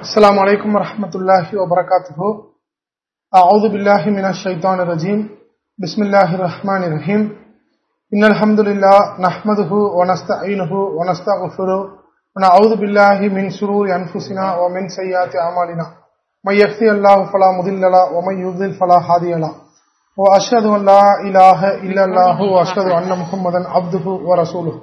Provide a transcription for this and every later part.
السلام عليكم ورحمة الله وبركاته. أعوذ بالله من الشيطان الرجيم. بسم الله الرحمن الرحيم. إن الحمد لله نحمده ونستعينه ونستغفره ونعوذ بالله من شرور أنفسنا ومن سيئات أعمالنا. من يهدي الله فلا مضل له ومن يضلل فلا هادي له. وأشهد أن لا إله إلا الله وأشهد أن محمدا عبده ورسوله.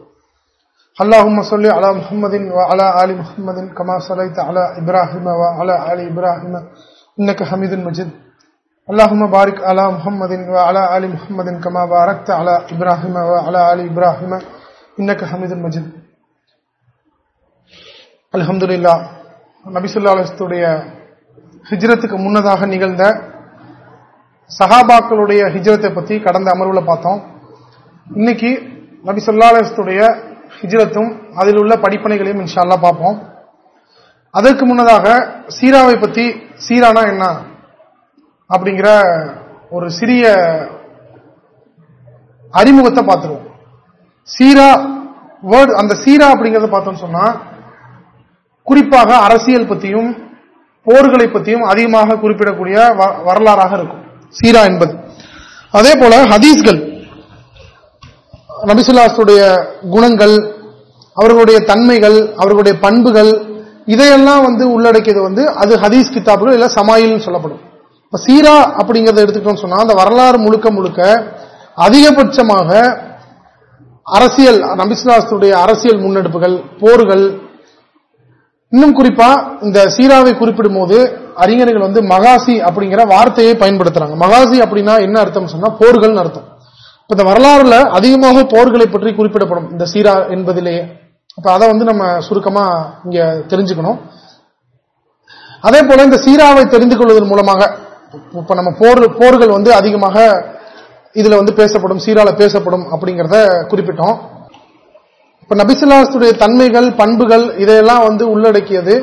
اللهم صل على محمد وعلى آل محمد كما صليت على إبراهيم وعلى آل إبراهيم إنك حميد مجيد اللهم بارك على محمد وعلى آل محمد كما باركت على إبراهيم وعلى آل إبراهيم إنك حميد مجيد அல்ஹம்துலில்லா நபிசுல்லா அலிஸ்துடைய ஹிஜ்ரத்துக்கு முன்னதாக நிகழ்ந்த சஹாபாக்களுடைய ஹிஜ்ரத்தை பத்தி கடந்த அமர்வுல பார்த்தோம் இன்னைக்கு நபி சொல்லா அலிஸ்துடைய ஹிஜ்ரத்தும் அதில் உள்ள படிப்பனைகளையும் இன்ஷால்லா பார்ப்போம். அதற்கு முன்னதாக சீராவை பத்தி சீரானா என்ன அப்படிங்கிற ஒரு சிறிய அறிமுகத்தை பார்த்துருவோம். சீரா வேர்டு அந்த சீரா அப்படிங்கறத பார்த்தோம்னு சொன்னா குறிப்பாக அரசியல் பத்தியும் போர்களை பத்தியும் அதிகமாக குறிப்பிடக்கூடிய வரலாறாக இருக்கும். சீரா என்பது. அதே போல ஹதீஸ்கள். நபிசுல்லாசுடைய குணங்கள் அவர்களுடைய தன்மைகள் அவர்களுடைய பண்புகள் இதையெல்லாம் வந்து உள்ளடக்கியது வந்து அது ஹதீஸ் கித்தாபுகள் இல்ல சமாயில் சொல்லப்படும். இப்ப சீரா அப்படிங்கறத எடுத்துக்கிட்டோம் சொன்னா அந்த வரலாறு முழுக்க முழுக்க அதிகபட்சமாக அரசியல் நபிசுல்லாசுடைய அரசியல் முன்னெடுப்புகள் போர்கள் இன்னும் குறிப்பா இந்த சீராவை குறிப்பிடும் போது அறிஞர்கள் வந்து மகாசி அப்படிங்கிற வார்த்தையை பயன்படுத்துறாங்க. மகாசி அப்படின்னா என்ன அர்த்தம் சொன்னா போர்கள் அர்த்தம். இந்த வரலாறுல அதிகமாக போர்களை பற்றி குறிப்பிடப்படும். இந்த சீரா என்பதிலேயே அப்ப அதை வந்து நம்ம சுருக்கமா இங்க தெரிஞ்சுக்கணும். அதே போல இந்த சீராவை தெரிந்து கொள்வதன் மூலமாக இப்ப நம்ம போர் போர்கள் வந்து அதிகமாக இதுல வந்து பேசப்படும் சீரால பேசப்படும் அப்படிங்கறத குறிப்பிட்டோம். இப்ப நபிசுல்லாசுடைய தன்மைகள் பண்புகள் இதையெல்லாம் வந்து உள்ளடக்கியது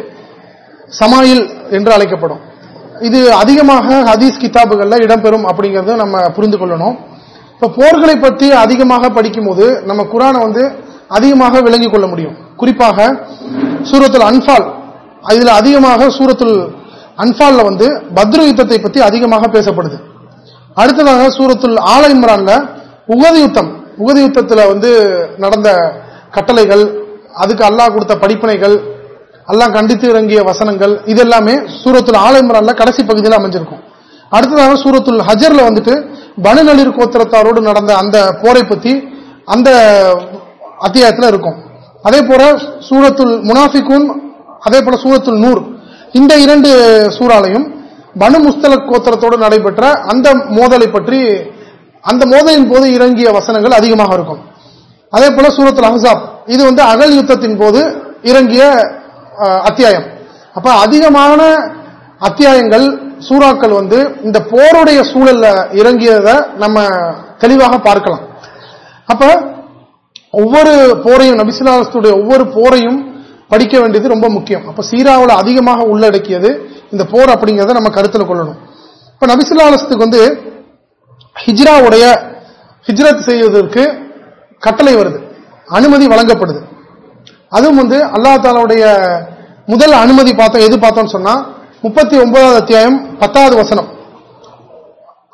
சமாயில் என்று அழைக்கப்படும். இது அதிகமாக ஹதீஸ் கிதாபுகள்ல இடம்பெறும் அப்படிங்கறத நம்ம புரிந்து கொள்ளணும். இப்ப போர்களை பற்றி அதிகமாக படிக்கும் போது நம்ம குரானை வந்து அதிகமாக விளங்கிக் கொள்ள முடியும். குறிப்பாக சூரத்தில் அன்பால் இதுல அதிகமாக சூரத்தில் அன்பால்ல வந்து பத்ரு யுத்தத்தை பற்றி அதிகமாக பேசப்படுது. அடுத்ததாக சூரத்தில் ஆல இம்ரான்ல உகதி யுத்தம் உகதி யுத்தத்தில் வந்து நடந்த கட்டளைகள் அதுக்கு அல்லாஹ் கொடுத்த படிப்பினைகள் அல்லாஹ் கண்டித்து இறங்கிய வசனங்கள் இது எல்லாமே சூரத்துல் ஆல இம்ரான்ல கடைசி பகுதியில் அமைஞ்சிருக்கும். அடுத்ததாக சூரத்துல் ஹஜர்ல வந்துட்டு பனுநளிர் கோத்திரத்தாரோடு நடந்த அந்த போரை பத்தி அந்த அத்தியாயத்தில் இருக்கும். அதே போல சூரத்துல் முனாஃபிக்கும் அதே போல சூரத்துல் நூர். இந்த இரண்டு சூறாலையும் பனு முஸ்தலக் கோத்திரத்தோடு நடைபெற்ற அந்த மோதலை பற்றி அந்த மோதலின் போது இறங்கிய வசனங்கள் அதிகமாக இருக்கும். அதே போல சூரத்துல் அஹாப் இது வந்து அகல் யுத்தத்தின் போது இறங்கிய அத்தியாயம். அப்ப அதிகமான அத்தியாயங்கள் சூறாக்கள் வந்து இந்த போருடைய சூழல்ல இறங்கியத நம்ம தெளிவாக பார்க்கலாம். அப்ப ஒவ்வொரு போரையும் நபிசுலாசுடைய ஒவ்வொரு போரையும் படிக்க வேண்டியது ரொம்ப முக்கியம். அப்ப சீராவில் அதிகமாக உள்ளடக்கியது இந்த போர் அப்படிங்கறத நம்ம கருத்தில் கொள்ளணும். இப்ப நபிசுல்லாலத்துக்கு வந்து ஹிஜ்ராவுடைய ஹிஜ்ரத் செய்வதற்கு கட்டளை வருது. அனுமதி வழங்கப்படுது. அதுவும் வந்து அல்லா தாலாவுடைய முதல் அனுமதி பார்த்தோம் எது பார்த்தோம்னு சொன்னா முப்பத்தி ஒன்பதாவது அத்தியாயம் பத்தாவது வசனம்.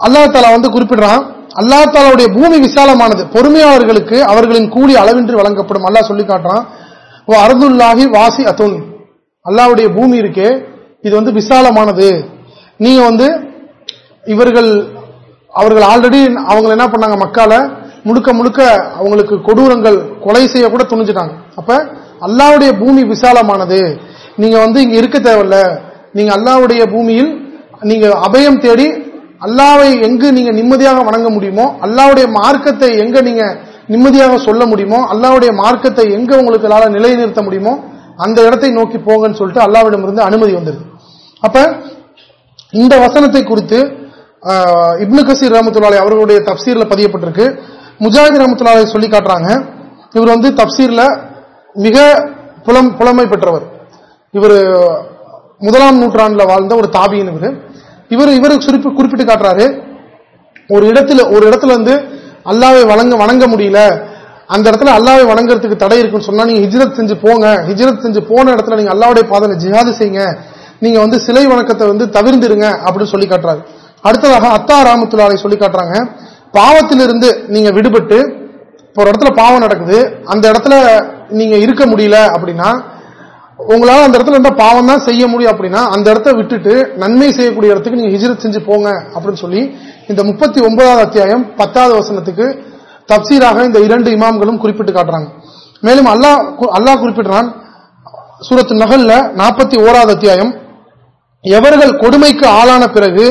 அல்லா தாலா வந்து குறிப்பிடுறான் அல்லா தாலாவுடைய பூமி விசாலமானது. பொறுமையாளர்களுக்கு அவர்களின் கூலி அளவின்றி வழங்கப்படும். அல்லா சொல்லி காட்டுறான் ஓ வாசி அத்தோன் அல்லாவுடைய பூமி இருக்கே இது வந்து விசாலமானது. நீங்க வந்து இவர்கள் அவர்கள் ஆல்ரெடி அவங்க என்ன பண்ணாங்க மக்கால முழுக்க முழுக்க அவங்களுக்கு கொடூரங்கள் கொலை செய்ய கூட துணிஞ்சிட்டாங்க. அப்ப அல்லாவுடைய பூமி விசாலமானது. நீங்க வந்து இங்க இருக்க தேவையில்ல. நீங்க அல்லாவுடைய பூமியில் நீங்க அபயம் தேடி அல்லாவை எங்கு நீங்க நிம்மதியாக வணங்க முடியுமோ அல்லாவுடைய மார்க்கத்தை எங்க நீங்க நிம்மதியாக சொல்ல முடியுமோ அல்லாவுடைய மார்க்கத்தை எங்க உங்களுக்கு நிலைநிறுத்த முடியுமோ அந்த இடத்தை நோக்கி போங்கன்னு சொல்லிட்டு அல்லாவிடமிருந்து அனுமதி வந்துருது அப்ப இந்த வசனத்தை குறித்து இப்னு கசீர் ரஹமத்துல்லாலை அவர்களுடைய தப்சீர்ல பதியப்பட்டிருக்கு. முஜாஹித் ரஹமத்துல்லாலை சொல்லி காட்டுறாங்க. இவர் வந்து தப்சீர்ல மிக புலம் புலமை பெற்றவர். இவர் முதலாம் நூற்றாண்டுல வாழ்ந்த ஒரு தாபியின் இவர். இவர் இவர் குறிப்பிட்டு காட்டுறாரு. ஒரு இடத்துல ஒரு இடத்துல வந்து அல்லாவை வணங்க வணங்க முடியல. அந்த இடத்துல அல்லாவை வணங்குறதுக்கு தடை இருக்குன்னு சொன்னா நீங்க ஹிஜ்ரத் செஞ்சு போங்க. ஹிஜ்ரத் செஞ்சு போன இடத்துல நீங்க அல்லாவுடைய பாதனை ஜிஹாது செய்யுங்க. நீங்க வந்து சிலை வணக்கத்தை வந்து தவிர்ந்துருங்க அப்படின்னு சொல்லி காட்டுறாரு. அடுத்ததாக அத்தா ராமத்துலாரை சொல்லி காட்டுறாங்க. பாவத்திலிருந்து நீங்க விடுபட்டு இப்போ ஒரு இடத்துல பாவம் நடக்குது. அந்த இடத்துல நீங்க இருக்க முடியல அப்படின்னா உங்களால அந்த இடத்துல இருந்தா பாவம் தான் செய்ய முடியும் அப்படின்னா அந்த இடத்த விட்டுட்டு நன்மை செய்யக்கூடிய இடத்துக்கு நீங்க ஹிஜ்ரத் செஞ்சு போங்க அப்படின்னு சொல்லி இந்த முப்பத்தி ஒன்பதாவது அத்தியாயம் பத்தாவது வசனத்துக்கு தப்சீராக இந்த இரண்டு இமாம்களும் குறிப்பிட்டு காட்டுறாங்க. மேலும் அல்லாஹ் அல்லாஹ் குறிப்பிடுறான் சூரத்து நகல்ல நாற்பத்தி ஓராவது அத்தியாயம் எவர்கள் கொடுமைக்கு ஆளான பிறகு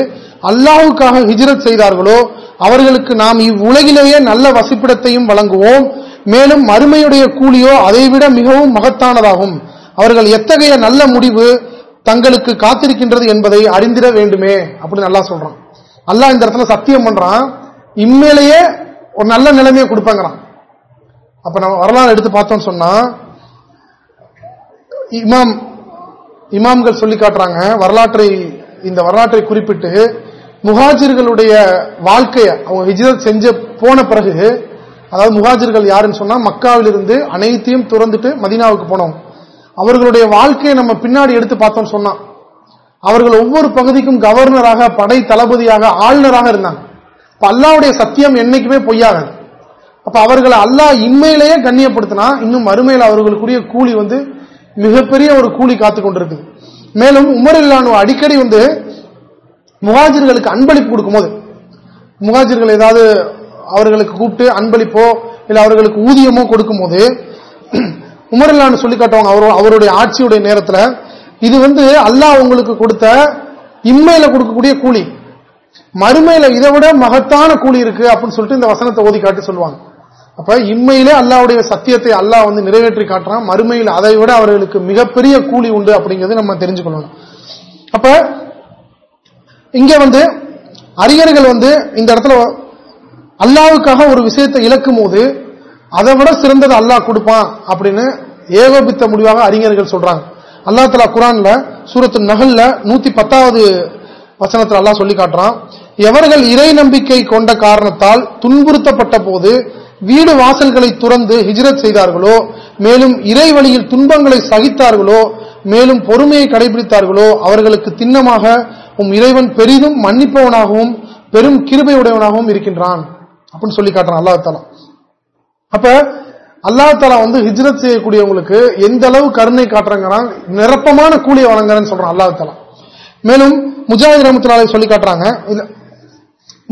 அல்லாஹுக்காக ஹிஜ்ரத் செய்தார்களோ அவர்களுக்கு நாம் இவ்வுலகிலேயே நல்ல வசிப்பிடத்தையும் வழங்குவோம் மேலும் மறுமையுடைய கூலியோ அதைவிட மிகவும் மகத்தானதாகும். அவர்கள் எத்தகைய நல்ல முடிவு தங்களுக்கு காத்திருக்கின்றது என்பதை அறிந்திட வேண்டுமே அப்படின்னு நல்லா சொல்றான். நல்லா இந்த இடத்துல சத்தியம் பண்றான். இம்மையிலேயே ஒரு நல்ல நிலைமையை கொடுப்பாங்கிறான் அப்ப நம்ம வரலாறு எடுத்து பார்த்தோம் சொன்னா இமாம் இமாம்கள் சொல்லி காட்டுறாங்க வரலாற்றை இந்த வரலாற்றை குறிப்பிட்டு முகாஜிர்களுடைய வாழ்க்கையை அவங்க ஹிஜ்ரத் செஞ்ச போன பிறகு அதாவது முகாஜிர்கள் யாருன்னு சொன்னா மக்காவிலிருந்து அனைத்தையும் துறந்துட்டு மதினாவுக்கு போனோம் அவர்களுடைய வாழ்க்கையை நம்ம பின்னாடி எடுத்து பார்த்தோம் சொன்னான். அவர்கள் ஒவ்வொரு பகுதிக்கும் கவர்னராக படை தளபதியாக ஆளுநராக இருந்தாங்க. இப்ப அல்லாவுடைய சத்தியம் என்னைக்குமே பொய்யாகாது. அப்ப அவர்களை அல்லாஹ் இன்மையிலேயே கண்ணியப்படுத்தினா இன்னும் மறுமையில் அவர்களுக்குரிய கூலி வந்து மிகப்பெரிய ஒரு கூலி காத்து கொண்டிருக்கு மேலும் உமர் இல்லானு அடிக்கடி வந்து முகாஜிர்களுக்கு அன்பளிப்பு கொடுக்கும் போது முகாஜிர்கள் ஏதாவது அவர்களுக்கு கூப்பிட்டு அன்பளிப்போ இல்ல அவர்களுக்கு ஊதியமோ கொடுக்கும் உமர்லான்னு சொல்லி காட்டுவாங்க. அவருடைய ஆட்சியுடைய நேரத்தில். இது வந்து அல்லாஹ் உங்களுக்கு கொடுத்த இம்மையில கொடுக்கக்கூடிய கூலி. மறுமையில இதை விட மகத்தான கூலி இருக்கு அப்படின்னு சொல்லிட்டு இந்த வசனத்தை ஓதி காட்டி சொல்லுவாங்க. அப்ப இம்மையிலே அல்லாவுடைய சத்தியத்தை அல்லாஹ் வந்து நிறைவேற்றி காட்டுறான். மறுமையில் அதை விட அவர்களுக்கு மிகப்பெரிய கூலி உண்டு அப்படிங்கறது நம்ம தெரிஞ்சுக்கொள்ளணும் அப்ப இங்க வந்து அறிஞர்கள் வந்து இந்த இடத்துல அல்லாவுக்காக ஒரு விஷயத்தை இழக்கும் போது அதை விட சிறந்தது அல்லாஹ் கொடுப்பான் அப்படின்னு ஏகோபித்த முடிவாக அறிஞர்கள் சொல்றாங்க. அல்லா தலா குரான்ல சூரத்து நகல்ல நூத்தி பத்தாவது வசனத்தில் அல்லா சொல்லி காட்டுறான். எவர்கள் இறை நம்பிக்கை கொண்ட காரணத்தால் துன்புறுத்தப்பட்ட போது வீடு வாசல்களை துறந்து ஹிஜ்ரத் செய்தார்களோ மேலும் இறை வழியில் துன்பங்களை சகித்தார்களோ மேலும் பொறுமையை கடைபிடித்தார்களோ அவர்களுக்கு திண்ணமாக உம் இறைவன் பெரிதும் மன்னிப்பவனாகவும் பெரும் கிருபை உடையவனாகவும் இருக்கின்றான். அப்படின்னு சொல்லி காட்டுறான் அல்லா அப்ப அல்லா தலா வந்து ஹிஜ்ரத் செய்யக்கூடியவங்களுக்கு எந்த அளவு கருணை காட்டுறாங்கன்னா நிரப்பமான கூலியை வழங்குறேன்னு சொல்றான் அல்லா தலா மேலும் முஜாஹித் ரஹமத்துலாலை சொல்லி காட்டுறாங்க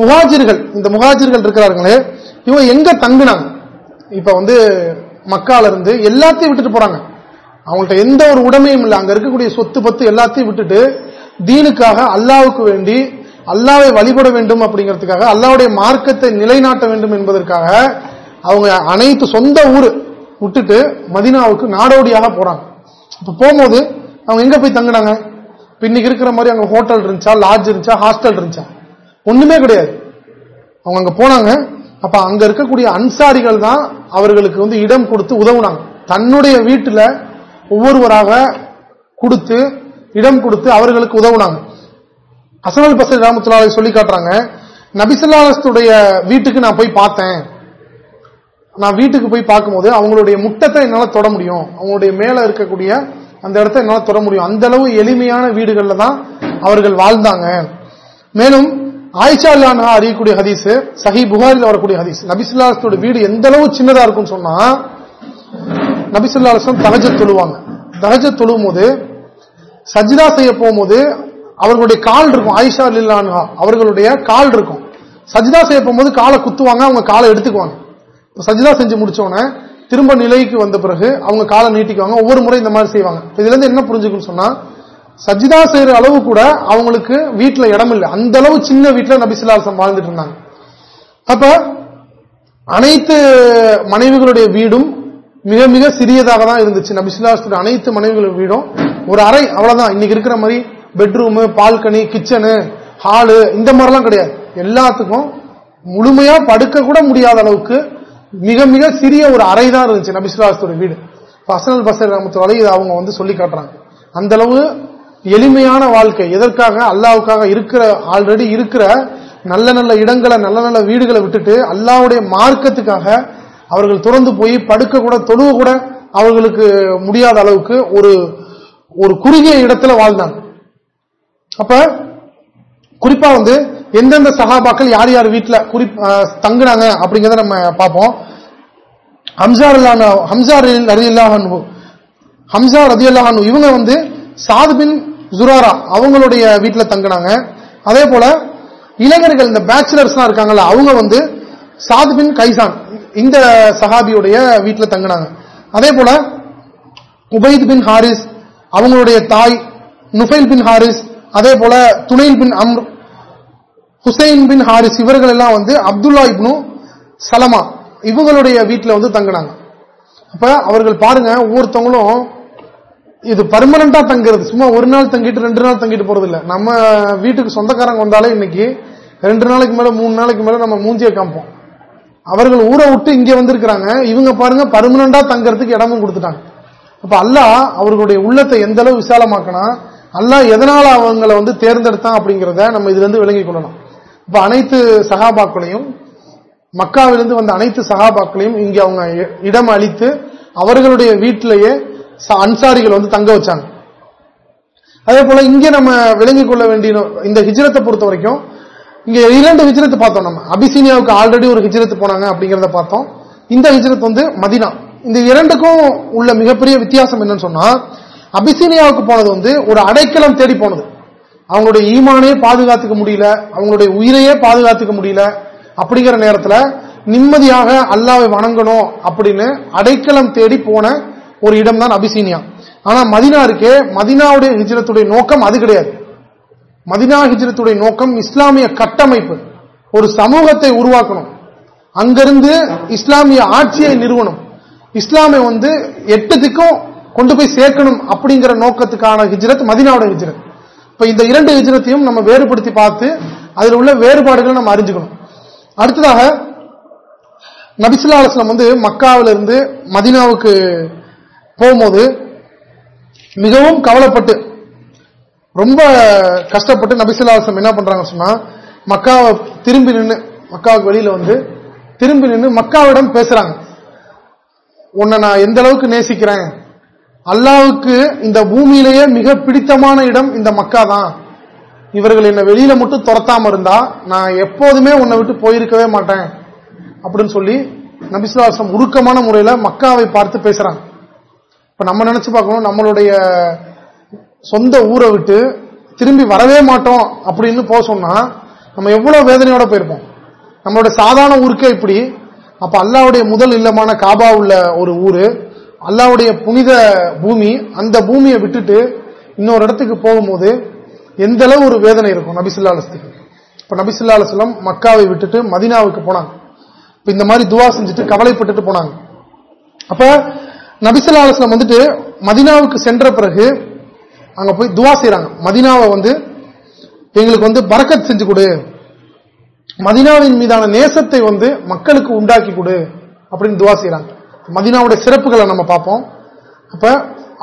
முகாஜிர்கள் இந்த முகாஜிர்கள் இருக்கிறார்களே இவங்க எங்க தங்குனாங்க? இப்ப வந்து மக்கால இருந்து எல்லாத்தையும் விட்டுட்டு போறாங்க. அவங்கள்ட்ட எந்த ஒரு உடமையும் இல்லை. அங்க இருக்கக்கூடிய சொத்து பத்து எல்லாத்தையும் விட்டுட்டு தீனுக்காக அல்லாவுக்கு வேண்டி அல்லாவை வழிபட வேண்டும் அப்படிங்கிறதுக்காக அல்லாவுடைய மார்க்கத்தை நிலைநாட்ட வேண்டும் என்பதற்காக அவங்க அனைத்து சொந்த ஊர் விட்டுட்டு மதினாவுக்கு நாடோடியாக போறாங்க. இப்ப போகும்போது அவங்க எங்க போய் தங்கினாங்க? இன்னைக்கு இருக்கிற மாதிரி அங்க ஹோட்டல் இருந்துச்சா லாட்ஜ் இருந்துச்சா ஹாஸ்டல் இருந்துச்சா? ஒண்ணுமே கிடையாது. அவங்க அங்க போனாங்க. அப்ப அங்க இருக்கக்கூடிய அன்சாரிகள் தான் அவர்களுக்கு வந்து இடம் கொடுத்து உதவுனாங்க. தன்னுடைய வீட்டுல ஒவ்வொருவராக கொடுத்து இடம் கொடுத்து அவர்களுக்கு உதவுனாங்க. அசனல் பசல் ராமத்துலாவை சொல்லி காட்டுறாங்க. நபிசுல்லாஸ்துடைய வீட்டுக்கு நான் போய் பார்த்தேன். நான் வீட்டுக்கு போய் பார்க்கும்போது அவங்களுடைய முட்டத்தை என்னால் தொட முடியும். அவங்களுடைய மேல இருக்கக்கூடிய அந்த இடத்த என்னால் தொட முடியும். அந்த அளவு எளிமையான வீடுகள்ல தான் அவர்கள் வாழ்ந்தாங்க. மேலும் ஆயிஷா இல்லானா அறியக்கூடிய ஹதீஸ் சஹி புகாரில் வரக்கூடிய ஹதீஸ். நபிசுல்லாஸ்தோட வீடு எந்த அளவு சின்னதா இருக்கும் சொன்னா நபிசுல்லாஸ்லம் தகஜ தொழுவாங்க. தகஜ தொழுவும் போது சஜிதா செய்ய போகும்போது அவர்களுடைய கால் இருக்கும். ஆயிஷா இல்லானா அவர்களுடைய கால் இருக்கும். சஜிதா செய்ய போகும்போது காலை குத்துவாங்க அவங்க காலை எடுத்துக்குவாங்க. சஜிதா செஞ்சு முடிச்சோடனே திரும்ப நிலைக்கு வந்த பிறகு அவங்க காலை நீட்டிக்குவாங்க. ஒவ்வொரு முறை இந்த மாதிரி செய்வாங்க. இதுல இருந்து என்ன புரிஞ்சுக்கணும் சொன்னா சஜிதா செய்யற அளவு கூட அவங்களுக்கு வீட்டுல இடம் இல்லை. அந்த அளவு சின்ன வீட்டுல நபிசிலாசம் வாழ்ந்துட்டு இருந்தாங்க. அப்ப அனைத்து மனைவிகளுடைய வீடும் மிக மிக சிறியதாக தான் இருந்துச்சு. நபிசுல்லாசத்துடைய அனைத்து மனைவிகளுடைய வீடும் ஒரு அறை அவ்வளவுதான். இன்னைக்கு இருக்கிற மாதிரி பெட்ரூமு பால்கனி கிச்சனு ஹாலு இந்த மாதிரிலாம் கிடையாது. எல்லாத்துக்கும் முழுமையா படுக்க கூட முடியாத அளவுக்கு மிக மிக சிறிய ஒரு அறை தான் இருந்துச்சு நபிசுல்லாஸ்தோட வீடு. பசனல் பசர் ரமத்துவாலை இதை அவங்க வந்து சொல்லி காட்டுறாங்க. அந்த அளவு எளிமையான வாழ்க்கை. எதற்காக? அல்லாவுக்காக இருக்கிற ஆல்ரெடி இருக்கிற நல்ல நல்ல இடங்களை நல்ல நல்ல வீடுகளை விட்டுட்டு அல்லாவுடைய மார்க்கத்துக்காக அவர்கள் துறந்து போய் படுக்க கூட தொழுவ கூட அவர்களுக்கு முடியாத அளவுக்கு ஒரு ஒரு குறுகிய இடத்துல வாழ்ந்தாங்க. அப்ப குறிப்பா வந்து எந்தெந்த சகாபாக்கள் யார் யார் வீட்டில் குறி தங்குனாங்க அப்படிங்கறத நம்ம பார்ப்போம். ஹம்சார் ஹம்சார் ரதியுல்லாஹு ஹம்சா ரதியுல்லாஹு இவங்க வந்து சாது பின் ஜுராரா அவங்களுடைய வீட்டில் தங்குனாங்க. அதே போல இளைஞர்கள் இந்த பேச்சுலர்ஸ் இருக்காங்கல்ல அவங்க வந்து சாது பின் கைசான் இந்த சஹாபியுடைய வீட்டில் தங்கினாங்க. அதே போல உபைத் பின் ஹாரிஸ் அவங்களுடைய தாய் நுஃபைல் பின் ஹாரிஸ் அதே போல துணைல் bin Amr Hussain bin Haris இவர்கள் எல்லாம் வந்து அப்துல்லா இப்னு சலமா இவங்களுடைய வீட்டில் வந்து தங்கினாங்க. அப்ப அவர்கள் பாருங்க ஒவ்வொருத்தவங்களும் இது பர்மனண்டா தங்குறது. சும்மா ஒரு நாள் தங்கிட்டு ரெண்டு நாள் தங்கிட்டு போறது இல்லை நம்ம வீட்டுக்கு சொந்தக்காரங்க வந்தாலே இன்னைக்கு ரெண்டு நாளைக்கு மேல மூணு நாளைக்கு மேல நம்ம மூஞ்சியை காமிப்போம் அவர்கள் ஊரை விட்டு இங்க வந்திருக்கிறாங்க. இவங்க பாருங்க பர்மனண்டா தங்கறதுக்கு இடமும் கொடுத்துட்டாங்க. அப்ப அல்லாஹ் அவர்களுடைய உள்ளத்தை எந்த அளவு விசாலமாக்கினா அல்லாஹ் எதனால அவங்களை வந்து தேர்ந்தெடுத்தான் அப்படிங்கறத நம்ம இதுல இருந்து விளங்கிக் கொள்ளலாம் இப்ப அனைத்து சகாபாக்களையும் மக்காவிலிருந்து வந்த அனைத்து சகாபாக்களையும் இங்க அவங்க இடம் அளித்து அவர்களுடைய வீட்டிலேயே அன்சாரிகள் வந்து தங்க வச்சாங்க. அதே போல இங்க நம்ம விளங்கிக் கொள்ள வேண்டிய இந்த ஹிஜ்ரத்தை பொறுத்த வரைக்கும் இங்க இரண்டு ஹிஜ்ரத்து பார்த்தோம் நம்ம. அபிசீனியாவுக்கு ஆல்ரெடி ஒரு ஹிஜ்ரத்து போனாங்க அப்படிங்கறத பார்த்தோம். இந்த ஹிஜ்ரத் வந்து மதினா. இந்த இரண்டுக்கும் உள்ள மிகப்பெரிய வித்தியாசம் என்னன்னு சொன்னா அபிசீனியாவுக்கு போனது வந்து ஒரு அடைக்கலம் தேடி போனது. அவங்களுடைய ஈமானே பாதுகாத்துக்க முடியல அவங்களுடைய உயிரையே பாதுகாத்துக்க முடியல அப்படிங்கிற நேரத்தில் நிம்மதியாக அல்லாவை வணங்கணும் அப்படின்னு அடைக்கலம் தேடி போன ஒரு இடம் தான் அபிசீனியா. ஆனா மதினா இருக்கே மதினாவுடைய ஹிஜ்ரத்துடைய நோக்கம் அது கிடையாது. மதினா ஹிஜ்ரத்துடைய நோக்கம் இஸ்லாமிய கட்டமைப்பு. ஒரு சமூகத்தை உருவாக்கணும். அங்கிருந்து இஸ்லாமிய ஆட்சியை நிறுவனம் இஸ்லாமை வந்து எட்டுத்துக்கும் கொண்டு போய் சேர்க்கணும் அப்படிங்கிற நோக்கத்துக்கான ஹிஜ்ரத் மதினாவுடைய ஹிஜ்ரத். இப்ப இந்த இரண்டு ஹிஜ்ரத்தையும் நம்ம வேறுபடுத்தி பார்த்து அதில் உள்ள வேறுபாடுகளை நம்ம அறிஞ்சுக்கணும். அடுத்ததாக நபிசுல்லா அலுவலம் வந்து மக்காவிலிருந்து மதினாவுக்கு போகும்போது மிகவும் கவலைப்பட்டு ரொம்ப கஷ்டப்பட்டு நபிசுல்லாசம் என்ன பண்றாங்க சொன்னா மக்காவை திரும்பி நின்று மக்காவுக்கு வெளியில வந்து திரும்பி நின்று மக்காவிடம் பேசுறாங்க. உன்னை நான் எந்த அளவுக்கு நேசிக்கிறேன்? அல்லாவுக்கு இந்த பூமியிலேயே மிக பிடித்தமான இடம் இந்த மக்கா தான் இவர்கள் என்னை வெளியில மட்டும் துரத்தாம இருந்தா நான் எப்போதுமே உன்னை விட்டு போயிருக்கவே மாட்டேன் அப்படின்னு சொல்லி நபிசுலாசம் உருக்கமான முறையில மக்காவை பார்த்து பேசுறாங்க. இப்ப நம்ம நினைச்சு பார்க்கணும் நம்மளுடைய சொந்த ஊரை விட்டு திரும்பி வரவே மாட்டோம் அப்படின்னு போக சொன்னா நம்ம எவ்வளவு வேதனையோட போயிருப்போம். நம்மளுடைய சாதாரண ஊருக்கே இப்படி. அப்ப அல்லாவுடைய முதல் இல்லமான காபா உள்ள ஒரு ஊரு. அல்லாவுடைய புனித பூமி அந்த பூமியை விட்டுட்டு இன்னொரு இடத்துக்கு போகும்போது எந்த அளவு ஒரு வேதனை இருக்கும் நபிசுல்லா அலசத்துக்கு இப்ப நபிசுல்லா அலுவலம் மக்காவை விட்டுட்டு மதினாவுக்கு போனாங்க. இப்ப இந்த மாதிரி துவா செஞ்சுட்டு கவலைப்பட்டுட்டு போனாங்க. அப்ப நபிசுல்லா அலுவலம் வந்துட்டு மதினாவுக்கு சென்ற பிறகு அங்க போய் துவா செய்யறாங்க மதினாவை வந்து எங்களுக்கு வந்து பறக்கத் செஞ்சு கொடு. மதினாவின் மீதான நேசத்தை வந்து மக்களுக்கு உண்டாக்கி கொடு அப்படின்னு துவா செய்யறாங்க மதினாவுடைய சிறப்புகளை நம்ம பார்ப்போம். அப்ப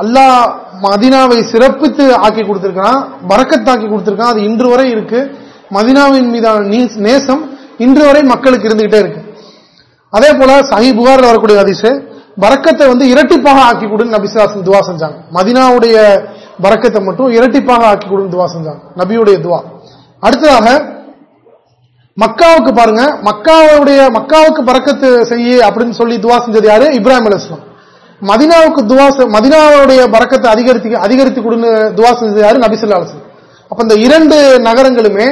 அல்லாஹ் மதினாவை சிறப்பித்து ஆக்கி கொடுத்திருக்கான் வரக்கத்தாக்கி கொடுத்திருக்கான் அது இன்று வரை இருக்கு. மதினாவின் மீதான நேசம் இன்று வரை மக்களுக்கு இருந்துகிட்டே இருக்கு. அதே போல சஹி புகாரில் வரக்கூடிய அதிசு வரக்கத்தை வந்து இரட்டிப்பாக ஆக்கி கொடுன்னு நபிசுலாசன் துவா செஞ்சாங்க. மதினாவுடைய வரக்கத்தை மட்டும் இரட்டிப்பாக ஆக்கி கொடுன்னு துவா செஞ்சாங்க. நபியுடைய துவா. அடுத்ததாக மக்காவுக்கு பாருங்க. மக்காவுடைய மக்காவுக்கு பறக்கத்து செய்ய அப்படின்னு சொல்லி துவா செஞ்சது யாரு? இப்ராஹிம் அலிஸ்லாம் மதினாவுக்கு துவா மதினாவுடைய பறக்கத்தை அதிகரித்து அதிகரித்து கொடுன்னு துவா செஞ்சது யாரு? நபிசுல்லா அலிஸ்லாம் அப்ப இந்த இரண்டு நகரங்களுமே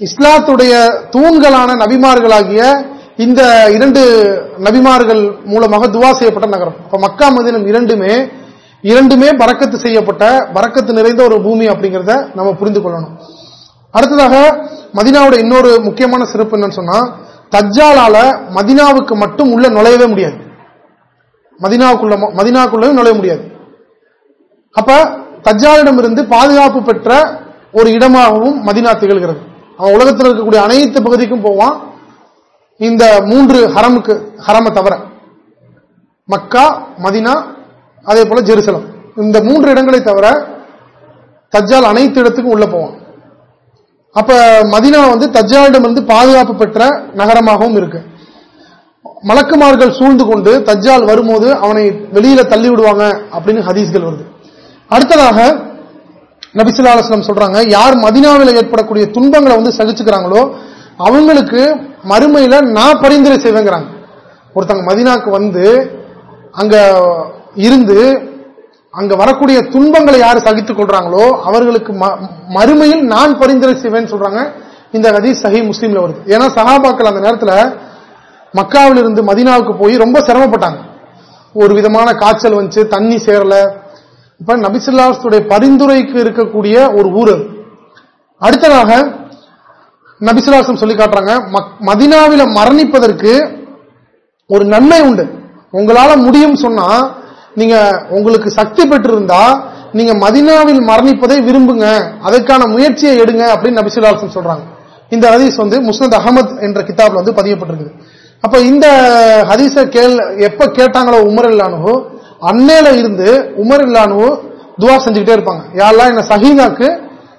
இஸ்லாத்துடைய தூண்களான நபிமார்களாகிய இந்த இரண்டு நபிமார்கள் மூலமாக துவா செய்யப்பட்ட நகரம். இப்ப மக்கா மதினம் இரண்டுமே இரண்டுமே பறக்கத்து செய்யப்பட்ட பறக்கத்து நிறைந்த ஒரு பூமி அப்படிங்கறத நம்ம புரிந்து கொள்ளணும். அடுத்ததாக மதினாவோட இன்னொரு முக்கியமான சிறப்பு என்னன்னு சொன்னா தஜ்ஜாலால மதினாவுக்கு மட்டும் உள்ள நுழையவே முடியாது. மதினாவுக்குள்ள மதினாவுக்குள்ளே நுழைய முடியாது. அப்ப தஜ்ஜாலிடம் இருந்து பாதுகாப்பு பெற்ற ஒரு இடமாகவும் மதினா திகழ்கிறது. அவன் உலகத்தில் இருக்கக்கூடிய அனைத்து பகுதிக்கும் போவான். இந்த மூன்று ஹரமுக்கு ஹரம தவிர. மக்கா மதினா அதே போல ஜெருசலம். இந்த மூன்று இடங்களை தவிர தஜ்ஜால் அனைத்து இடத்துக்கும் உள்ள போவான். அப்ப மதினா வந்து தஜ்ஜாலிடம் இருந்து பாதுகாப்பு பெற்ற நகரமாகவும் இருக்கு. மலக்குமார்கள் சூழ்ந்து கொண்டு தஜ்ஜால் வரும்போது அவனை வெளியில தள்ளி விடுவாங்க அப்படின்னு ஹதீஸ்கள் வருது. அடுத்ததாக நபிசுல்லாஸ்லம் சொல்றாங்க யார் மதினாவில் ஏற்படக்கூடிய துன்பங்களை வந்து சகிச்சுக்கிறாங்களோ அவங்களுக்கு மறுமையில நான் பரிந்துரை செய்வேங்கிறாங்க. ஒருத்தங்க மதினாக்கு வந்து அங்க இருந்து அங்க வரக்கூடிய துன்பங்களை யார் சகித்துக் கொள்றாங்களோ அவர்களுக்கு மறுமையில் நான் பரிந்துரை செய்வேன் சொல்றாங்க. இந்த கதி சஹி முஸ்லீம்ல வருது. ஏன்னா சஹாபாக்கள் அந்த நேரத்தில் மக்காவில் இருந்து மதினாவுக்கு போய் ரொம்ப சிரமப்பட்டாங்க. ஒரு விதமான காய்ச்சல் வந்துச்சு தண்ணி சேரல. இப்ப நபிசுல்லாசுடைய பரிந்துரைக்கு இருக்கக்கூடிய ஒரு ஊர் அடுத்ததாக நபிசுல்லாசம் சொல்லி காட்டுறாங்க மதினாவில மரணிப்பதற்கு ஒரு நன்மை உண்டு. உங்களால முடியும் சொன்னா நீங்க உங்களுக்கு சக்தி பெற்றிருந்தா நீங்க மதினாவில் மரணிப்பதை விரும்புங்க. அதற்கான முயற்சியை எடுங்க அப்படின்னு நபிசுல்லாசம் சொல்றாங்க. இந்த ஹதீஸ் வந்து முஸ்னத் அகமது என்ற கிதாப்ல வந்து பதியப்பட்டிருக்குது. அப்ப இந்த ஹதீஸ கேள் எப்ப கேட்டாங்களோ உமர் இல்லானுவோ அன்னையில இருந்து உமர் இல்லானுவோ துவா செஞ்சுக்கிட்டே இருப்பாங்க. யாரெல்லாம் என்ன சஹீதாக்கு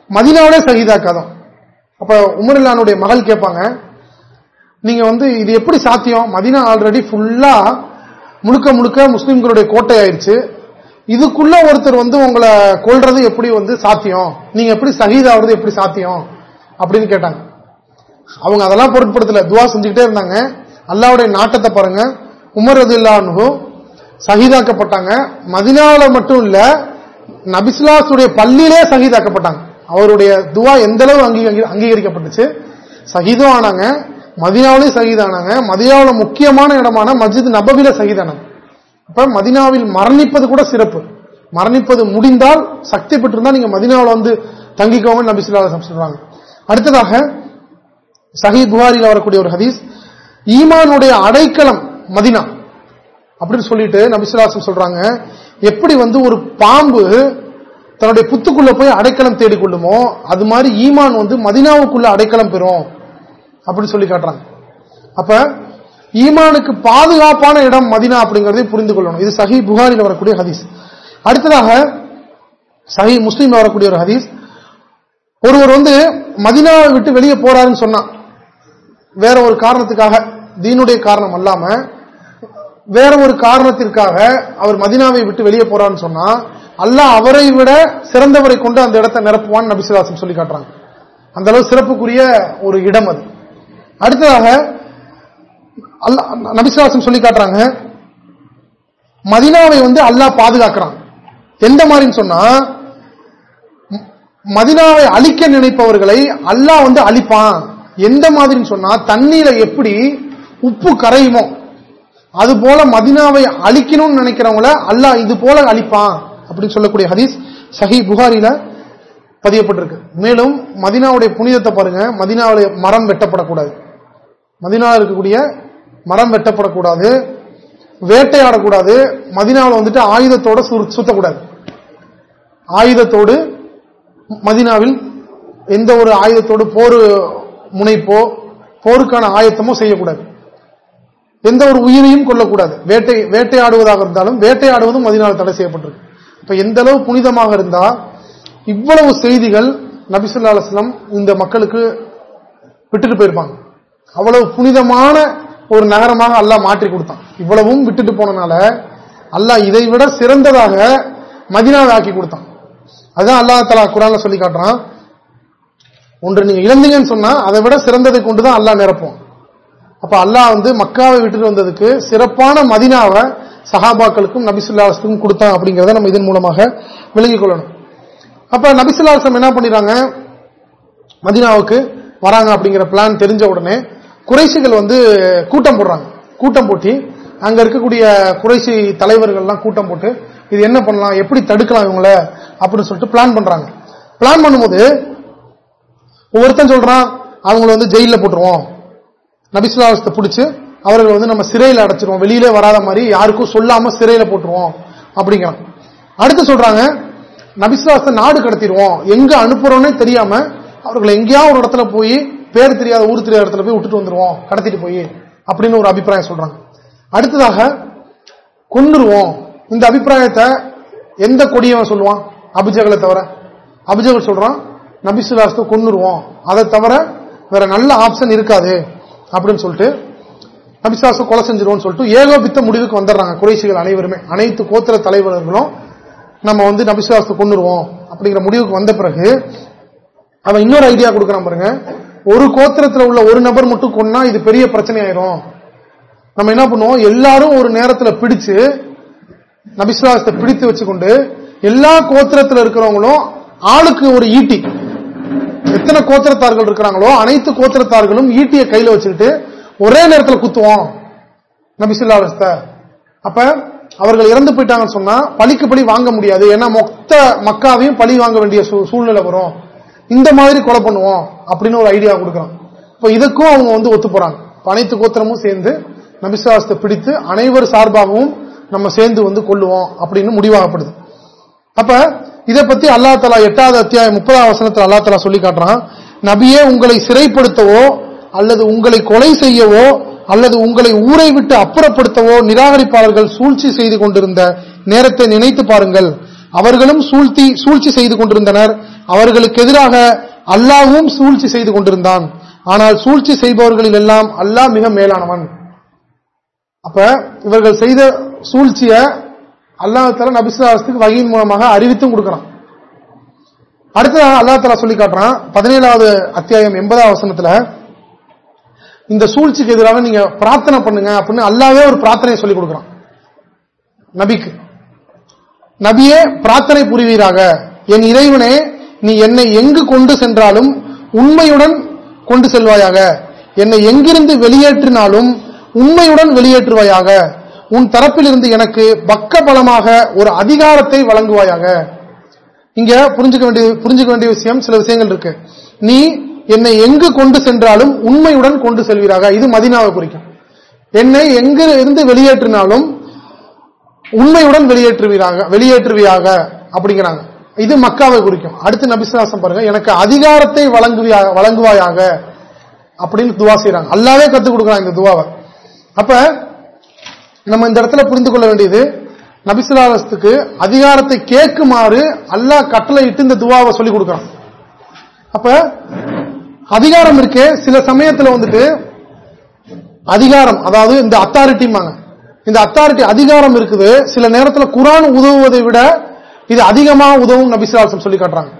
மதினாவிலே சஹீதாக்காதான் அப்ப உமர் இல்லானுடைய மகள் கேட்பாங்க நீங்க வந்து இது எப்படி சாத்தியம்? மதினா ஆல்ரெடி ஃபுல்லா முழுக்க முழுக்க முஸ்லீம்களுடைய கோட்டை ஆயிடுச்சு இதுக்குள்ள ஒருத்தர் வந்து உங்களை கொள்றது எப்படி வந்து சாத்தியம்? நீங்க எப்படி சகிதாவது எப்படி சாத்தியம்? அப்படின்னு கேட்டாங்க. அவங்க அதெல்லாம் பொருட்படுத்தல. துவா செஞ்சுக்கிட்டே இருந்தாங்க. அல்லாவுடைய நாட்டத்தை பாருங்க. உமர் இல்லானு சகிதாக்கப்பட்டாங்க. மதினாவில் மட்டும் இல்ல நபிஸ்லாசுடைய பள்ளியிலே சகிதாக்கப்பட்டாங்க. அவருடைய துவா எந்த அளவு அங்கீகரிக்கப்பட்டுச்சு? சகிதம் ஆனாங்க. மதினாவிலே சகிதானாங்க. மதினாவில் முக்கியமான இடமான மஸ்ஜித் நபவில சகிதானாங்க. அப்ப மதினாவில் மரணிப்பது கூட சிறப்பு. மரணிப்பது முடிந்தால் சக்தி பெற்றிருந்தா நீங்க மதினாவில் வந்து தங்கிக்கோங்க நபிசுல்லா சொல்றாங்க. அடுத்ததாக சஹி புகாரில் வரக்கூடிய ஒரு ஹதீஸ். ஈமானுடைய அடைக்கலம் மதினா. அப்படின்னு சொல்லிட்டு நபிசுலாசம் சொல்றாங்க. எப்படி வந்து ஒரு பாம்பு தன்னுடைய புத்துக்குள்ள போய் அடைக்கலம் தேடிக்கொள்ளுமோ அது மாதிரி ஈமான் வந்து மதினாவுக்குள்ள அடைக்கலம் பெறும். அப்படின்னு சொல்லி காட்டுறாங்க. அப்ப ஈமானுக்கு பாதுகாப்பான இடம் மதினா அப்படிங்கறதை புரிந்து கொள்ளணும். இது சஹி புகாரில் வரக்கூடிய ஹதீஸ். அடுத்ததாக சஹி முஸ்லீம் வரக்கூடிய ஒரு ஹதீஸ். ஒருவர் வந்து மதினாவை விட்டு வெளியே போறாருன்னு சொன்னான். வேற ஒரு காரணத்துக்காக தீனுடைய காரணம் அல்லாம வேற ஒரு காரணத்திற்காக அவர் மதினாவை விட்டு வெளியே போறான்னு சொன்னா அல்லாஹ் அவரை விட சிறந்தவரை கொண்டு அந்த இடத்தை நிரப்புவான் நபிசுலாசம் சொல்லி காட்டுறாங்க. அந்த அளவு சிறப்புக்குரிய ஒரு இடம் அது. அடுத்ததாக நபிசுவாசம் சொல்லி காட்டுறாங்க மதினாவை வந்து அல்லாஹ் பாதுகாக்கிறான். எந்த மாதிரின்னு சொன்னா மதினாவை அழிக்க நினைப்பவர்களை அல்லாஹ் வந்து அழிப்பான். எந்த மாதிரின்னு சொன்னா தண்ணீரை எப்படி உப்பு கரையுமோ அது போல மதினாவை அழிக்கணும்னு நினைக்கிறவங்கள அல்லாஹ் இது போல அழிப்பான் அப்படின்னு சொல்லக்கூடிய ஹதீஸ் சஹி புகாரில பதியப்பட்டிருக்கு. மேலும் மதினாவுடைய புனிதத்தை பாருங்க. மதினாவுடைய மரம் வெட்டப்படக்கூடாது. மதினாவில் இருக்கக்கூடிய மரம் வெட்டப்படக்கூடாது வேட்டையாடக்கூடாது. மதினாவில் வந்துட்டு ஆயுதத்தோட சுத்தக்கூடாது. ஆயுதத்தோடு மதினாவில் எந்த ஒரு ஆயுதத்தோடு போர் முனைப்போ போருக்கான ஆயத்தமோ செய்யக்கூடாது. எந்த ஒரு உயிரையும் கொள்ளக்கூடாது வேட்டை வேட்டையாடுவதாக இருந்தாலும் வேட்டையாடுவதும் மதினாவில் தடை செய்யப்பட்டிருக்கு. இப்ப எந்த அளவு புனிதமாக இருந்தா இவ்வளவு செய்திகள் நபிசுல்லா அலுவலம் இந்த மக்களுக்கு விட்டுட்டு போயிருப்பாங்க. அவ்வளவு புனிதமான ஒரு நகரமாக அல்லாஹ் மாற்றி கொடுத்தான். இவ்வளவும் விட்டுட்டு போனனால அல்லாஹ் இதை விட சிறந்ததாக மதினாவை ஆக்கி கொடுத்தான். அதுதான் அல்லா தலா குரான் சொல்லி காட்டுறான். ஒன்று நீங்க இழந்தீங்கன்னு சொன்னா அதை விட சிறந்ததை கொண்டுதான் அல்லாஹ் நிரப்போம் அப்ப அல்லாஹ் வந்து மக்காவை விட்டுட்டு வந்ததுக்கு சிறப்பான மதினாவை சஹாபாக்களுக்கும் நபிசுல்லாஸ்க்கும் கொடுத்தான் அப்படிங்கறத நம்ம இதன் மூலமாக விளங்கிக் கொள்ளணும். அப்ப நபிசுல்லாசம் என்ன பண்ணிடுறாங்க? மதினாவுக்கு வராங்க அப்படிங்கிற பிளான் தெரிஞ்ச உடனே குறைசிகள் வந்து கூட்டம் போடுறாங்க. கூட்டம் போட்டி. அங்க இருக்கக்கூடிய குறைசி தலைவர்கள்லாம் கூட்டம் போட்டு இது என்ன பண்ணலாம் எப்படி தடுக்கலாம் இவங்கள அப்படின்னு சொல்லிட்டு பிளான் பண்றாங்க. பிளான் பண்ணும்போது ஒவ்வொருத்தன் சொல்றான் அவங்கள வந்து ஜெயில போட்டுருவோம். நபிசுலாசத்தை பிடிச்சு அவர்கள் வந்து நம்ம சிறையில் அடைச்சிருவோம். வெளியிலே வராத மாதிரி யாருக்கும் சொல்லாம சிறையில போட்டுருவோம் அப்படிங்கிறான். அடுத்து சொல்றாங்க நபிசுலாசத்தை நாடு கடத்திடுவோம். எங்க அனுப்புறோம்னே தெரியாம அவர்களை எங்கேயாவது ஒரு இடத்துல போய் பேர் தெரியாத ஊர் தெரியாத இடத்துல போய் விட்டுட்டு வந்துருவோம் கடத்திட்டு போய் அப்படின்னு ஒரு அபிப்பிராயம் சொல்றாங்க. அடுத்ததாக கொண்டுருவோம் இந்த அபிப்பிராயத்தை எந்த கொடியவன் சொல்லுவான்? அபிஜகலை தவிர. அபிஜகல் சொல்றான் நபிசுலாஸ்து கொண்டுருவோம் அதை தவிர வேற நல்ல ஆப்ஷன் இருக்காது அப்படின்னு சொல்லிட்டு நபிசுலாசம் கொலை செஞ்சிருவோம் சொல்லிட்டு ஏகோபித்த முடிவுக்கு வந்துடுறாங்க குறைசிகள் அனைவருமே. அனைத்து கோத்திர தலைவர்களும் நம்ம வந்து நபிசுலாசத்தை கொண்டுருவோம் அப்படிங்கிற முடிவுக்கு வந்த பிறகு அவன் இன்னொரு ஐடியா கொடுக்கறான் பாருங்க. ஒரு கோத்திரத்தில் உள்ள ஒரு நபர் மட்டும் கொன்னா இது பெரிய பிரச்சனை ஆயிரும் நம்ம என்ன பண்ணுவோம்? எல்லாரும் ஒரு நேரத்தில் பிடிச்சு நபிசுவாசத்தை பிடித்து வச்சுக்கொண்டு எல்லா கோத்திரத்தில் இருக்கிறவங்களும் ஆளுக்கு ஒரு ஈட்டி. எத்தனை கோத்திரத்தார்கள் இருக்கிறாங்களோ அனைத்து கோத்திரத்தார்களும் ஈட்டிய கையில வச்சுக்கிட்டு ஒரே நேரத்தில் குத்துவோம் நபிசுல்லாஸ்த அப்ப அவர்கள் இறந்து போயிட்டாங்கன்னு சொன்னா பழிக்கு பழி வாங்க முடியாது. ஏன்னா மொத்த மக்காவையும் பழி வாங்க வேண்டிய சூழ்நிலை வரும். இந்த மாதிரி கொலை பண்ணுவோம் அப்படின்னு ஒரு ஐடியா கொடுக்கறான். இப்ப இதுக்கும் அவங்க வந்து ஒத்து போறாங்க. அனைத்து கோத்திரமும் சேர்ந்து நபிசுவாசத்தை பிடித்து அனைவர் சார்பாகவும் நம்ம சேர்ந்து வந்து கொள்ளுவோம் அப்படின்னு முடிவாகப்படுது. அப்ப இதை பத்தி அல்லா தலா எட்டாவது அத்தியாயம் முப்பதாம் வசனத்தில் அல்லா தலா சொல்லி காட்டுறான். நபியே உங்களை சிறைப்படுத்தவோ அல்லது உங்களை கொலை செய்யவோ அல்லது உங்களை ஊரை விட்டு அப்புறப்படுத்தவோ நிராகரிப்பாளர்கள் சூழ்ச்சி செய்து கொண்டிருந்த நேரத்தை நினைத்து பாருங்கள். அவர்களும் சூழ்த்தி சூழ்ச்சி செய்து கொண்டிருந்தனர். அவர்களுக்கு எதிராக அல்லாவும் சூழ்ச்சி செய்து கொண்டிருந்தான். ஆனால் சூழ்ச்சி செய்பவர்களில் எல்லாம் அல்லாஹ் மிக மேலானவன். அப்ப இவர்கள் செய்த சூழ்ச்சிய அல்லாஹால நபிசுலாசத்துக்கு வகையின் மூலமாக அறிவித்தும் கொடுக்கிறான். அடுத்ததாக அல்லா தலா சொல்லி காட்டுறான் பதினேழாவது அத்தியாயம் எண்பதாம் வசனத்துல இந்த சூழ்ச்சிக்கு எதிராக நீங்க பிரார்த்தனை பண்ணுங்க அப்படின்னு அல்லாவே ஒரு பிரார்த்தனையை சொல்லிக் கொடுக்கிறான். நபிக்கு. நபியே பிரார்த்தனை புரிவீராக. என் இறைவனே நீ என்னை எங்கு கொண்டு சென்றாலும் உண்மையுடன் கொண்டு செல்வாயாக. என்னை எங்கிருந்து வெளியேற்றினாலும் உண்மையுடன் வெளியேற்றுவாயாக. உன் தரப்பிலிருந்து எனக்கு பக்க பலமாக ஒரு அதிகாரத்தை வழங்குவாயாக. இங்க புரிஞ்சுக்க வேண்டிய புரிஞ்சுக்க வேண்டிய விஷயம் சில விஷயங்கள் இருக்கு. நீ என்னை எங்கு கொண்டு சென்றாலும் உண்மையுடன் கொண்டு செல்வீராக. இது மதினாவை குறிக்கும். என்னை எங்கிருந்து வெளியேற்றினாலும் உண்மையுடன் வெளியேற்றுவீராக வெளியேற்றுவியாக அப்படிங்கிறாங்க. இது மக்காவை குறிக்கும். அடுத்து நபிசுவாசம் பாருங்க எனக்கு அதிகாரத்தை வழங்குவாயாக அப்படின்னு துவா செய்யறாங்க அல்லாவே கத்துக் கொடுக்குறாங்க இந்த துவாவை. அப்ப நம்ம இந்த இடத்துல புரிந்து கொள்ள வேண்டியது நபிசுலாசத்துக்கு அதிகாரத்தை கேட்குமாறு அல்லா கட்டளை இட்டு இந்த துவாவை சொல்லிக் கொடுக்கறான். அப்ப அதிகாரம் இருக்கே சில சமயத்துல வந்துட்டு அதிகாரம் அதாவது இந்த அத்தாரிட்டிமாங்க இந்த அத்தாரிட்டி அதிகாரம் இருக்குது. சில நேரத்தில் குரான் உதவுவதை விட இது அதிகமாக உதவும் நபிசுலாசம் சொல்லி காட்டுறாங்க.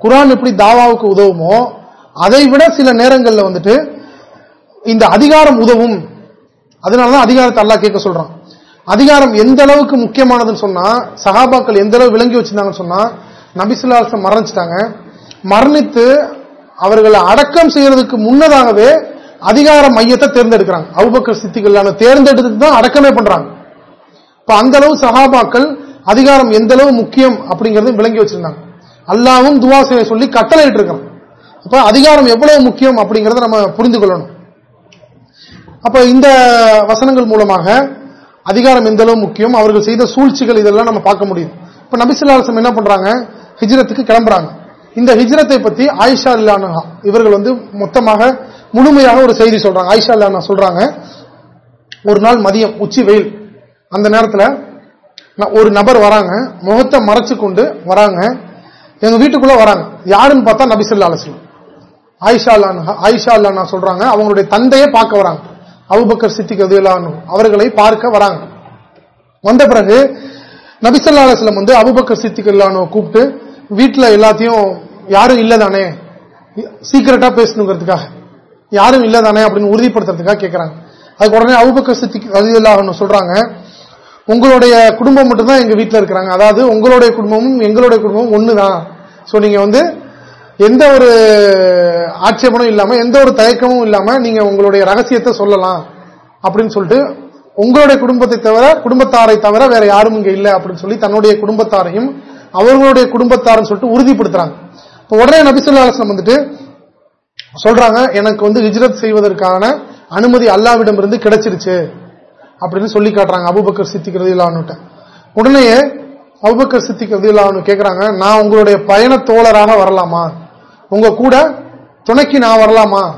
குரான் எப்படி தாவாவுக்கு உதவுமோ அதை விட சில நேரங்களில் வந்துட்டு இந்த அதிகாரம் உதவும். அதனாலதான் அதிகாரத்தை அல்லா கேட்க சொல்றான். அதிகாரம் எந்த அளவுக்கு முக்கியமானதுன்னு சொன்னா சகாபாக்கள் எந்த அளவு விளங்கி வச்சிருந்தாங்கன்னு சொன்னா நபிசுல்லாசம் மரணிச்சிட்டாங்க மரணித்து அவர்களை அடக்கம் செய்யறதுக்கு முன்னதாகவே அதிகார மையத்தை தேர்ந்தெடுக்கிறாங்க. அவுபக்கர் சித்திகள் தேர்ந்தெடுத்து தான் அடக்கமே பண்றாங்க. இப்ப அந்த அளவு சகாபாக்கள் அதிகாரம் எந்த அளவு முக்கியம் அப்படிங்கறத விளங்கி வச்சிருந்தாங்க. அல்லாவும் துவா செய்ய சொல்லி கட்டளை இருக்கிறோம் அப்ப அதிகாரம் எவ்வளவு முக்கியம் அப்படிங்கறத நம்ம புரிந்து கொள்ளணும். அப்ப இந்த வசனங்கள் மூலமாக அதிகாரம் எந்த அளவு முக்கியம் அவர்கள் செய்த சூழ்ச்சிகள் இதெல்லாம் நம்ம பார்க்க முடியும். இப்ப நபிசுல்லாசம் என்ன பண்றாங்க? ஹிஜ்ரத்துக்கு கிளம்புறாங்க. இந்த ஹிஜ்ரத்தை பத்தி ஆயிஷா இல்லானா இவர்கள் வந்து மொத்தமாக முழுமையான ஒரு செய்தி சொல்றாங்க. ஐஷா இல்லானா சொல்றாங்க. ஒரு நாள் மதியம் உச்சி வெயில். அந்த நேரத்தில் ஒரு நபர் வராங்க. முகத்தை மறைச்சு கொண்டு வராங்க. எங்க வீட்டுக்குள்ள வராங்க. யாருன்னு பார்த்தா நபிசல்லா அலசலம் ஆயிஷா ஆயிஷா அல்லா சொல்றாங்க. அவங்களுடைய தந்தையை பார்க்க வராங்க. அவுபக்கர் சித்திக் அதிலானு அவர்களை பார்க்க வராங்க. வந்த பிறகு நபிசல்லா அலுவலம் வந்து அபுபக்கர் சித்திக் இல்லானோ கூப்பிட்டு வீட்டில் எல்லாத்தையும் யாரும் இல்லதானே? சீக்கிரட்டா பேசணுங்கிறதுக்காக. யாரும் இல்லதானே அப்படின்னு உறுதிப்படுத்துறதுக்காக கேட்கறாங்க அதுக்கு உடனே அவுபக்கர் சித்திக் அதிலாகணும் சொல்றாங்க உங்களுடைய குடும்பம் மட்டும்தான் எங்க வீட்டில் இருக்கிறாங்க. அதாவது உங்களுடைய குடும்பமும் எங்களுடைய குடும்பமும் ஒண்ணுதான். ஸோ நீங்க வந்து எந்த ஒரு ஆட்சேபனும் இல்லாம எந்த ஒரு தயக்கமும் இல்லாம நீங்க உங்களுடைய ரகசியத்தை சொல்லலாம். அப்படின்னு சொல்லிட்டு உங்களுடைய குடும்பத்தை தவிர குடும்பத்தாரை தவிர வேற யாரும் இங்க இல்லை. அப்படின்னு சொல்லி தன்னுடைய குடும்பத்தாரையும் அவர்களுடைய குடும்பத்தாரும் சொல்லிட்டு உறுதிப்படுத்துறாங்க. இப்போ உடனே நபிசுல்லா வந்துட்டு சொல்றாங்க எனக்கு வந்து ஹிஜ்ரத் செய்வதற்கான அனுமதி அல்லாவிடம் இருந்து கிடைச்சிருச்சு அப்படின்னு சொல்லி காட்டுறாங்க. அபுபக்கர் சித்திக்கிறது இல்லான்னு உடனே அபுபக்கர் சித்திக்கிறது இல்லான்னு கேட்கிறாங்க நான் உங்களுடைய பயண தோழராக வரலாமா? உங்க கூட துணைக்கு நான் வரலாமா?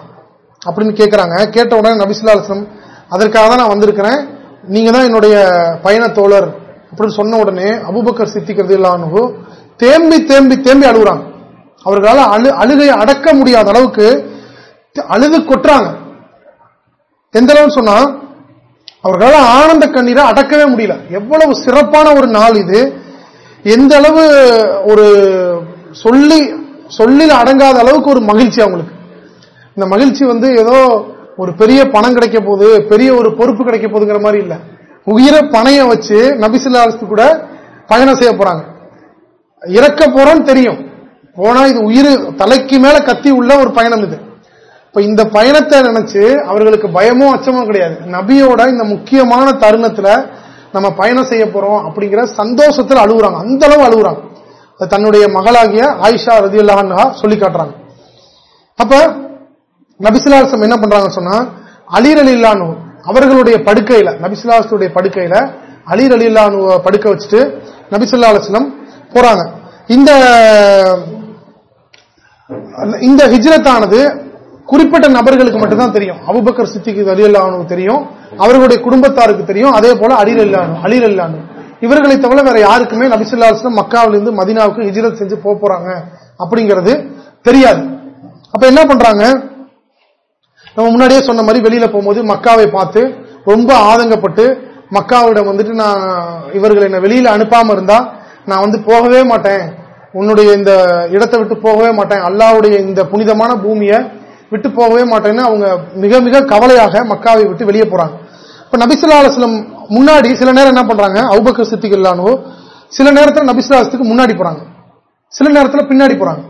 அப்படின்னு கேட்கிறாங்க கேட்ட உடனே நபிசுல்லா அதற்காக தான் நான் வந்திருக்கிறேன். நீங்க தான் என்னுடைய பயண தோழர். அப்படின்னு சொன்ன உடனே அபுபக்கர் சித்திக்கிறது இல்லானு தேம்பி தேம்பி தேம்பி அழுகுறாங்க அவர்களால் அழு அழுகையை அடக்க முடியாத அளவுக்கு அழுது கொட்டுறாங்க. எந்த அளவுன்னு சொன்னா அவர்களால் ஆனந்த கண்ணீரை அடக்கவே முடியல. எவ்வளவு சிறப்பான ஒரு நாள் இது. எந்த அளவு ஒரு சொல்லி சொல்லில் அடங்காத அளவுக்கு ஒரு மகிழ்ச்சி அவங்களுக்கு. இந்த மகிழ்ச்சி வந்து ஏதோ ஒரு பெரிய பணம் கிடைக்க போகுது பெரிய ஒரு பொறுப்பு கிடைக்க போகுதுங்கிற மாதிரி இல்ல. உயிரை பணைய வச்சு நபிசுல்லாஸ்து கூட பயணம் செய்ய போறாங்க. இறக்க போறோம்னு தெரியும். போனா இது உயிர் தலைக்கு மேல கத்தி உள்ள ஒரு பயணம் இது. இப்ப இந்த பயணத்தை நினைச்சு அவர்களுக்கு பயமோ அச்சமோ கிடையாது. நபியோட இந்த முக்கியமான தருணத்துல நம்ம பயணம் செய்ய போறோம் அப்படிங்கிற சந்தோஷத்தில் அழுகுறாங்க. அந்த அளவு அழுகுறாங்க. தன்னுடைய மகளாகிய ஆயிஷா ரதி அல்லாஹா சொல்லி காட்டுறாங்க. அப்ப நபிசுலாசம் என்ன பண்றாங்க சொன்னா அலீர் அலி இல்லானு அவர்களுடைய படுக்கையில நபிசுல்லாசுடைய படுக்கையில அலீர் அலி இல்லானு படுக்க வச்சுட்டு நபிசுல்லா அலுவலம் போறாங்க. இந்த இந்த ஹிஜ்ரத்தானது குறிப்பிட்ட நபர்களுக்கு மட்டும்தான் தெரியும். அபுபக்கர் சித்திக்கு அலியல்லானு தெரியும். அவர்களுடைய குடும்பத்தாருக்கு தெரியும். அதே போல அலில் அல்லானு அலில் அல்லானு இவர்களை தவிர வேற யாருக்குமே நபிசுல்லாஸ்லம் மக்காவிலிருந்து மதினாவுக்கு ஹிஜ்ரத் செஞ்சு போறாங்க அப்படிங்கிறது தெரியாது. அப்ப என்ன பண்றாங்க? நம்ம முன்னாடியே சொன்ன மாதிரி வெளியில போகும்போது மக்காவை பார்த்து ரொம்ப ஆதங்கப்பட்டு மக்காவிடம் வந்துட்டு நான் இவர்கள் என்ன வெளியில அனுப்பாம இருந்தா நான் வந்து போகவே மாட்டேன். உன்னுடைய இந்த இடத்தை விட்டு போகவே மாட்டேன். அல்லாவுடைய இந்த புனிதமான பூமியை விட்டு போகவே மாட்டேன்னு அவங்க மிக மிக கவலையாக மக்காவை விட்டு வெளியே போறாங்க. இப்ப நபிசுல்லா அலுவலம் முன்னாடி சில நேரம் என்ன பண்றாங்க? அவுபக்க இல்லானோ சில நேரத்தில் நபிசுல்லாசத்துக்கு முன்னாடி போறாங்க. சில நேரத்தில் பின்னாடி போறாங்க.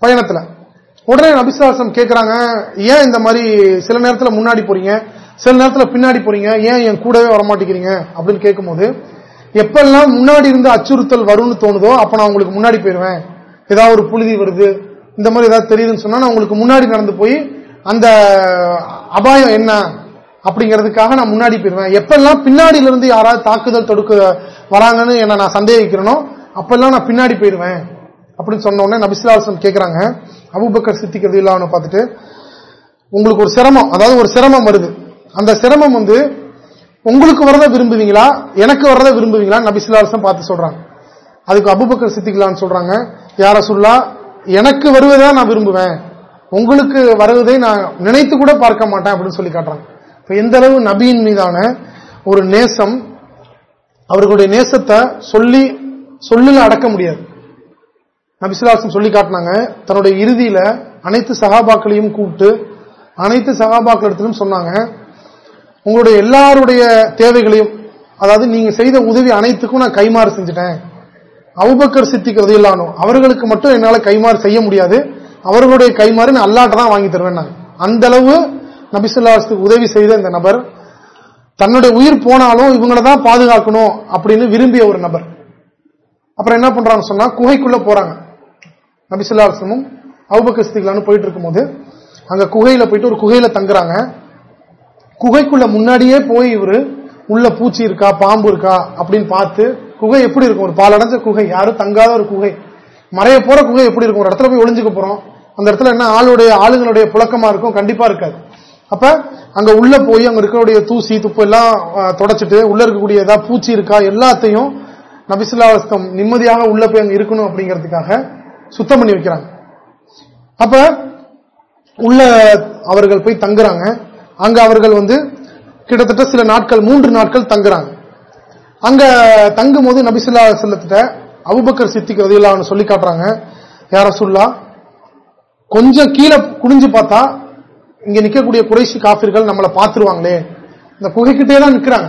பயணத்துல. உடனே நபிசுலாசம் கேட்கறாங்க ஏன் இந்த மாதிரி சில நேரத்தில் முன்னாடி போறீங்க? சில நேரத்தில் பின்னாடி போறீங்க? ஏன் என் கூடவே வரமாட்டேங்கிறீங்க? அப்படின்னு கேட்கும்போது எப்பெல்லாம் முன்னாடி இருந்து அச்சுறுத்தல் வரும்னு தோணுதோ அப்ப நான் உங்களுக்கு முன்னாடி போயிருவேன். ஏதாவது ஒரு புழுதி வருது இந்த மாதிரி ஏதாவது தெரியுதுன்னு சொன்னா நான் உங்களுக்கு முன்னாடி நடந்து போய் அந்த அபாயம் என்ன அப்படிங்கிறதுக்காக நான் முன்னாடி போயிருவேன். எப்பெல்லாம் பின்னாடியில இருந்து யாராவது தாக்குதல் தொடுக்க வராங்கன்னு என்ன நான் சந்தேகிக்கிறனோ அப்பெல்லாம் நான் பின்னாடி போயிருவேன் அப்படின்னு சொன்ன உடனே நபிசுலாசன் கேட்கிறாங்க அபுபக்கர் சித்திக்கிறது இல்லாம பார்த்துட்டு உங்களுக்கு ஒரு சிரமம் அதாவது ஒரு சிரமம் வருது. அந்த சிரமம் வந்து உங்களுக்கு வரத விரும்புவீங்களா? எனக்கு வரத விரும்புவீங்களா? நபிசுல்லாசம் பார்த்து சொல்றாங்க. அதுக்கு அபுபக்கர் சித்திக்கலான்னு சொல்றாங்க. யார சொல்லா எனக்கு வருவதை நான் விரும்புவேன். உங்களுக்கு வருவதை நான் நினைத்து கூட பார்க்க மாட்டேன் அப்படின்னு சொல்லி காட்டுறாங்க. எந்த அளவு நபியின் மீதான ஒரு நேசம் அவர்களுடைய நேசத்தை சொல்லி சொல்லில அடக்க முடியாது. நபிசுலாசம் சொல்லி காட்டினாங்க தன்னுடைய இறுதியில அனைத்து சகாபாக்களையும் கூப்பிட்டு அனைத்து சகாபாக்களிடத்திலும் சொன்னாங்க உங்களுடைய எல்லாருடைய தேவைகளையும் அதாவது நீங்க செய்த உதவி அனைத்துக்கும் நான் கைமாறு செஞ்சுட்டேன். அவுபக்கர் சித்திக்கிறது இல்லானோ அவர்களுக்கு மட்டும் என்னால கைமாறு செய்ய முடியாது. அவர்களுடைய கைமாறு நான் அல்லாட்ட தான் வாங்கி தருவேன் அந்த அளவு நபிசுல்லாசுக்கு உதவி செய்த இந்த நபர் தன்னுடைய உயிர் போனாலும் இவங்களை தான் பாதுகாக்கணும் அப்படின்னு விரும்பிய ஒரு நபர். அப்புறம் என்ன பண்றாங்க சொன்னா குகைக்குள்ள போறாங்க. நபிசுல்லாசமும் அவுபக்கர் சித்திகளான்னு போயிட்டு இருக்கும்போது அங்க குகையில போயிட்டு ஒரு குகையில தங்குறாங்க. குகைக்குள்ள முன்னாடியே போய் இவரு உள்ள பூச்சி இருக்கா பாம்பு இருக்கா? அப்படின்னு பார்த்து குகை எப்படி இருக்கும்? ஒரு பாலடைஞ்ச குகை யாரும் தங்காத ஒரு குகை. மறைய போற குகை எப்படி இருக்கும்? ஒரு இடத்துல போய் ஒளிஞ்சுக்க போறோம். அந்த இடத்துல என்ன ஆளுடைய ஆளுங்களுடைய புழக்கமா இருக்கும்? கண்டிப்பா இருக்காது. அப்ப அங்க உள்ள போய் அங்க இருக்கக்கூடிய தூசி துப்பு எல்லாம் தொடச்சிட்டு உள்ள இருக்கக்கூடிய ஏதாவது பூச்சி இருக்கா எல்லாத்தையும் நபிசுல்லாஸ்தம் நிம்மதியாக உள்ள போய் அங்க இருக்கணும் அப்படிங்கிறதுக்காக சுத்தம் பண்ணி வைக்கிறாங்க. அப்ப உள்ள அவர்கள் போய் தங்குறாங்க. அங்க அவர்கள் வந்து கிட்டத்தட்ட சில நாட்கள் மூன்று நாட்கள் தங்குறாங்க. அங்க தங்கும் போது நபிசுல்லா செல்லத்திட்ட அபுபக்கர் சித்திக்கு உதவியில்லான்னு சொல்லி காட்டுறாங்க யார சொல்லா கொஞ்சம் கீழே குடிஞ்சு பார்த்தா இங்க நிக்கக்கூடிய குறைசி காபிர்கள் நம்மளை பார்த்துருவாங்களே. இந்த குகைக்கிட்டே தான் நிக்கிறாங்க.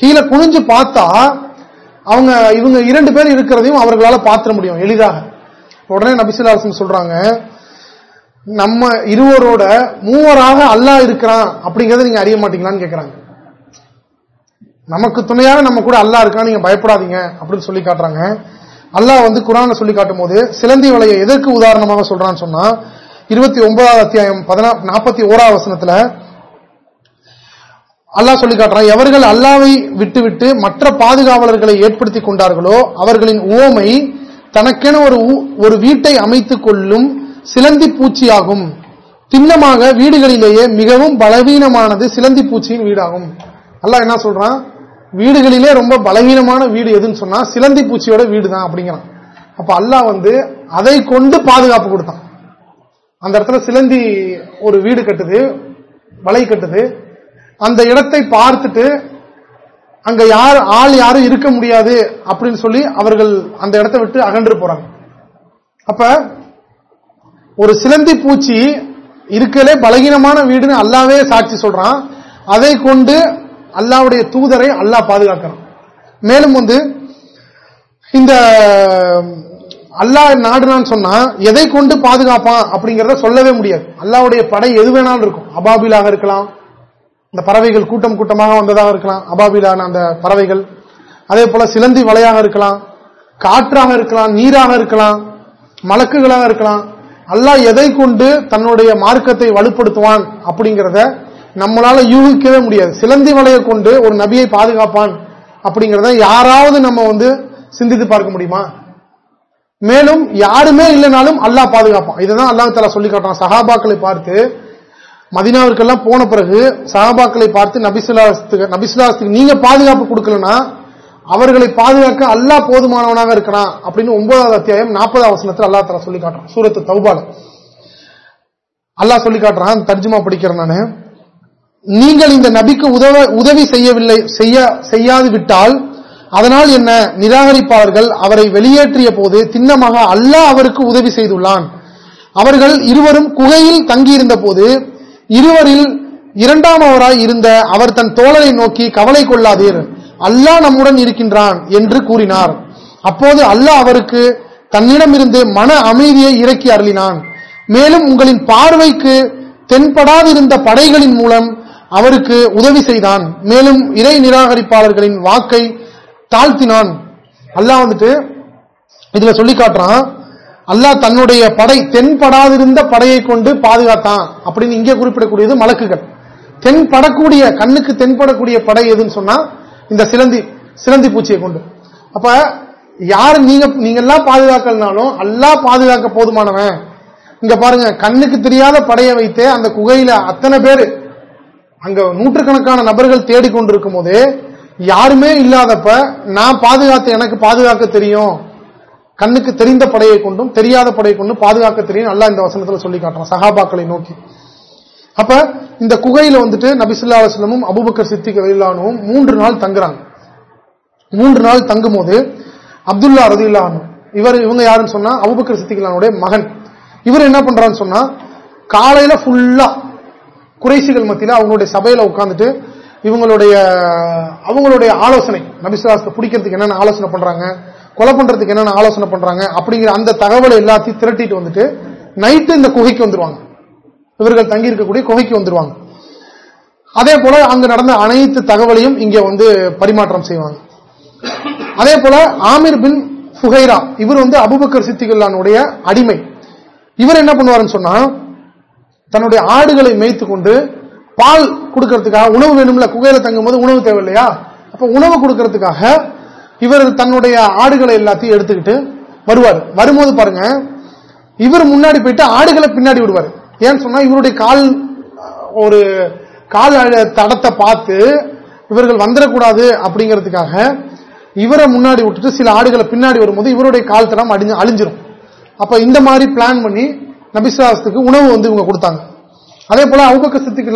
கீழே குனிஞ்சு பார்த்தா அவங்க இவங்க இரண்டு பேர் இருக்கிறதையும் அவர்களால பார்த்துட முடியும் எளிதாக. உடனே நபிசுல்லாசன் சொல்றாங்க நம்ம இருவரோட மூவராக அல்லா இருக்கிறான் அப்படிங்கறத நீங்க அறிய மாட்டீங்களான்னு கேட்கிறாங்க நமக்கு துணையாக நம்ம கூட அல்லா இருக்கான்னு நீங்க பயப்படாதீங்க அப்படின்னு சொல்லி காட்டுறாங்க. அல்லாஹ் வந்து குரான சொல்லி காட்டும் போது சிலந்தி வலையை எதற்கு உதாரணமாக சொல்றான்னு சொன்னா இருபத்தி ஒன்பதாவது அத்தியாயம் நாற்பத்தி ஓராவது வசனத்துல அல்லாஹ் சொல்லி காட்டுறான் எவர்கள் அல்லாவை விட்டுவிட்டு மற்ற பாதுகாவலர்களை ஏற்படுத்திக் கொண்டார்களோ அவர்களின் ஓமை தனக்கென ஒரு ஒரு வீட்டை அமைத்துக் கொள்ளும் சிலந்தி பூச்சியாகும். திண்ணமாக வீடுகளிலேயே மிகவும் பலவீனமானது சிலந்தி பூச்சியின் வீடாகும். அல்லாஹ் என்ன சொல்றான்? வீடுகளிலே ரொம்ப பலவீனமான வீடு எதுன்னு சொன்னா சிலந்தி பூச்சியோட வீடு தான் அப்படிங்கிறான். அப்ப அல்லாஹ் வந்து அதை கொண்டு பாதுகாப்பு கொடுத்தான். அந்த இடத்துல சிலந்தி ஒரு வீடு கட்டுது வலை கட்டுது. அந்த இடத்தை பார்த்துட்டு அங்க யார் ஆள் யாரும் இருக்க முடியாது அப்படின்னு சொல்லி அவர்கள் அந்த இடத்தை விட்டு அகன்று போறாங்க. அப்ப ஒரு சிலந்தி பூச்சி இருக்கலே பலகீனமான வீடுன்னு அல்லாவே சாட்சி சொல்றான். அதை கொண்டு அல்லாவுடைய தூதரை அல்லாஹ் பாதுகாக்கிறான். மேலும் வந்து இந்த அல்லாஹ் நாடுனான்னு சொன்னா எதை கொண்டு பாதுகாப்பான் அப்படிங்கறத சொல்லவே முடியாது. அல்லாவுடைய படை எது வேணாலும் இருக்கும். அபாபிலாக இருக்கலாம். இந்த பறவைகள் கூட்டம் கூட்டமாக வந்ததாக இருக்கலாம். அபாபிலான அந்த பறவைகள். அதே போல சிலந்தி வலையாக இருக்கலாம். காற்றாக இருக்கலாம் நீராக இருக்கலாம். மலக்குகளாக இருக்கலாம். அல்லாஹ் எதை கொண்டு தன்னுடைய மார்க்கத்தை வலுப்படுத்துவான் அப்படிங்கறத நம்மளால யூகிக்கவே முடியாது. சிலந்தி வலையை கொண்டு ஒரு நபியை பாதுகாப்பான் அப்படிங்கறத யாராவது நம்ம வந்து சிந்தித்து பார்க்க முடியுமா? மேலும் யாருமே இல்லைனாலும் அல்லாஹ் பாதுகாப்பான். இதுதான் அல்லாஹ் தலா சொல்லி காட்டான் சஹாபாக்களை பார்த்து மதினாவிற்கெல்லாம் போன பிறகு சஹாபாக்களை பார்த்து நபிசுலாஸ்துக்கு நபிசுலாஸ்துக்கு நீங்க பாதுகாப்பு கொடுக்கலன்னா அவர்களை பாதுகாக்க அல்லாஹ் போதுமானவனாக இருக்கிறான் அப்படின்னு ஒன்பதாவது அத்தியாயம் நாற்பதாவது வசனத்தில் அல்லா தலா சொல்லி காட்டுறான். சூரத்து தௌபால. அல்லாஹ் சொல்லி காட்டுறான் தர்ஜுமா படிக்கிறேன் நானு. நீங்கள் இந்த நபிக்கு உதவ உதவி செய்யவில்லை செய்ய செய்யாது விட்டால் அதனால் என்ன? நிராகரிப்பாளர்கள் அவரை வெளியேற்றிய போது திண்ணமாக அல்லாஹ் அவருக்கு உதவி செய்துள்ளான். அவர்கள் இருவரும் குகையில் தங்கியிருந்த போது இருவரில் இரண்டாம் அவராய் இருந்த அவர் தன் தோழரை நோக்கி கவலை கொள்ளாதீர். அல்லாஹ் நம்முடன் இருக்கின்றான் என்று கூறினார். அப்போது அல்லாஹ் அவருக்கு தன்னிடமிருந்து மன அமைதியை இறக்கி அருளினான். மேலும் உங்களின் பார்வைக்கு தென்படாதிருந்த படைகளின் மூலம் அவருக்கு உதவி செய்தான். மேலும் இறை நிராகரிப்பாளர்களின் வாக்கை தாழ்த்தினான். அல்லாஹ் வந்துட்டு இதுல சொல்லி காட்டுறான் அல்லாஹ் தன்னுடைய படை தென்படாதிருந்த படையை கொண்டு பாதுகாத்தான் அப்படின்னு இங்கே குறிப்பிடக்கூடியது மலக்குகள். தென்படக்கூடிய கண்ணுக்கு தென்படக்கூடிய படை எதுன்னு சொன்னா இந்த சிலந்தி சிலந்தி பூச்சியை கொண்டு. அப்ப யார் நீங்க நீங்க எல்லாம் பாதுகாக்கலனாலும் அல்லா பாதுகாக்க போதுமானவன். இங்க பாருங்க கண்ணுக்கு தெரியாத படையை வைத்தே அந்த குகையில அத்தனை பேரு அங்க நூற்றுக்கணக்கான நபர்கள் தேடிக்கொண்டிருக்கும் போது யாருமே இல்லாதப்ப நான் பாதுகாத்து எனக்கு பாதுகாக்க தெரியும். கண்ணுக்கு தெரிந்த படையை கொண்டும் தெரியாத படையை கொண்டும் பாதுகாக்க தெரியும். நல்லா இந்த வசனத்துல சொல்லி காட்டுறான் சகாபாக்களை நோக்கி. அப்ப இந்த குகையில வந்துட்டு நபிசுல்லா அலுவலமும் அபுபக்கர் சித்திக் ரயிலானும் மூன்று நாள் தங்குறாங்க. மூன்று நாள் தங்கும் போது அப்துல்லா ரதில்லானும் இவர் இவங்க யாருன்னு சொன்னா அபுபக்கர் சித்திகளானுடைய மகன். இவர் என்ன பண்றான்னு சொன்னா காலையில ஃபுல்லா குறைசிகள் மத்தியில அவங்களுடைய சபையில உட்காந்துட்டு இவங்களுடைய அவங்களுடைய ஆலோசனை நபிசுலாசத்தை பிடிக்கிறதுக்கு என்னென்ன ஆலோசனை பண்றாங்க கொலை பண்றதுக்கு என்னென்ன ஆலோசனை பண்றாங்க அப்படிங்கிற அந்த தகவலை எல்லாத்தையும் திரட்டிட்டு வந்துட்டு நைட்டு இந்த குகைக்கு வந்துருவாங்க. இவர்கள் தங்கி இருக்கக்கூடிய குகைக்கு வந்துருவாங்க. அதே போல அங்கு நடந்த அனைத்து தகவலையும் இங்க வந்து பரிமாற்றம் செய்வாங்க. அதே போல ஆமீர் பின் ஃபுகைரா இவர் வந்து அபுபக்கர் சித்திகல்லானுடைய அடிமை. இவர் என்ன பண்ணுவாருன்னு சொன்னா தன்னுடைய ஆடுகளை மேய்த்து கொண்டு பால் கொடுக்கறதுக்காக உணவு வேணும்ல குகையில தங்கும் போது உணவு தேவை இல்லையா அப்ப உணவு கொடுக்கறதுக்காக இவர் தன்னுடைய ஆடுகளை எல்லாத்தையும் எடுத்துக்கிட்டு வருவார். வரும்போது பாருங்க இவர் முன்னாடி போயிட்டு ஆடுகளை பின்னாடி விடுவார். ஏன்னு சொன்னா இவருடைய கால் ஒரு கால் தடத்தை பார்த்து இவர்கள் வந்துடக்கூடாது அப்படிங்கிறதுக்காக இவரை முன்னாடி விட்டுட்டு சில ஆடுகளை பின்னாடி வரும்போது இவருடைய கால் தடம் அடிஞ்சு அழிஞ்சிரும். அப்ப இந்த மாதிரி பிளான் பண்ணி நபிசாசத்துக்கு உணவு வந்து இவங்க கொடுத்தாங்க. அதே போல Abu Bakr Siddiq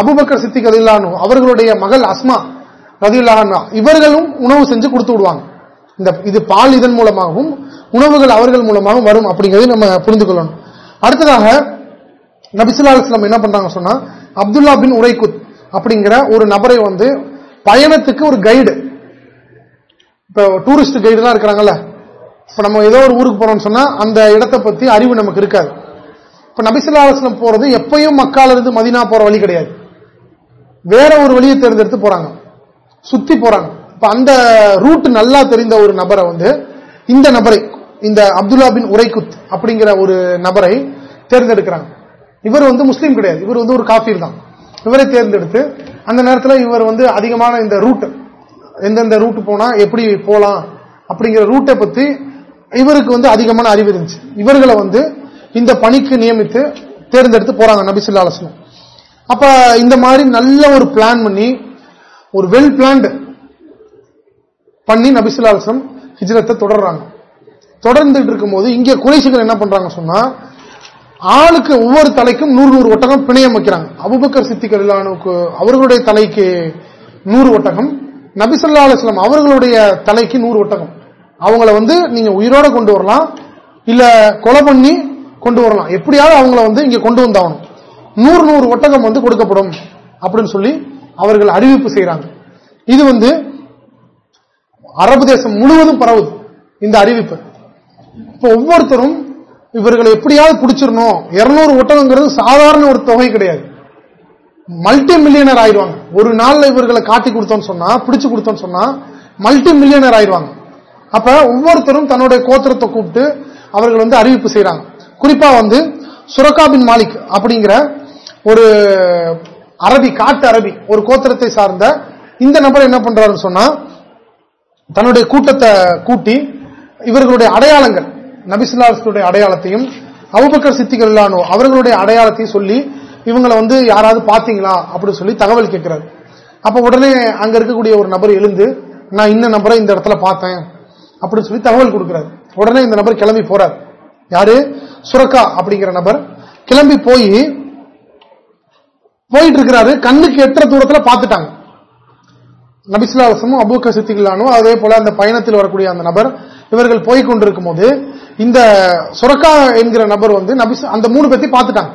Abu Bakr Siddiq அதில்லானு அவர்களுடைய மகள் அஸ்மா ரதியுல்லாஹா இவர்களும் உணவு செஞ்சு கொடுத்து விடுவாங்க. இந்த இது பால் இதன் மூலமாகவும் உணவுகள் அவர்கள் மூலமாகவும் வரும் அப்படிங்கறதை நம்ம புரிந்து கொள்ளணும். அடுத்ததாக நபிசுல்லா இஸ்லாம் என்ன பண்றாங்க சொன்னா அப்துல்லா பின் உரைக்குத் அப்படிங்கிற ஒரு நபரை வந்து பயணத்துக்கு ஒரு கைடு இப்போ டூரிஸ்ட் கைடுலாம் இருக்கிறாங்கல்ல. இப்ப நம்ம ஏதோ ஒரு ஊருக்கு போறோம்னு சொன்னா அந்த இடத்தை பத்தி அறிவு நமக்கு இருக்காது. இப்ப நபிசுல்லா போறது எப்பயும் மக்கால இருந்து மதினா போற வழி கிடையாது. வேற ஒரு வழியை தேர்ந்தெடுத்து போறாங்க. சுத்தி போறாங்க. இப்ப அந்த ரூட் நல்லா தெரிந்த ஒரு நபரை வந்து இந்த நபரை இந்த அப்துல்லா பின் உரைக்குத் அப்படிங்கிற ஒரு நபரை தேர்ந்தெடுக்கிறாங்க. இவர் வந்து முஸ்லீம் கிடையாது. இவர் வந்து ஒரு காஃபீர் தான். இவரை தேர்ந்தெடுத்து அந்த நேரத்தில் இவர் வந்து அதிகமான இந்த ரூட் எந்தெந்த ரூட் போனா எப்படி போலாம் அப்படிங்கிற ரூட்டை பத்தி இவருக்கு வந்து அதிகமான அறிவு இருந்துச்சு. இவர்களை வந்து இந்த பணிக்கு நியமித்து தேர்ந்தெடுத்து போறாங்க நபிசுல்லா அலுவலம் அப்ப இந்த மாதிரி நல்ல ஒரு பிளான் பண்ணி ஒரு வெல் பிளான்டு பண்ணி நபிசுல்லா அலுவலம் ஹிஜ்ரத்தை தொடர்றாங்க. தொடர்ந்துட்டு இருக்கும்போது இங்கே குறைசிகள் என்ன பண்றாங்க சொன்னா ஆளுக்கு ஒவ்வொரு தலைக்கும் நூறு நூறு ஒட்டகம் பிணையம் வைக்கிறாங்க. அபுபக்கர் சித்திகள் இல்லானுக்கு அவர்களுடைய தலைக்கு நூறு ஒட்டகம் நபிசல்லா அலுவலாம் அவர்களுடைய தலைக்கு நூறு ஒட்டகம். அவங்கள வந்து நீங்க உயிரோட கொண்டு வரலாம் இல்ல கொலை பண்ணி கொண்டு வரலாம். எப்படியாவது அவங்கள வந்து இங்க கொண்டு வந்தாகணும் நூறு நூறு ஒட்டகம் வந்து கொடுக்கப்படும் அப்படின்னு சொல்லி அவர்கள் அறிவிப்பு செய்யறாங்க இது வந்து அரபு தேசம் முழுவதும் பரவுது இந்த அறிவிப்பு. இப்ப ஒவ்வொருத்தரும் இவர்களை எப்படியாவது பிடிச்சிடணும். இருநூறு ஒட்டகங்கிறது சாதாரண ஒரு தொகை கிடையாது. மல்டி மில்லியனர் ஆயிடுவாங்க. ஒரு நாள்ல இவர்களை காட்டி கொடுத்தோம்னு சொன்னா பிடிச்சு கொடுத்தோம்னு சொன்னா மல்டி மில்லியனர் ஆயிடுவாங்க. அப்ப ஒவ்வொருத்தரும் தன்னுடைய கோத்திரத்தை கூப்பிட்டு அவர்கள் வந்து அறிவிப்பு செய்யறாங்க குறிப்பா வந்து சுரக்கா பின் மாலிக் அப்படிங்கிற ஒரு அரபி காட்டு அரபி ஒரு கோத்திரத்தை சார்ந்த இந்த நபர் என்ன பண்றாருன்னு சொன்னா தன்னுடைய கூட்டத்தை கூட்டி இவர்களுடைய அடையாளங்கள் நபிசுல்லாசுடைய அடையாளத்தையும் அவுபக்கர் சித்திகள் இல்லானோ அவர்களுடைய அடையாளத்தையும் சொல்லி இவங்களை வந்து யாராவது பாத்தீங்களா அப்படின்னு சொல்லி தகவல் கேட்கிறாரு. அப்ப உடனே அங்க இருக்கக்கூடிய ஒரு நபர் எழுந்து நான் இன்ன நபரை இந்த இடத்துல பார்த்தேன். அப்படின்னு சொல்லி தகவல் கொடுக்கிறார். உடனே இந்த நபர் கிளம்பி போறார். யாரு? சுரக்கா அப்படிங்கிற நபர். கிளம்பி போய் போயிட்டு இருக்கிறாரு. கண்ணுக்கு எட்டுற தூரத்துல பாத்துட்டாங்க நபிசுல்லாசமும் அபூக்க சித்திகளானும் அதே போல அந்த பயணத்தில் வரக்கூடிய அந்த நபர் இவர்கள் போய் கொண்டிருக்கும் போது இந்த சுரக்கா என்கிற நபர் வந்து நபிஸ் அந்த மூணு பத்தி பார்த்துட்டாங்க.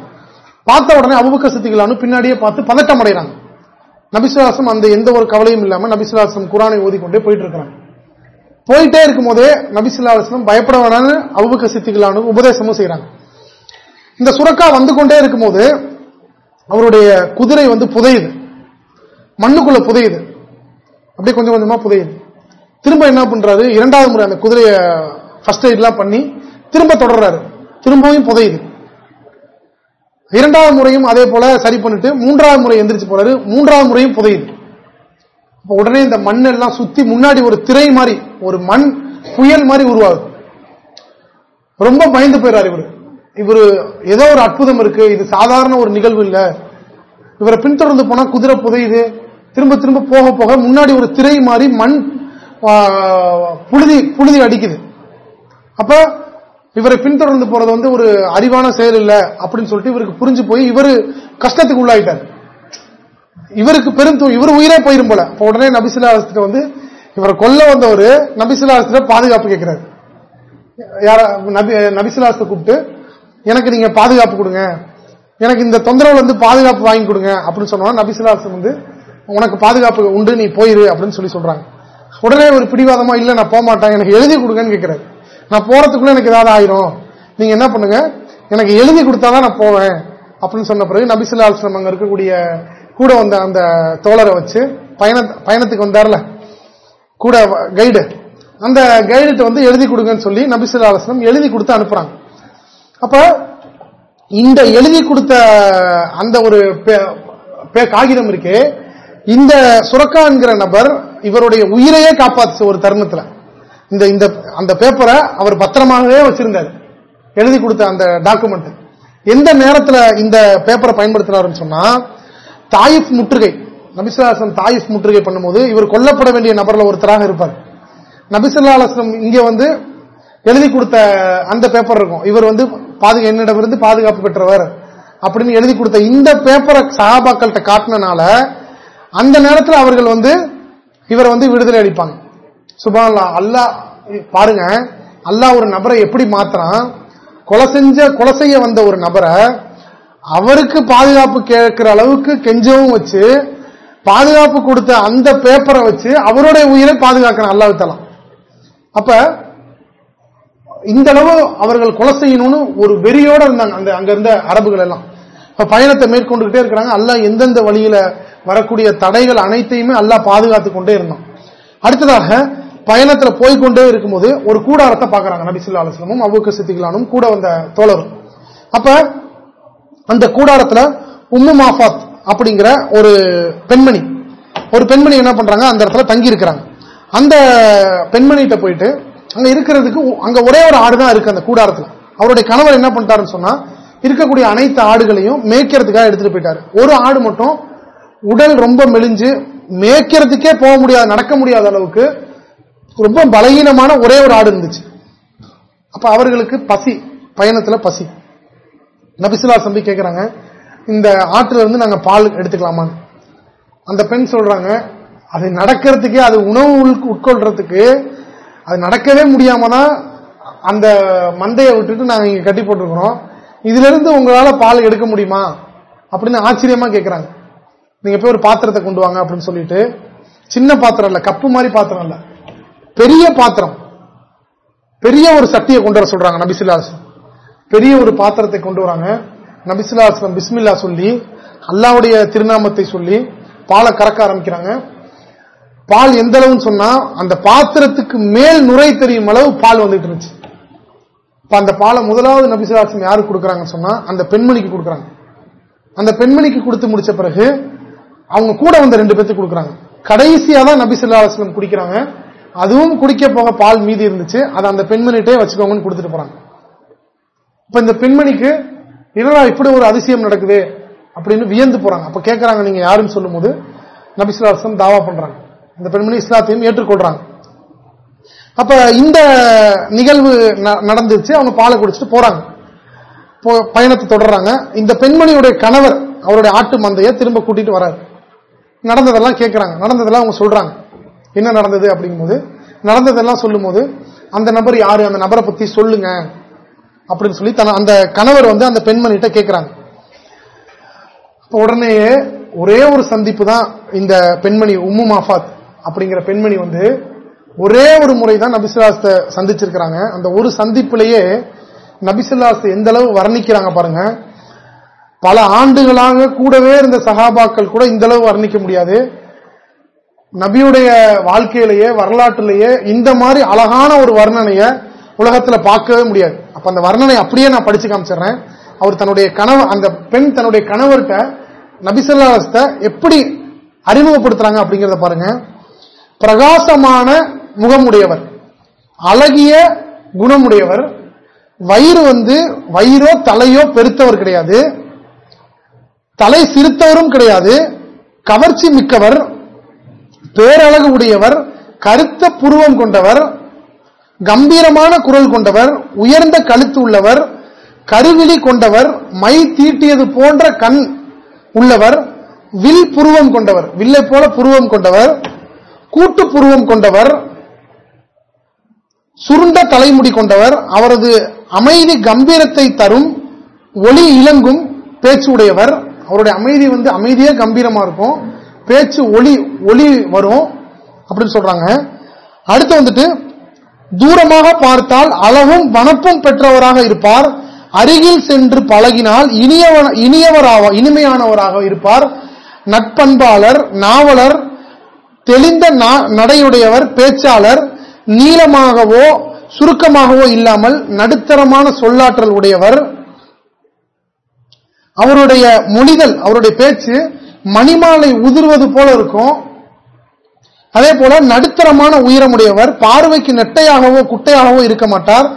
பார்த்த உடனே அபுபக்க சித்திகளானு பின்னாடியே பார்த்து பதட்டம் அடைகிறாங்க நபிசுலாசம் அந்த எந்த ஒரு கவலையும் இல்லாம நபிசுலாசம் குரானை ஓதிக்கொண்டே போயிட்டு இருக்கிறாங்க போயிட்டே இருக்கும் போதே நபிசுல்லாஸ்லம் பயப்பட வேணான்னு அபுபக்க சித்திகளானு உபதேசமும் செய்யறாங்க இந்த சுரக்கா வந்து கொண்டே இருக்கும் போது அவருடைய குதிரை வந்து புதையுது. மண்ணுக்குள்ள புதையுது. அப்படியே கொஞ்சம் கொஞ்சமா புதையுது. திரும்ப என்ன பண்றாரு? இரண்டாவது முறை அந்த குதிரையை ஃபர்ஸ்ட் எய்ட்லாம் பண்ணி திரும்ப தொடர்றாரு. திரும்பவும் புதையுது. இரண்டாவது முறையும் அதே போல சரி பண்ணிட்டு மூன்றாவது முறை எந்திரிச்சு போறாரு. மூன்றாவது முறையும் புதையுது. உடனே இந்த மண் எல்லாம் சுத்தி முன்னாடி ஒரு திரை மாதிரி ஒரு மண் புயல் மாதிரி உருவாகுது. ரொம்ப பயந்து போயிறாரு இவரு. இவரு ஏதோ ஒரு அற்புதம் இருக்கு. இது சாதாரண ஒரு நிகழ்வு இல்ல. இவரை பின்தொடர்ந்து போனா குதிரை புதையுது. திரும்ப திரும்ப போக போக முன்னாடி ஒரு திரை மாதிரி மண் புழுதி புழுதி அடிக்குது. அப்ப இவரை பின்தொடர்ந்து போறது வந்து ஒரு அறிவான செயல் இல்ல அப்படின்னு சொல்லிட்டு இவருக்கு புரிஞ்சு போய் இவரு கஷ்டத்துக்கு உள்ளாயிட்டார். இவருக்கு பெரும் இவர் உயிரே போயிரும் போல. உடனே நபிசிலாசத்துல வந்து இவரை கொல்ல வந்தவர் நபிசிலாசத்துல பாதுகாப்பு கேட்கிறாரு யார நபிசிலாசத்தை கூப்பிட்டு எனக்கு நீங்க பாதுகாப்பு கொடுங்க. எனக்கு இந்த தொந்தரவுல வந்து பாதுகாப்பு வாங்கி கொடுங்க. அப்படின்னு சொன்னா நபிசிலாசம் வந்து உனக்கு பாதுகாப்பு உண்டு நீ போயிரு. அப்படின்னு சொல்லி சொல்றாங்க. உடனே ஒரு பிடிவாதமா இல்ல நான் போக மாட்டேன் எனக்கு எழுதி கொடுங்கன்னு கேட்கிறாரு நான் போறதுக்குள்ள எனக்கு ஏதாவது ஆயிரும். நீங்க என்ன பண்ணுங்க? எனக்கு எழுதி கொடுத்தாதான் நான் போவேன். அப்படின்னு சொன்ன பிறகு நபிசுல்லா அலுவலம் அங்க இருக்கக்கூடிய கூட வந்த அந்த தோழரை வச்சு பயண பயணத்துக்கு வந்தார்ல. கூட கைடு அந்த கைடு வந்து எழுதி கொடுங்கன்னு சொல்லி நபிசுல்லா அலுவலம் எழுதி கொடுத்து அனுப்புறாங்க. அப்ப இந்த எழுதி கொடுத்த அந்த ஒரு காகிதம் இருக்கு. இந்த சுரக்கான்கிற நபர் இவருடைய உயிரையே காப்பாத்து ஒரு தருணத்துல. இந்த இந்த அந்த பேப்பரை அவர் பத்திரமாகவே வச்சிருந்தார். எழுதி கொடுத்த அந்த டாக்குமெண்ட் எந்த நேரத்தில் இந்த பேப்பரை பயன்படுத்தினாருன்னு சொன்னா தாயிஃப் முற்றுகை நபிசுல்லாசம் தாயிஃப் முற்றுகை பண்ணும்போது இவர் கொல்லப்பட வேண்டிய நபர்ல ஒருத்தராக இருப்பார். நபிசுல்லாஸ்லம் இங்க வந்து எழுதி கொடுத்த அந்த பேப்பர் இருக்கும். இவர் வந்து பாதுகா என்னிடமிருந்து பாதுகாப்பு பெற்றவர் அப்படின்னு எழுதி கொடுத்த இந்த பேப்பரை சகாபாக்கள்கிட்ட காட்டினால அந்த நேரத்தில் அவர்கள் வந்து இவரை வந்து விடுதலை அளிப்பாங்க. சுபான்லா அல்லா பாருங்க அல்லா ஒரு நபரை எப்படி மாத்துறான்? கொலை செஞ்ச கொலை செய்ய வந்த ஒரு நபரை அவருக்கு பாதுகாப்பு கேட்கிற அளவுக்கு கெஞ்சவும் வச்சு பாதுகாப்பு கொடுத்த அந்த பேப்பரை வச்சு அவருடைய உயிரை பாதுகாக்கிறான் அல்லாவித்தலாம் அப்ப இந்த அளவு அவர்கள் கொலை செய்யணும்னு ஒரு வெறியோட இருந்தாங்க அந்த அங்க இருந்த அரபுகள் எல்லாம். இப்ப பயணத்தை மேற்கொண்டுகிட்டே இருக்கிறாங்க அல்ல எந்தெந்த வழியில வரக்கூடிய தடைகள் அனைத்தையுமே அல்லா பாதுகாத்து கொண்டே இருந்தான். அடுத்ததாக பயணத்துல போய்கொண்டே இருக்கும்போது ஒரு கூடாரத்தை பாக்குறாங்க நபிசுல்லா அலுவலமும் அவுக்கு சித்திகளானும் கூட வந்த தோழரும். அப்ப அந்த கூடாரத்துல உம்மு மாஃபாத் அப்படிங்கிற ஒரு பெண்மணி ஒரு பெண்மணி என்ன பண்றாங்க? அந்த இடத்துல தங்கி இருக்கிறாங்க அந்த பெண்மணிகிட்ட போயிட்டு அங்க இருக்கிறதுக்கு அங்க ஒரே ஒரு ஆடு தான் இருக்கு அந்த கூடாரத்துல. அவருடைய கணவர் என்ன பண்ணிட்டாருன்னு சொன்னா இருக்கக்கூடிய அனைத்து ஆடுகளையும் மேய்க்கிறதுக்காக எடுத்துட்டு போயிட்டாரு. ஒரு ஆடு மட்டும் உடல் ரொம்ப மெலிஞ்சு மேய்க்கிறதுக்கே போக முடியாது நடக்க முடியாத அளவுக்கு ரொம்ப பலகீனமான ஒரே ஒரு ஆடு இருந்துச்சு. அப்ப அவர்களுக்கு பசி பயணத்துல பசி. நபிசுலா சம்பி கேட்கிறாங்க இந்த ஆற்றுல இருந்து நாங்க பால் எடுத்துக்கலாமான்னு. அந்த பெண் சொல்றாங்க அது நடக்கிறதுக்கே அது உணவு உட்கொள்றதுக்கு அது நடக்கவே முடியாம தான் அந்த மந்தையை விட்டுட்டு நாங்க இங்க கட்டி போட்டிருக்கிறோம். இதுல இருந்து உங்களால பால் எடுக்க முடியுமா? அப்படின்னு ஆச்சரியமா கேட்கிறாங்க நீங்க போய் ஒரு பாத்திரத்தை கொண்டு வாங்க அப்படின்னு சொல்லிட்டு சின்ன பாத்திரம் இல்ல கப்பு மாதிரி பாத்திரம் இல்லை. பெரிய பாத்திரம். பெரிய ஒரு சக்தியை கொண்டு வர சொல்றாங்க நபிசுல்லாஸ் பெரிய ஒரு பாத்திரத்தை கொண்டு வராங்க. நபிசுல்லாஸ்லம் பிஸ்மில்லா சொல்லி அல்லாவுடைய திருநாமத்தை சொல்லி பாலை கறக்க ஆரம்பிக்கிறாங்க. பால் எந்த அளவுன்னு சொன்னா அந்த பாத்திரத்துக்கு மேல் நுரை தெரியும் அளவு பால் வந்துட்டு இருந்துச்சு. அந்த பாலை முதலாவது நபிசுலாசம் யாருக்கு கொடுக்குறாங்கன்னு சொன்னா அந்த பெண்மணிக்கு கொடுக்குறாங்க. அந்த பெண்மணிக்கு கொடுத்து முடிச்ச பிறகு அவங்க கூட வந்த ரெண்டு பேர்த்துக்கு கொடுக்குறாங்க. கடைசியா தான் அலுவலம் குடிக்கிறாங்க. அதுவும் குடிக்க போக பால் மீதி இருந்துச்சு. அதை அந்த பெண்மணிகிட்டே வச்சுக்கோங்கன்னு கொடுத்துட்டு போறாங்க. இப்ப இந்த பெண்மணிக்கு என்னடா இப்படி ஒரு அதிசயம் நடக்குது? அப்படின்னு வியந்து போறாங்க. அப்ப கேட்கறாங்க நீங்க யாருன்னு சொல்லும் போது நபிசுல்லாஸ்லம் தாவா பண்றாங்க. இந்த பெண்மணி இஸ்லாத்தையும் ஏற்றுக்கொள்றாங்க. அப்ப இந்த நிகழ்வு நடந்துச்சு அவங்க பாலை குடிச்சிட்டு போறாங்க. பயணத்தை தொடர்றாங்க. இந்த பெண்மணியுடைய கணவர் அவருடைய ஆட்டு மந்தைய திரும்ப கூட்டிட்டு வராரு. நடந்ததெல்லாம் கேட்கிறாங்க நடந்ததெல்லாம் அவங்க சொல்றாங்க. என்ன நடந்தது அப்படிங்கும்போது நடந்ததெல்லாம் சொல்லும் போது அந்த நபர் யாரு? அந்த நபரை பத்தி சொல்லுங்க. அப்படின்னு சொல்லி அந்த கணவர் வந்து அந்த பெண்மணிகிட்ட கேட்கிறாங்க உடனே ஒரே ஒரு சந்திப்பு தான் இந்த பெண்மணி உம்மு மாஃபாத் அப்படிங்கிற பெண்மணி வந்து ஒரே ஒரு முறை தான் நபிசுல்லாஸ்த சந்திச்சிருக்கிறாங்க. அந்த ஒரு சந்திப்பிலேயே நபிசுல்லாஸ்த எந்த அளவு வர்ணிக்கிறாங்க பாருங்க. பல ஆண்டுகளாக கூடவே இருந்த சகாபாக்கள் கூட இந்த அளவு வர்ணிக்க முடியாது. நபியுடைய வாழ்க்கையிலேயே வரலாற்றிலேயே இந்த மாதிரி அழகான ஒரு வர்ணனைய உலகத்துல பார்க்கவே முடியாது. அப்ப அந்த வர்ணனை அப்படியே நான் படிச்சு காமிச்சிடுறேன். அவர் தன்னுடைய கணவர் அந்த பெண் தன்னுடைய கணவர்கிட்ட நபிசல்லாஸ்த எப்படி அறிமுகப்படுத்துறாங்க அப்படிங்கறத பாருங்க. பிரகாசமான முகமுடையவர் அழகிய குணமுடையவர் வயிறு வந்து வயிறோ தலையோ பெருத்தவர் கிடையாது. தலை சிறுத்தவரும் கிடையாது. கவர்ச்சி மிக்கவர் பேரழகு உடையவர் கருத்த புருவம் கொண்டவர் கம்பீரமான குரல் கொண்டவர் உயர்ந்த கழுத்து உள்ளவர் கருவிழி கொண்டவர் மை தீட்டியது போன்ற கண் உள்ளவர் வில் புருவம் கொண்டவர் வில்லை போல புருவம் கொண்டவர் கூட்டு புருவம் கொண்டவர் சுருண்ட தலைமுடி கொண்டவர் அவரது அமைதி கம்பீரத்தை தரும் ஒளி இளங்கும் பேச்சு உடையவர் அவருடைய அமைதி வந்து அமைதியே கம்பீரமா இருக்கும். பேச்சு ஒளி ஒளி வரும் அப்படின்னு சொல்றாங்க. அடுத்து வந்துட்டு தூரமாக பார்த்தால் அழகும் வனப்பும் பெற்றவராக இருப்பார். அருகில் சென்று பழகினால் இனியவராக இனிமையானவராக இருப்பார். நட்பண்பாளர் நாவலர் தெளிந்த நடையுடையவர் பேச்சாளர் நீளமாகவோ சுருக்கமாகவோ இல்லாமல் நடுத்தரமான சொல்லாற்றல் உடையவர். அவருடைய மொழிகள் அவருடைய பேச்சு மணிமாலை உதிர்வது போல இருக்கும். அதே போல நடுத்தரமான உயரமுடையவர் பார்வைக்கு நெட்டையாகவோ குட்டையாகவோ இருக்க மாட்டார்.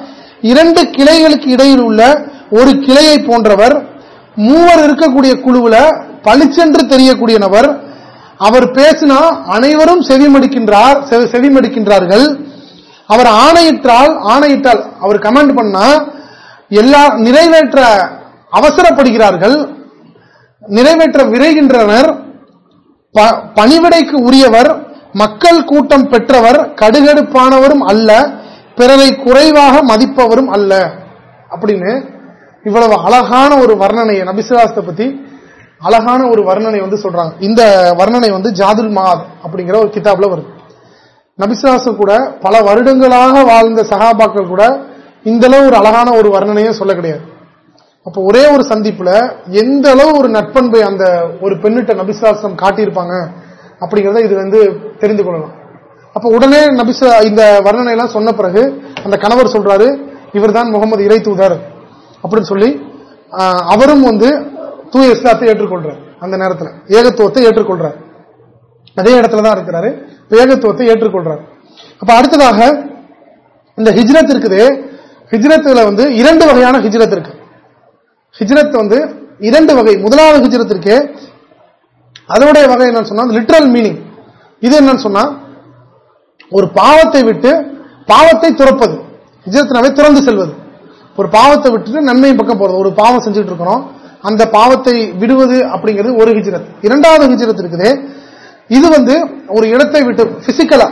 இரண்டு கிளைகளுக்கு இடையில் உள்ள ஒரு கிளையை போன்றவர் மூவர் இருக்கக்கூடிய குழுவுல பளிச்சென்று தெரியக்கூடிய நபர் அவர் பேசினா அனைவரும் செவிமடிக்கின்றார் செவிமடிக்கின்றார்கள். அவர் ஆணையிட்டால் ஆணையிட்டால் அவர் கமெண்ட் பண்ணா எல்லா நிறைவேற்ற அவசரப்படுகிறார்கள். நிறைவேற்ற விரைகின்றனர் பணிவிடைக்கு உரியவர் மக்கள் கூட்டம் பெற்றவர் கடுகடுப்பானவரும் அல்ல பிறரை குறைவாக மதிப்பவரும் அல்ல. அப்படின்னு இவ்வளவு அழகான ஒரு வர்ணனையை நபிசுவாசத்தை பத்தி அழகான ஒரு வர்ணனை வந்து சொல்றாங்க. இந்த வர்ணனை வந்து ஜாதுல் மாத் அப்படிங்கிற ஒரு கிதாப்ல வருது. நபிசுவாசம் கூட பல வருடங்களாக வாழ்ந்த சகாபாக்கள் கூட இந்த அளவு ஒரு அழகான ஒரு வர்ணனையே சொல்ல கிடையாது. அப்ப ஒரே ஒரு சந்திப்புல எந்த அளவு ஒரு நட்பண்பை அந்த ஒரு பெண்ணிட்ட நபிசுலாசம் காட்டியிருப்பாங்க அப்படிங்கறத இது வந்து தெரிந்து கொள்ளலாம். அப்ப உடனே நபிச இந்த வர்ணனை எல்லாம் சொன்ன பிறகு அந்த கணவர் சொல்றாரு இவர் தான் முகமது இறை தூதர் அப்படின்னு சொல்லி அவரும் வந்து தூய இஸ்லாத்தை ஏற்றுக்கொள்றார் அந்த நேரத்தில். ஏகத்துவத்தை ஏற்றுக்கொள்றார். அதே இடத்துல தான் இருக்கிறாரு ஏகத்துவத்தை ஏற்றுக்கொள்றார். அப்ப அடுத்ததாக இந்த ஹிஜ்ரத் இருக்குது ஹிஜ்ரத்துல வந்து இரண்டு வகையான ஹிஜ்ரத் இருக்கு. ஹிஜ்ரத் வந்து இரண்டு வகை. முதலாவது ஹிஜ்ரத் இருக்கு அதனுடைய வகை என்னன்னு சொன்னா லிட்ரல் மீனிங் இது என்னன்னு சொன்னா ஒரு பாவத்தை விட்டு பாவத்தை துறப்பது. ஹிஜ்ரத்னாவே துறந்து செல்வது. ஒரு பாவத்தை விட்டுட்டு நன்மை பக்கம் போறது. ஒரு பாவம் செஞ்சுட்டு இருக்கிறோம் அந்த பாவத்தை விடுவது அப்படிங்கிறது ஒரு ஹிஜ்ரத். இரண்டாவது ஹிஜ்ரத் இருக்குது இது வந்து ஒரு இடத்தை விட்டு பிசிக்கலா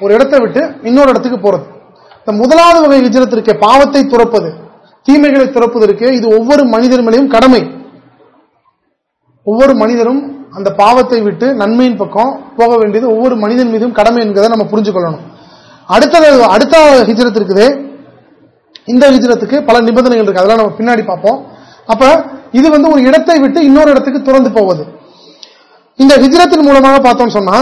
ஒரு இடத்தை விட்டு இன்னொரு இடத்துக்கு போறது. இந்த முதலாவது வகை ஹிஜ்ரத் இருக்க பாவத்தை துறப்பது. தீமைகளை துறப்பது இது ஒவ்வொரு மனிதர் மேலேயும் கடமை. ஒவ்வொரு மனிதரும் அந்த பாவத்தை விட்டு நன்மையின் பக்கம் போக வேண்டியது ஒவ்வொரு மனிதன் மீதும் கடமை என்கிறத நம்ம புரிஞ்சு கொள்ளணும் அடுத்தது அடுத்த ஹிஜ்ரத் இருக்குது. இந்த ஹிஜரத்துக்கு பல நிபந்தனைகள் இருக்கு. அதெல்லாம் நம்ம பின்னாடி பார்ப்போம். அப்ப இது வந்து ஒரு இடத்தை விட்டு இன்னொரு இடத்துக்கு துறந்து போவது. இந்த ஹிஜரத்தின் மூலமாக பார்த்தோம் சொன்னா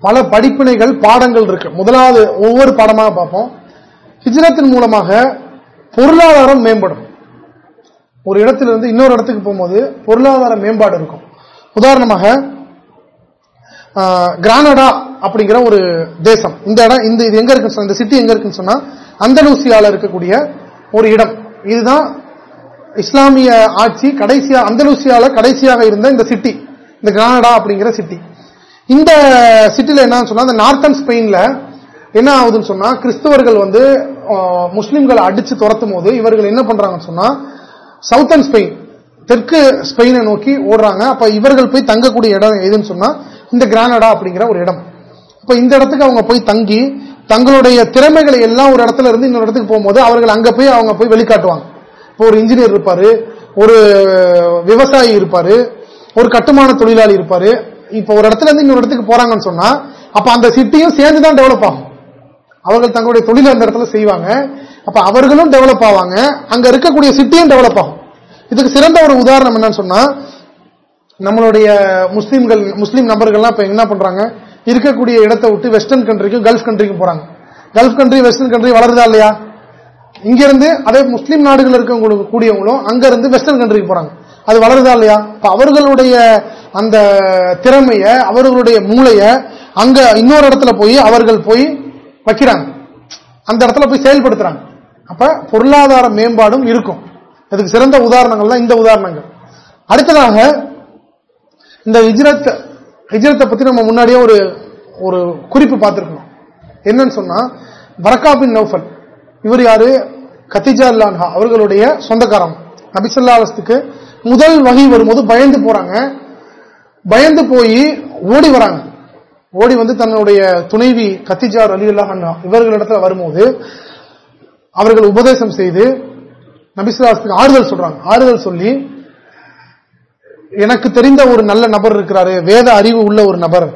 பல படிப்பினைகள் பாடங்கள் இருக்கு. முதலாவது ஒவ்வொரு பாடமாக பார்ப்போம். ஹிஜரத்தின் மூலமாக பொருளாதாரம் மேம்படும். ஒரு இடத்திலிருந்து இன்னொரு இடத்துக்கு போகும்போது பொருளாதார மேம்பாடு இருக்கும். உதாரணமாக கிரானடா அப்படிங்கிற ஒரு தேசம். இந்த இடம் இந்த இது எங்க இருக்கு இந்த சிட்டி எங்க இருக்குன்னு சொன்னா அந்தலூசியால இருக்கக்கூடிய ஒரு இடம். இதுதான் இஸ்லாமிய ஆட்சி கடைசியா அந்தலூசியால கடைசியாக இருந்த இந்த சிட்டி இந்த கிரானடா அப்படிங்கிற சிட்டி இந்த சிட்டில என்னன்னு சொன்னா இந்த நார்த்தன் ஸ்பெயின்ல என்ன ஆகுதுன்னு சொன்னா கிறிஸ்தவர்கள் வந்து முஸ்லிம்களை அடிச்சு துரத்தும் போது இவர்கள் என்ன பண்றாங்கன்னு சொன்னா சவுத்தன் ஸ்பெயின் தெற்கு ஸ்பெயினை நோக்கி ஓடுறாங்க. அப்ப இவர்கள் போய் தங்கக்கூடிய இடம் எதுன்னு சொன்னா இந்த கிரானடா அப்படிங்கிற ஒரு இடம். இப்ப இந்த இடத்துக்கு அவங்க போய் தங்கி தங்களுடைய திறமைகளை எல்லாம் ஒரு இடத்துல இருந்து இன்னொரு இடத்துக்கு போகும்போது அவர்கள் அங்க போய் அவங்க போய் வெளிக்காட்டுவாங்க. இப்போ ஒரு இன்ஜினியர் இருப்பாரு ஒரு விவசாயி இருப்பாரு ஒரு கட்டுமான தொழிலாளி இருப்பாரு. இப்ப ஒரு இடத்துல இருந்து இன்னொரு இடத்துக்கு போறாங்கன்னு சொன்னா அப்ப அந்த சிட்டியும் சேர்ந்து தான் டெவலப் ஆகும். அவர்கள் தங்களுடைய தொழில் அந்த இடத்துல செய்வாங்க. அப்ப அவர்களும் டெவலப் ஆவாங்க. அங்க இருக்கக்கூடிய சிட்டியும் டெவலப் ஆகும். இதுக்கு சிறந்த ஒரு உதாரணம் என்னன்னு சொன்னா நம்மளுடைய முஸ்லீம்கள் முஸ்லீம் நபர்கள்லாம் இப்ப என்ன பண்றாங்க? இருக்கக்கூடிய இடத்தை விட்டு வெஸ்டர்ன் கண்ட்ரிக்கும் கல்ஃப் கண்ட்ரிக்கும் போறாங்க. கல்ஃப் கண்ட்ரி வெஸ்டர்ன் கண்ட்ரி வளருதா இல்லையா? இங்கிருந்து அதே முஸ்லீம் நாடுகள் இருக்கவங்களுக்கு கூடியவங்களும் அங்க இருந்து வெஸ்டர்ன் கண்ட்ரிக்கு போறாங்க. அது வளருதா இல்லையா? இப்ப அவர்களுடைய அந்த திறமைய அவர்களுடைய மூளைய அங்க இன்னொரு இடத்துல போய் அவர்கள் போய் வைக்கிறாங்க. அந்த இடத்துல போய் செயல்படுத்துறாங்க. அப்ப பொருளாதார மேம்பாடும் இருக்கும். அதுக்கு சிறந்த உதாரணங்கள் தான் இந்த உதாரணங்கள். அடுத்ததாக இந்த ஹிஜ்ரத் ஹிஜ்ரத்தை பத்தி நம்ம முன்னாடியே ஒரு ஒரு குறிப்பு பார்த்திருக்கணும். என்னன்னு சொன்னா வரக்கா பின் நௌஃபல். இவர் யாரு? கத்திஜா அல்லான்ஹா அவர்களுடைய சொந்தக்காரம் நபிசல்லாஸ்துக்கு முதல் வகை வரும்போது பயந்து போறாங்க. பயந்து போய் ஓடி வராங்க. ஓடி வந்து தன்னுடைய துணைவி கத்திஜார் அலி அண்ணா இவர்களிடத்துல வரும்போது அவர்கள் உபதேசம் செய்து நபிசுல்லாஸ்துக்கு ஆறுதல் சொல்றாங்க. ஆறுதல் சொல்லி எனக்கு தெரிந்த ஒரு நல்ல நபர் இருக்கிறாரு வேத அறிவு உள்ள ஒரு நபர்.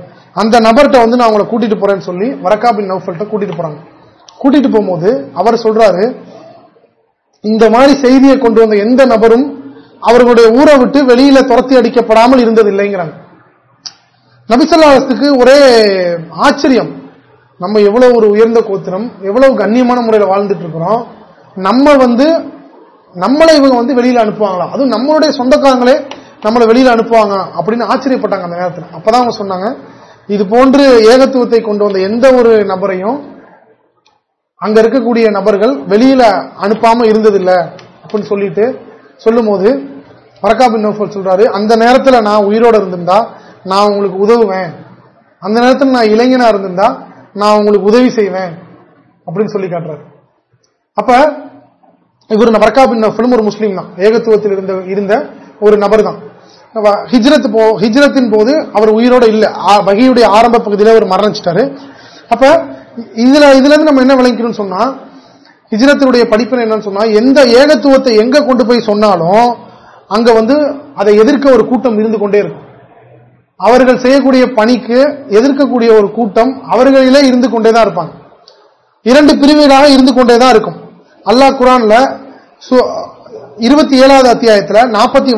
அந்த நபர்கிட்ட வந்து நான் அவங்களை கூட்டிட்டு போறேன்னு சொல்லி வரக்காபின் நௌஃபல்ட்ட கூட்டிட்டு போறாங்க. கூட்டிட்டு போகும்போது அவர் சொல்றாரு இந்த மாதிரி செய்தியை கொண்டு வந்த எந்த நபரும் அவர்களுடைய ஊரை விட்டு வெளியில துரத்தி அடிக்கப்படாமல் இருந்தது இல்லைங்கிறாங்க நபிசல்லாத்துக்கு ஒரே ஆச்சரியம். நம்ம எவ்வளவு ஒரு உயர்ந்த கோத்திரம் எவ்வளவு கண்ணியமான முறையில் வாழ்ந்துட்டு இருக்கிறோம். நம்ம வந்து நம்மளை இவங்க வந்து வெளியில அனுப்புவாங்களா? அதுவும் நம்மளுடைய சொந்தக்காரங்களே நம்மளை வெளியில அனுப்புவாங்க அப்படின்னு ஆச்சரியப்பட்டாங்க அந்த நேரத்தில். அப்பதான் அவங்க சொன்னாங்க இது போன்று ஏகத்துவத்தை கொண்டு வந்த எந்த ஒரு நபரையும் அங்க இருக்கக்கூடிய நபர்கள் வெளியில அனுப்பாம இருந்ததில்லை அப்படின்னு சொல்லிட்டு சொல்லும் போது பரக்காபின் நோஃபல் சொல்றாரு அந்த நேரத்தில் நான் உயிரோட இருந்திருந்தா நான் உங்களுக்கு உதவுவேன். அந்த நேரத்தில் நான் இளைஞனா இருந்திருந்தா நான் உங்களுக்கு உதவி செய்வேன். அப்படின்னு சொல்லி காட்டுறாரு. அப்ப இவர் பரகாபின் நோஃபலும் ஒரு முஸ்லீம் தான். ஏகத்துவத்தில் இருந்த இருந்த ஒரு நபர் தான் ஹிஜ்ரத் போ ஹிஜ்ரத்தின் போது அவர் உயிரோட இல்ல. வகையுடைய ஆரம்ப பகுதியில் அவர் மரணிச்சிட்டாரு. அப்ப இதுல இதுல இருந்து நம்ம என்ன விளங்கிக்கணும்னு சொன்னா ஹிஜ்ரத்தினுடைய படிப்பு என்னன்னு சொன்னா எந்த ஏகத்துவத்தை எங்க கொண்டு போய் சொன்னாலும் அங்க வந்து அதை எதிர்க்க ஒரு கூட்டம் இருந்து கொண்டே இருக்கும். அவர்கள் செய்யக்கூடிய பணிக்கு எதிர்க்கக்கூடிய ஒரு கூட்டம் அவர்களிலே இருந்து கொண்டே தான் இருப்பாங்க. இரண்டு பிரிவுகளாக இருந்து கொண்டே தான் இருக்கும். அல்லாஹ் குரான்ல இருபத்தி ஏழாவது அத்தியாயத்தில் நாற்பத்தி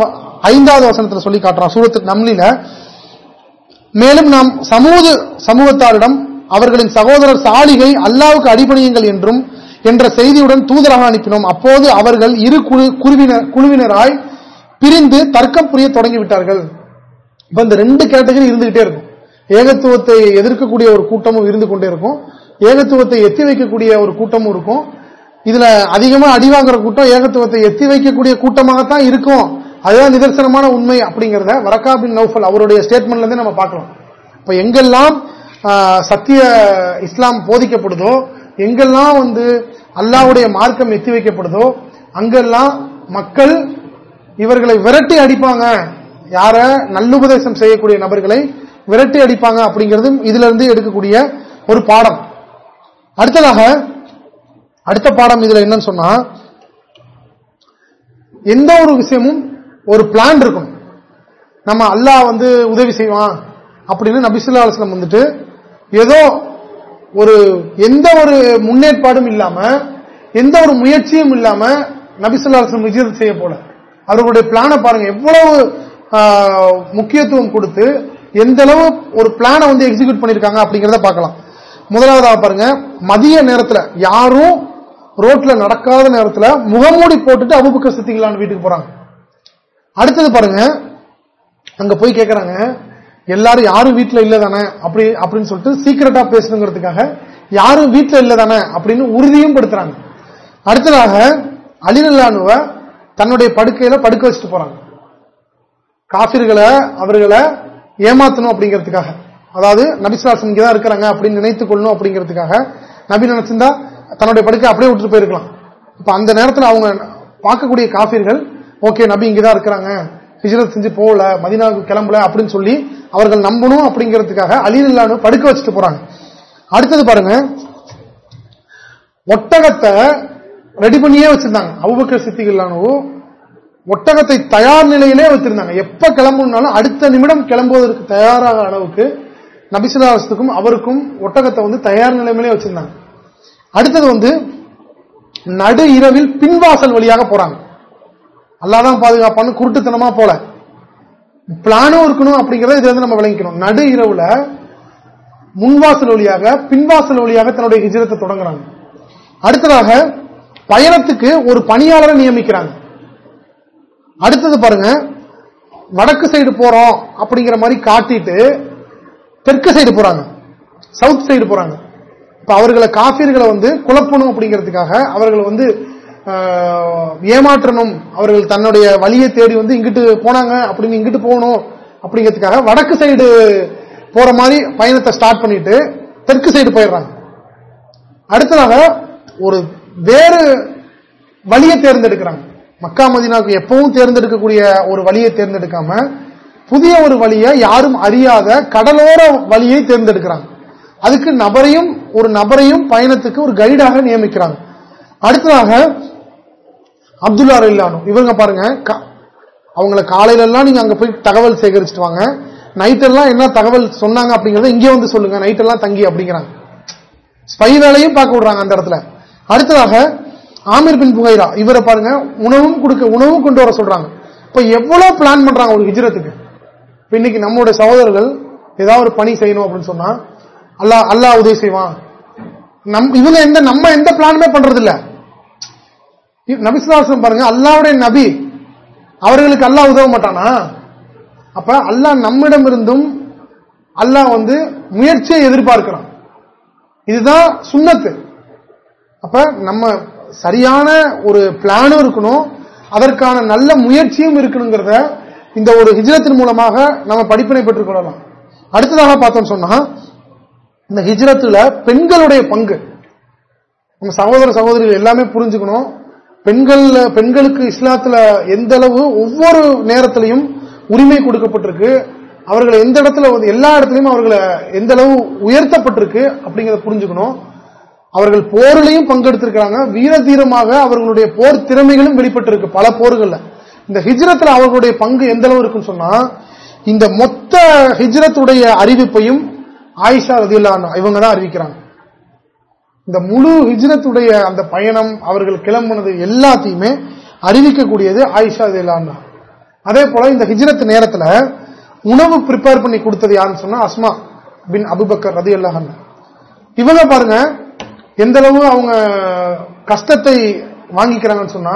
ஐந்தாவது வசனத்தில் சொல்லி காட்டுறான் சூரத்து நம்லில. மேலும் நாம் சமூக சமூகத்தாரிடம் அவர்களின் சகோதரர் சாலிகை அல்லாவுக்கு அடிபணியுங்கள் என்றும் என்ற செய்தியுடன் தூதராக அனுப்பினோம். அப்போது அவர்கள் இரு குழுவினர் குழுவினராய் பிரிந்து தர்க்கம் புரிய தொடங்கிவிட்டார்கள். இப்ப இந்த ரெண்டு கேட்டகரி இருந்துகிட்டே இருக்கும். ஏகத்துவத்தை எதிர்க்கக்கூடிய ஒரு கூட்டமும் இருந்து கொண்டே இருக்கும். ஏகத்துவத்தை எத்தி வைக்கக்கூடிய ஒரு கூட்டமும் இருக்கும். இதுல அதிகமா அடிவாங்கிற கூட்டம் ஏகத்துவத்தை எத்தி வைக்கக்கூடிய கூட்டமாகத்தான் இருக்கும். அதுதான் நிதர்சனமான உண்மை அப்படிங்கறத வரக்கா பின் நௌஃபல் அவருடைய ஸ்டேட்மெண்ட்ல இருந்து நம்ம பார்க்கலாம். இப்ப எங்கெல்லாம் சத்திய இஸ்லாம் போதிக்கப்படுதோ எங்கெல்லாம் வந்து அல்லாவுடைய மார்க்கம் எத்தி வைக்கப்படுதோ அங்கெல்லாம் மக்கள் இவர்களை விரட்டி அடிப்பாங்க. யார நல்லுபதேசம் செய்யக்கூடிய நபர்களை விரட்டி அடிப்பாங்க அப்படிங்கிறதும் இதுல இருந்து எடுக்கக்கூடிய ஒரு பாடம். அடுத்ததாக அடுத்த பாடம் இதுல என்னன்னு சொன்னா எந்த ஒரு விஷயமும் ஒரு பிளான் இருக்கும். நம்ம அல்லாஹ் வந்து உதவி செய்வான் அப்படின்னு நபிசுல்லா அலுவலம் வந்துட்டு ஏதோ ஒரு எந்த ஒரு முன்னேற்பாடும் இல்லாம எந்த ஒரு முயற்சியும் இல்லாம நபிசுல்லா அலுவலம் விஜயம் செய்ய போல. அவர்களுடைய பிளானை பாருங்க எவ்வளவு முக்கியத்துவம் கொடுத்து எந்த அளவு ஒரு பிளானை வந்து எக்ஸிக்யூட் பண்ணிருக்காங்க அப்படிங்கறத பார்க்கலாம். முதலாவதாக பாருங்க மதிய நேரத்தில் யாரும் ரோட்ல நடக்காத நேரத்தில் முகமூடி போட்டுட்டு அபுபக்க சித்திங்களான்னு வீட்டுக்கு போறாங்க. அடுத்தது பாருங்க அங்க போய் கேட்கறாங்க எல்லாரும் யாரும் வீட்டுல இல்லை தானே அப்படி அப்படின்னு சொல்லிட்டு சீக்கிரட்டா பேசணுங்கிறதுக்காக யாரும் வீட்டுல இல்லை தானே அப்படின்னு உறுதியும் படுத்துறாங்க. அடுத்ததாக அலினல்லானுவ தன்னுடைய படுக்கையில படுக்க வச்சுட்டு போறாங்க. காபிர்களை அவர்களை ஏமாத்தணும் அப்படிங்கிறதுக்காக. அதாவது நபிசுலாசன் இங்கதான் இருக்கிறாங்க அப்படின்னு நினைத்துக் கொள்ளணும் அப்படிங்கிறதுக்காக. நபி நினைச்சிருந்தா தன்னுடைய படுக்கை அப்படியே விட்டுட்டு போயிருக்கலாம். இப்ப அந்த நேரத்தில் அவங்க பார்க்கக்கூடிய காபிர்கள் ஓகே நபி இங்கதான் இருக்கிறாங்க. ஹிஜரத் செஞ்சு போகல மதினாவுக்கு கிளம்பல அப்படின்னு சொல்லி அவர்கள் நம்பணும் அப்படிங்கிறதுக்காக அலினில்லானு படுக்க வச்சுட்டு போறாங்க. அடுத்தது பாருங்க. ஒட்டகத்தை ரெடி பண்ணியே வச்சிருந்தாங்க. சித்திகள் சித்திகளானு ஒட்டகத்தை தயார் நிலையிலே வச்சிருந்தாங்க எப்ப கிளம்பணும்னாலும் அடுத்த நிமிடம் கிளம்புவதற்கு தயாராக அளவுக்கு நபிசுலாசத்துக்கும் அவருக்கும் ஒட்டகத்தை வந்து தயார் நிலைமையிலே வச்சிருந்தாங்க. அடுத்தது வந்து நடு இரவில் பின்வாசல் வழியாக போறாங்க. அல்லாதான் பாதுகாப்பான்னு குருட்டுத்தனமா போல. பிளானும் இருக்கணும் அப்படிங்கறத இதுல இருந்து நம்ம விளங்கிக்கணும். நடு இரவுல முன்வாசல் வழியாக பின்வாசல் வழியாக தன்னுடைய ஹிஜரத்தை தொடங்குறாங்க. அடுத்ததாக பயணத்துக்கு ஒரு பணியாளரை நியமிக்கிறாங்க. அடுத்தது பாருங்க வடக்கு சைடு போறோம் அப்படிங்கிற மாதிரி காட்டிட்டு தெற்கு சைடு போறாங்க. சவுத் சைடு போறாங்க. இப்ப அவர்களை காபியர்களை வந்து குழப்பணும் அப்படிங்கிறதுக்காக அவர்களை வந்து ஏமாற்றணும். அவர்கள் தன்னுடைய வழியை தேடி வந்து இங்கிட்டு போனாங்க அப்படின்னு இங்கிட்டு போகணும் அப்படிங்கிறதுக்காக வடக்கு சைடு போற மாதிரி பயணத்தை ஸ்டார்ட் பண்ணிட்டு தெற்கு சைடு போயிடுறாங்க. அடுத்ததாக ஒரு வேறு வழியை தேர்ந்தெடுக்கிறாங்க. மக்கா மதினாவுக்கு எப்பவும் தேர்ந்தெடுக்கக்கூடிய ஒரு வழியை தேர்ந்தெடுக்காம புதிய ஒரு வழியை யாரும் அறியாத கடலோர வழியை தேர்ந்தெடுக்கிறாங்க. அதுக்கு நபரையும் ஒரு நபரையும் பயணத்துக்கு ஒரு கைடாக நியமிக்கிறாங்க. அடுத்ததாக அப்துல்லா ரயில்லானு இவங்க பாருங்க க- அவங்கள காலையில எல்லாம் நீங்க அங்க போய் தகவல் சேகரிச்சுட்டு வாங்க. நைட்டெல்லாம் என்ன தகவல் சொன்னாங்க அப்படிங்கறத இங்கே வந்து சொல்லுங்க. நைட்டெல்லாம் தங்கி அப்படிங்கிறாங்க. ஸ்பை வேலையும் பார்க்க விடுறாங்க அந்த இடத்துல. அடுத்ததாக ஆமீர் பின் புகைரா. இவரை பாருங்க உணவும் கொடுக்க உணவும் கொண்டு வர சொல்றாங்க. இப்ப எவ்வளவு பிளான் பண்றாங்க ஒரு ஹிஜ்ரத்துக்கு? இப்ப இன்னைக்கு நம்மளுடைய சகோதரர்கள் ஏதாவது ஒரு பணி செய்யணும் அப்படின்னு சொன்னா அல்லாஹ் அல்லாஹ் உதவி செய்வான். நம் இவங்க எந்த நம்ம எந்த பிளானுமே பண்றது இல்ல நபிசுவாசம் பாருங்க அல்லாவுடைய நபி அவர்களுக்கு அல்லா உதவ மாட்டானா? அப்ப அல்லாஹ் நம்மிடம் இருந்தும் அல்லாஹ் வந்து முயற்சியை எதிர்பார்க்கிறான். இதுதான் சுண்ணத்து. அப்ப நம்ம சரியான ஒரு பிளானும் இருக்கணும். அதற்கான நல்ல முயற்சியும் இருக்கணுங்கிறத இந்த ஒரு ஹிஜ்ரத்தின் மூலமாக நம்ம படிப்பினை பெற்றுக் கொள்ளலாம். அடுத்ததாக பார்த்தோம் சொன்னா இந்த ஹிஜ்ரத்துல பெண்களுடைய பங்கு. நம்ம சகோதர சகோதரிகள் எல்லாமே புரிஞ்சுக்கணும். பெண்கள் பெண்களுக்கு இஸ்லாத்துல எந்த அளவு ஒவ்வொரு நேரத்திலையும் உரிமை கொடுக்கப்பட்டிருக்கு அவர்களை எந்த இடத்துல வந்து எல்லா இடத்துலயும் அவர்களை எந்த அளவு உயர்த்தப்பட்டிருக்கு அப்படிங்கறத புரிஞ்சுக்கணும். அவர்கள் போரிலையும் பங்கெடுத்திருக்கிறாங்க. வீர தீரமாக அவர்களுடைய போர் திறமைகளும் வெளிப்பட்டிருக்கு. பல போர்கள்ல. இந்த ஹிஜ்ரத்துல அவர்களுடைய பங்கு எந்த அளவு இருக்குன்னு சொன்னா இந்த மொத்த ஹிஜ்ரத்துடைய அறிவிப்பையும் ஆயிஷா ரதியுல்லா இவங்க தான் அறிவிக்கிறாங்க. இந்த முழு ஹிஜ்ரத்துடைய அந்த பயணம் அவர்கள் கிளம்புனது எல்லாத்தையுமே அறிவிக்கக்கூடியது ஆயிஷா ரதியுல்லா அதே போல இந்த ஹிஜ்ரத் நேரத்துல உணவு ப்ரிப்பேர் பண்ணி கொடுத்தது யாருன்னு சொன்னா அஸ்மா பின் அபுபக்கர் ரதி இவங்க பாருங்க எந்த அளவு அவங்க கஷ்டத்தை வாங்கிக்கிறாங்கன்னு சொன்னா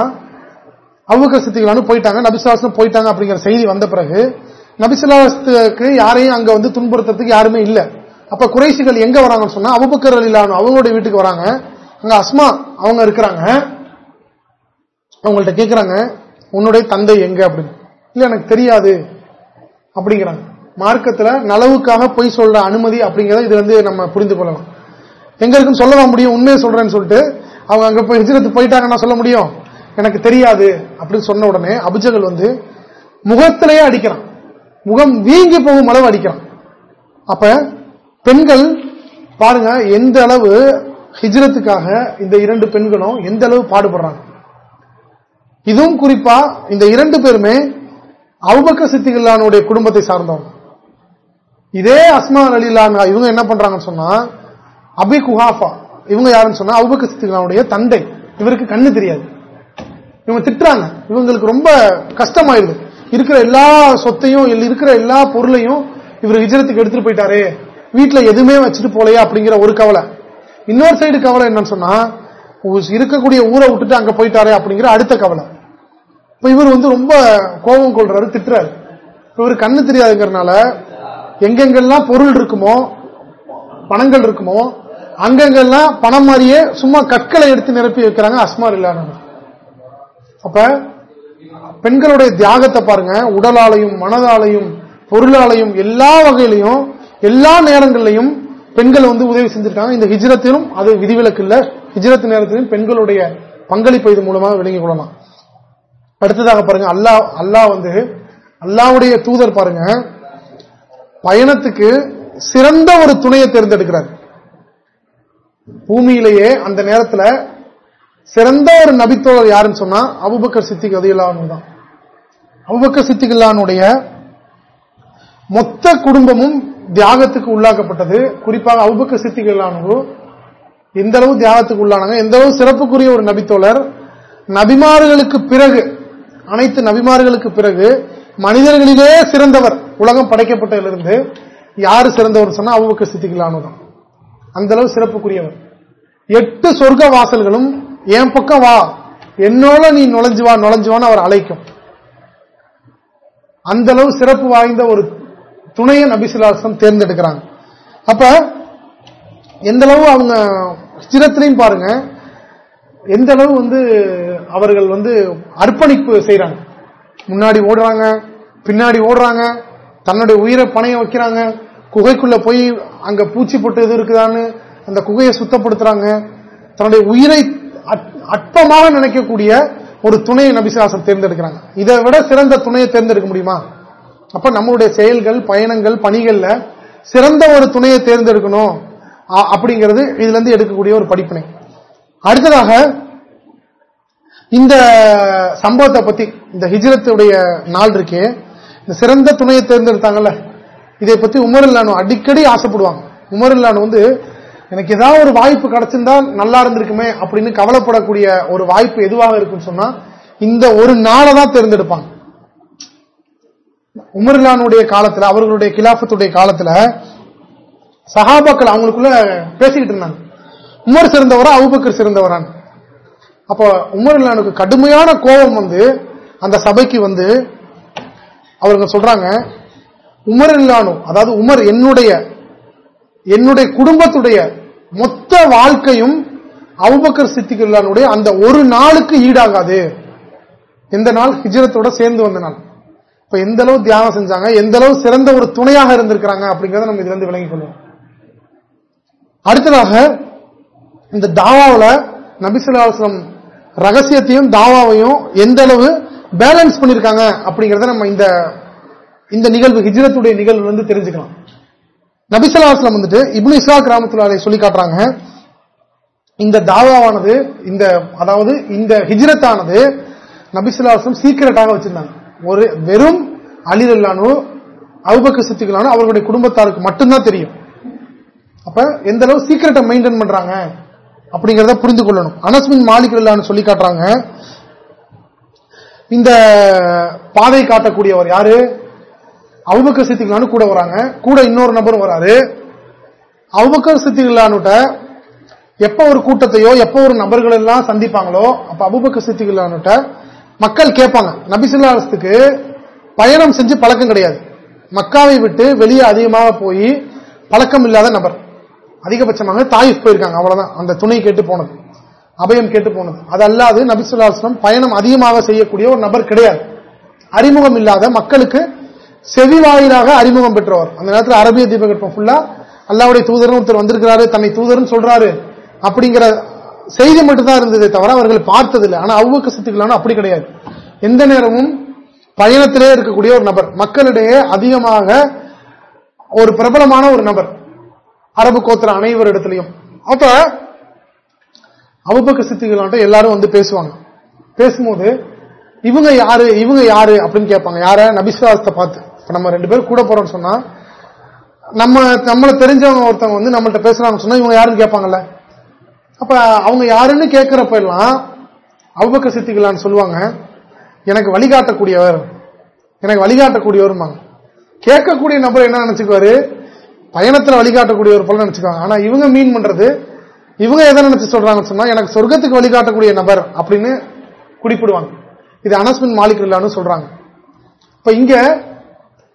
அபுபக்கர் சித்திகளானு போயிட்டாங்க நபிசுலாசம் போயிட்டாங்க அப்படிங்கிற செய்தி வந்த பிறகு நபிசுலாசத்துக்கு யாரையும் அங்க வந்து துன்புறுத்துறதுக்கு யாருமே இல்ல. அப்ப குறைசிகள் எங்க வராங்கன்னு சொன்னா அபுபக்கர் அலிலானு அவங்களுடைய வீட்டுக்கு வராங்க. அங்க அஸ்மா அவங்க இருக்கிறாங்க. அவங்கள்ட்ட கேக்குறாங்க உன்னுடைய தந்தை எங்க? அப்படின்னு. இல்ல எனக்கு தெரியாது. அப்படிங்கிறாங்க. மார்க்கத்துல நலவுக்காக பொய் சொல்ற அனுமதி அப்படிங்கறத இது வந்து நம்ம புரிந்து கொள்ளலாம். எங்க இருக்குன்னு சொல்லவா முடியும்? உண்மையை சொல்றேன்னு சொல்லிட்டு அவங்க அங்க போய் ஹிஜ்ரத்து போயிட்டாங்கன்னா சொல்ல முடியும்? எனக்கு தெரியாது அப்படின்னு சொன்ன உடனே அபிஜகல் வந்து முகத்திலேயே அடிக்கிறான். முகம் வீங்கி போகும் அளவு அடிக்கிறான். அப்ப பெண்கள் பாருங்க எந்த அளவு ஹிஜ்ரத்துக்காக இந்த இரண்டு பெண்களும் எந்த அளவு பாடுபடுறாங்க. இதுவும் குறிப்பா இந்த இரண்டு பேருமே அவுபக்க சித்திகளானுடைய குடும்பத்தை சார்ந்தவங்க. இதே அஸ்மா அலிலான இவங்க என்ன பண்றாங்கன்னு சொன்னா அபி குஹாஃபா இவங்க யாருன்னு சொன்னா அபுபக்க சித்திகளானுடைய தந்தை. இவருக்கு கண்ணு தெரியாது. இவங்க திட்டுறாங்க. இவங்களுக்கு ரொம்ப கஷ்டமாயிருது இருக்கிற எல்லா சொத்தையும் இருக்கிற எல்லா பொருளையும் இவர் விஜயத்துக்கு எடுத்துட்டு போயிட்டாரு. வீட்டுல எதுவுமே வச்சுட்டு போலையா அப்படிங்கிற ஒரு கவலை. இன்னொரு சைடு கவலை என்னன்னு சொன்னா இருக்கக்கூடிய ஊரை விட்டுட்டு அங்க போயிட்டாரே அப்படிங்கிற அடுத்த கவலை. இப்ப இவர் வந்து ரொம்ப கோபம் கொள்றாரு திட்டுறாரு. இவர் கண்ணு தெரியாதுங்கிறதுனால எங்கெங்கெல்லாம் பொருள் இருக்குமோ பணங்கள் இருக்குமோ அங்கெங்கெல்லாம் பணம் மாதிரியே சும்மா கற்களை எடுத்து நிரப்பி வைக்கிறாங்க அஸ்மார் இல்லாதவங்க அப்ப பெண்களுடைய தியாகத்தை பாருங்க. உடலாலையும் மனதாலையும் பொருளாலையும் எல்லா வகையிலையும் எல்லா நேரங்களிலையும் பெண்கள் வந்து உதவி செஞ்சிருக்காங்க. இந்த ஹிஜ்ரத்திலும் அது விதிவிலக்கு இல்ல. ஹிஜ்ரத் நேரத்திலும் பெண்களுடைய பங்களிப்பு இது மூலமாக விளங்கிக் கொள்ளலாம். அடுத்ததாக பாருங்க. அல்லா அல்லா வந்து அல்லாவுடைய தூதர் பாருங்க. பயணத்துக்கு சிறந்த ஒரு துணையை தேர்ந்தெடுக்கிறார். பூமியிலேயே அந்த நேரத்தில் சிறந்த ஒரு நபித்தோழர் யாருன்னு சொன்னா அபுபக்கர் சித்திக் அதிகலானு தான். அபுபக்கர் சித்திகளானுடைய மொத்த குடும்பமும் தியாகத்துக்கு உள்ளாக்கப்பட்டது. குறிப்பாக அபுபக்கர் சித்திகளானு எந்த அளவு தியாகத்துக்கு உள்ளானாங்க எந்த அளவு சிறப்புக்குரிய ஒரு நபித்தோழர். நபிமார்களுக்கு பிறகு அனைத்து நபிமார்களுக்கு பிறகு மனிதர்களிலே சிறந்தவர் உலகம் படைக்கப்பட்டதிலிருந்து யாரு சிறந்தவர் சொன்னா அபுபக்கர் சித்திகளானு அந்த அளவு சிறப்புக்குரியவர். எட்டு சொர்க்க வாசல்களும் என் பக்கம் வா என்னோட நீ நுழைஞ்சு வா நுழைஞ்சுவான்னு அவர் அழைக்கும். அந்த அளவு சிறப்பு வாய்ந்த ஒரு துணையை நபிசுலாசம் தேர்ந்தெடுக்கிறாங்க. அப்ப எந்த அளவு அவங்க சிரத்திலையும் பாருங்க எந்த அளவு வந்து அவர்கள் வந்து அர்ப்பணிப்பு செய்யறாங்க முன்னாடி ஓடுறாங்க பின்னாடி ஓடுறாங்க தன்னுடைய உயிரை பணைய வைக்கிறாங்க. குகைக்குள்ள போய் அங்க பூச்சி போட்டு எது இருக்குதான்னு அந்த குகையை சுத்தப்படுத்துறாங்க. தன்னுடைய உயிரை அற்பமாக நினைக்கக்கூடிய ஒரு துணையை நபிசுவாசம் தேர்ந்தெடுக்கிறாங்க. இதை விட சிறந்த துணையை தேர்ந்தெடுக்க முடியுமா? அப்ப நம்மளுடைய செயல்கள் பயணங்கள் பணிகள்ல சிறந்த ஒரு துணையை தேர்ந்தெடுக்கணும். அப்படிங்கிறது இதுல இருந்து எடுக்கக்கூடிய ஒரு படிப்பினை. அடுத்ததாக இந்த சம்பவத்தை பத்தி இந்த ஹிஜ்ரத்துடைய நாள் இருக்கே இந்த சிறந்த துணையை தேர்ந்தெடுத்தாங்கல்ல. இதை பத்தி உமர் அடிக்கடி ஆசைப்படுவாங்க. உமர் வந்து எனக்கு ஏதாவது ஒரு வாய்ப்பு கிடைச்சிருந்தா நல்லா இருந்திருக்குமே அப்படின்னு கவலைப்படக்கூடிய ஒரு வாய்ப்பு எதுவாக இருக்குன்னு சொன்னா இந்த ஒரு நாளை தான் தேர்ந்தெடுப்பாங்க. உமர்லானுடைய காலத்துல அவர்களுடைய கிலாபத்துடைய காலத்துல சகாபாக்கள் அவங்களுக்குள்ள பேசிக்கிட்டு இருந்தாங்க. உமர் சிறந்தவரா அவுபக்கர் சிறந்தவரான் அப்போ உமர்லானுக்கு கடுமையான கோபம் வந்து அந்த சபைக்கு வந்து அவருங்க சொல்றாங்க உமர் இல்லானோ அதாவது உமர் என்னுடைய என்னுடைய குடும்பத்துடைய மொத்த வாழ்க்கையும் அவுபக்கர் சித்திகளானுடைய அந்த ஒரு நாளுக்கு ஈடாகாது. எந்த நாள்? ஹிஜரத்தோட சேர்ந்து வந்த நாள். இப்ப எந்த அளவு தியானம் செஞ்சாங்க எந்த அளவு சிறந்த ஒரு துணையாக இருந்திருக்கிறாங்க அப்படிங்கறத நம்ம இதுல இருந்து விளங்கிக் கொள்வோம். அடுத்ததாக இந்த தாவாவில் நபிசுல்லாஸ்லம் ரகசியத்தையும் தாவாவையும் எந்த அளவு பேலன்ஸ் பண்ணிருக்காங்க அப்படிங்கறத நம்ம இந்த இந்த நிகழ்வு ஹிஜ்ரத்துடைய நிகழ்வு வந்து தெரிஞ்சுக்கலாம். நபிசலாஸ்லம் வந்துட்டு இப்னு இஸ்லா கிராமத்துல சொல்லி காட்டுறாங்க. இந்த தாவாவானது இந்த அதாவது இந்த ஹிஜ்ரத்தானது நபிசுல்லாஸ்லம் சீக்கிரட்டாக வச்சிருந்தாங்க. ஒரு வெறும் அலிரல்லானோ அவுபக்க சுத்திகளானோ அவர்களுடைய குடும்பத்தாருக்கு மட்டும்தான் தெரியும். அப்ப எந்த அளவு சீக்கிரட்டை மெயின்டைன் பண்றாங்க அப்படிங்கறத புரிந்து கொள்ளணும். அனஸ்மின் மாலிக் சொல்லி காட்டுறாங்க. இந்த பாதை காட்டக்கூடியவர் யாரு? அவுபக்கர் சித்திகளானு கூட வராங்க. கூட இன்னொரு நபரும் வராரு. அவுபக்கர் சித்திகளானுட்ட எப்ப ஒரு கூட்டத்தையோ எப்ப ஒரு நபர்கள் எல்லாம் சந்திப்பாங்களோ அப்ப அபுபக்கர் சித்திகளானுட்ட மக்கள் கேட்பாங்க. நபிசுல்லாத்துக்கு பயணம் செஞ்சு பழக்கம் கிடையாது. மக்காவை விட்டு வெளியே அதிகமாக போய் பழக்கம் இல்லாத நபர். அதிகபட்சமாக தாயிஃப் போயிருக்காங்க. அவ்வளவுதான். அந்த துணை கேட்டு போனது. அபயம் கேட்டு போனது. அது அல்லாது நபிசுல்லாஸ்லம் பயணம் அதிகமாக செய்யக்கூடிய ஒரு நபர் கிடையாது. அறிமுகம் இல்லாத மக்களுக்கு செவி வாயிலாக அறிமுகம் பெற்றவர். அந்த நேரத்தில் அரபிய தீபகற்பம் ஃபுல்லா அல்லாவுடைய தூதரும் ஒருத்தர் வந்திருக்கிறாரு தன்னை தூதர்னு சொல்றாரு அப்படிங்கிற செய்தி மட்டும்தான் இருந்ததே தவிர அவர்கள் பார்த்ததில்லை. ஆனா அவ்வக்க சத்துக்களான அப்படி கிடையாது. எந்த நேரமும் பயணத்திலே இருக்கக்கூடிய ஒரு நபர் மக்களிடையே அதிகமாக ஒரு பிரபலமான ஒரு நபர் அரபு கோத்திர அனைவரிடத்திலையும் அப்ப அபுபக்க சித்திகளான்ட்டு எல்லாரும் வந்து பேசுவாங்க. பேசும்போது இவங்க யாரு இவங்க யாரு அப்படின்னு கேட்பாங்க. யார? நபிசுவாசத்தை பார்த்து. இப்ப நம்ம ரெண்டு பேரும் கூட போறோம்னு சொன்னா நம்ம நம்மள தெரிஞ்சவங்க ஒருத்தவங்க வந்து நம்மள்ட்ட பேசுறாங்கன்னு சொன்னா இவங்க யாருன்னு கேட்பாங்கல்ல. அப்ப அவங்க யாருன்னு கேட்கிறப்ப எல்லாம் அவுபக்க சித்திகளான்னு சொல்லுவாங்க. எனக்கு வழிகாட்டக்கூடியவர். எனக்கு வழிகாட்டக்கூடியவருமாங்க கேட்கக்கூடிய நபர் என்ன நினைச்சுக்குவாரு? பயணத்துல வழிகாட்டக்கூடியவர் போல நினைச்சுக்குவாங்க. ஆனா இவங்க மீன் பண்றது இவங்க எதை நினைச்சு சொல்றாங்கன்னு சொன்னா எனக்கு சொர்க்கத்துக்கு வழிகாட்டக்கூடிய நபர் அப்படின்னு குறிப்பிடுவாங்க. இது அனஸ்மின் மாலிக் இல்லான்னு சொல்றாங்க. இப்ப இங்க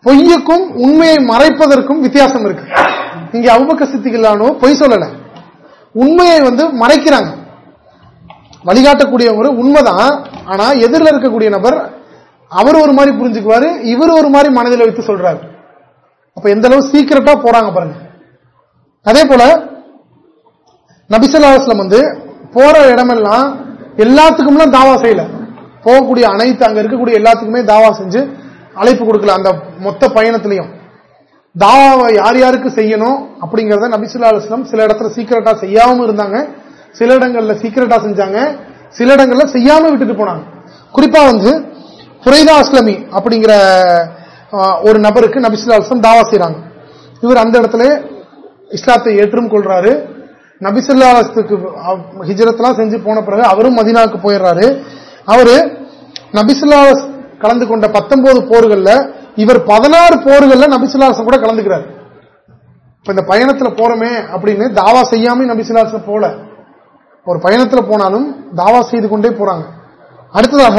பொய்யக்கும் உண்மையை மறைப்பதற்கும் வித்தியாசம் இருக்கு. இங்க அவுபக்க சித்திகளானோ பொய் சொல்லல. உண்மையை வந்து மறைக்கிறாங்க. வழிகாட்டக்கூடியவங்க உண்மைதான் ஆனா எதிரில் இருக்கக்கூடிய நபர் அவர் ஒரு மாதிரி புரிஞ்சுக்குவாரு இவர் ஒரு மாதிரி மனதில் வைத்து சொல்றாரு. அப்ப எந்த அளவு சீக்கிரட்டா போறாங்க பாருங்க. அதே போல நபிசல்லாஸ்லம் வந்து போற இடமெல்லாம் எல்லாத்துக்கும்லாம் தாவா செய்யல. போகக்கூடிய அனைத்து அங்க இருக்கக்கூடிய எல்லாத்துக்குமே தாவா செஞ்சு அழைப்பு கொடுக்கல அந்த மொத்த பயணத்திலையும். தாவாவை யார் யாருக்கு செய்யணும் அப்படிங்கறத நபிசுல்லா அலுவலம் சில இடத்துல சீக்கிரட்டா செய்யாம இருந்தாங்க. சில இடங்கள்ல சீக்கிரட்டா செஞ்சாங்க. சில இடங்கள்ல செய்யாம விட்டுட்டு போனாங்க. குறிப்பா வந்து புரைதா அஸ்லமி அப்படிங்கிற ஒரு நபருக்கு நபிசுல்லா அலுவலம் தாவா செய்யறாங்க இவர் அந்த இடத்துல இஸ்லாத்தை ஏற்றும் கொள்றாரு. நபிசுல்லாத்துக்கு ஹிஜரத்லாம் செஞ்சு போன பிறகு அவரும் மதினாவுக்கு போயிடுறாரு. அவரு நபிசுல்லா கலந்து கொண்ட பத்தொன்பது போர்கள்ல இவர் பதினாறு போர்கள்ல நபிசுல்லாசம் கூட கலந்துக்கிறார். இப்ப இந்த பயணத்துல போறோமே அப்படின்னு தாவா செய்யாம நபிசுல்லாசம் போல. ஒரு பயணத்துல போனாலும் தாவா செய்து கொண்டே போறாங்க. அடுத்ததாக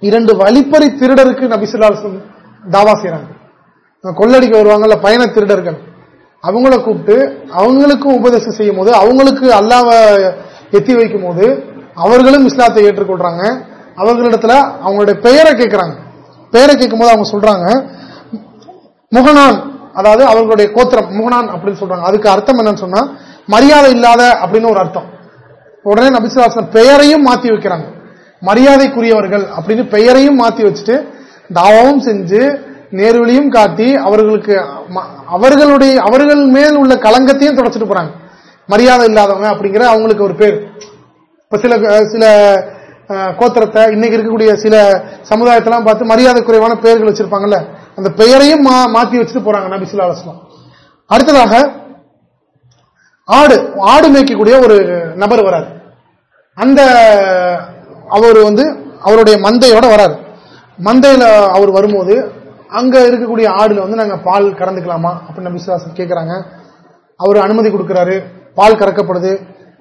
இரண்டு வழிப்பறி திருடருக்கு நபிசுல்லாசம் தாவா செய்யறாங்க கொள்ளடிக்க வருவாங்கல்ல பயண திருடர்கள். அவங்கள கூப்பிட்டு அவங்களுக்கும் உபதேசம் செய்யும் போது அவங்களுக்கு அல்லாவ எத்தி வைக்கும் போது அவர்களும் இஸ்லாத்தை ஏற்றுக்கொள்றாங்க. அவர்களிடத்துல அவங்களுடைய பெயரை கேட்கிறாங்க பெயரை கேட்கும் போது அவங்க சொல்றாங்க முகனான் அதாவது அவர்களுடைய கோத்திரம் முகனான் அப்படின்னு சொல்றாங்க. அதுக்கு அர்த்தம் என்னன்னு சொன்னா மரியாதை இல்லாத அப்படின்னு ஒரு அர்த்தம். உடனே நபிசுவாசன் பெயரையும் மாத்தி வைக்கிறாங்க. மரியாதைக்குரியவர்கள் அப்படின்னு பெயரையும் மாத்தி வச்சுட்டு தாவமும் செஞ்சு நேர்வழியும் காட்டி அவர்களுக்கு அவர்களுடைய அவர்கள் மேல் உள்ள களங்கத்தையும் தொடச்சிட்டு போறாங்க. மரியாதை இல்லாதவங்க அப்படிங்கிற அவங்களுக்கு ஒரு பேர். இப்ப சில சில கோத்திரத்தை இன்னைக்கு இருக்கக்கூடிய சில சமுதாயத்தெல்லாம் பார்த்து மரியாதை குறைவான பெயர்கள் வச்சிருப்பாங்கல்ல அந்த பெயரையும் மாத்தி வச்சுட்டு போறாங்க நபிசுல்லா அலுவலாம் அடுத்ததாக ஆடு ஆடு மேய்க்கக்கூடிய ஒரு நபர் வராது அந்த அவர் வந்து அவருடைய மந்தையோட வராரு. மந்தையில அவர் வரும்போது அங்க இருக்கக்கூடிய ஆடுல வந்து நாங்க பால் கறந்துக்கலாமா அப்படின்னு விசுவாசம் கேட்கிறாங்க அவர் அனுமதி கொடுக்கிறாரு. பால் கறக்கப்படுது.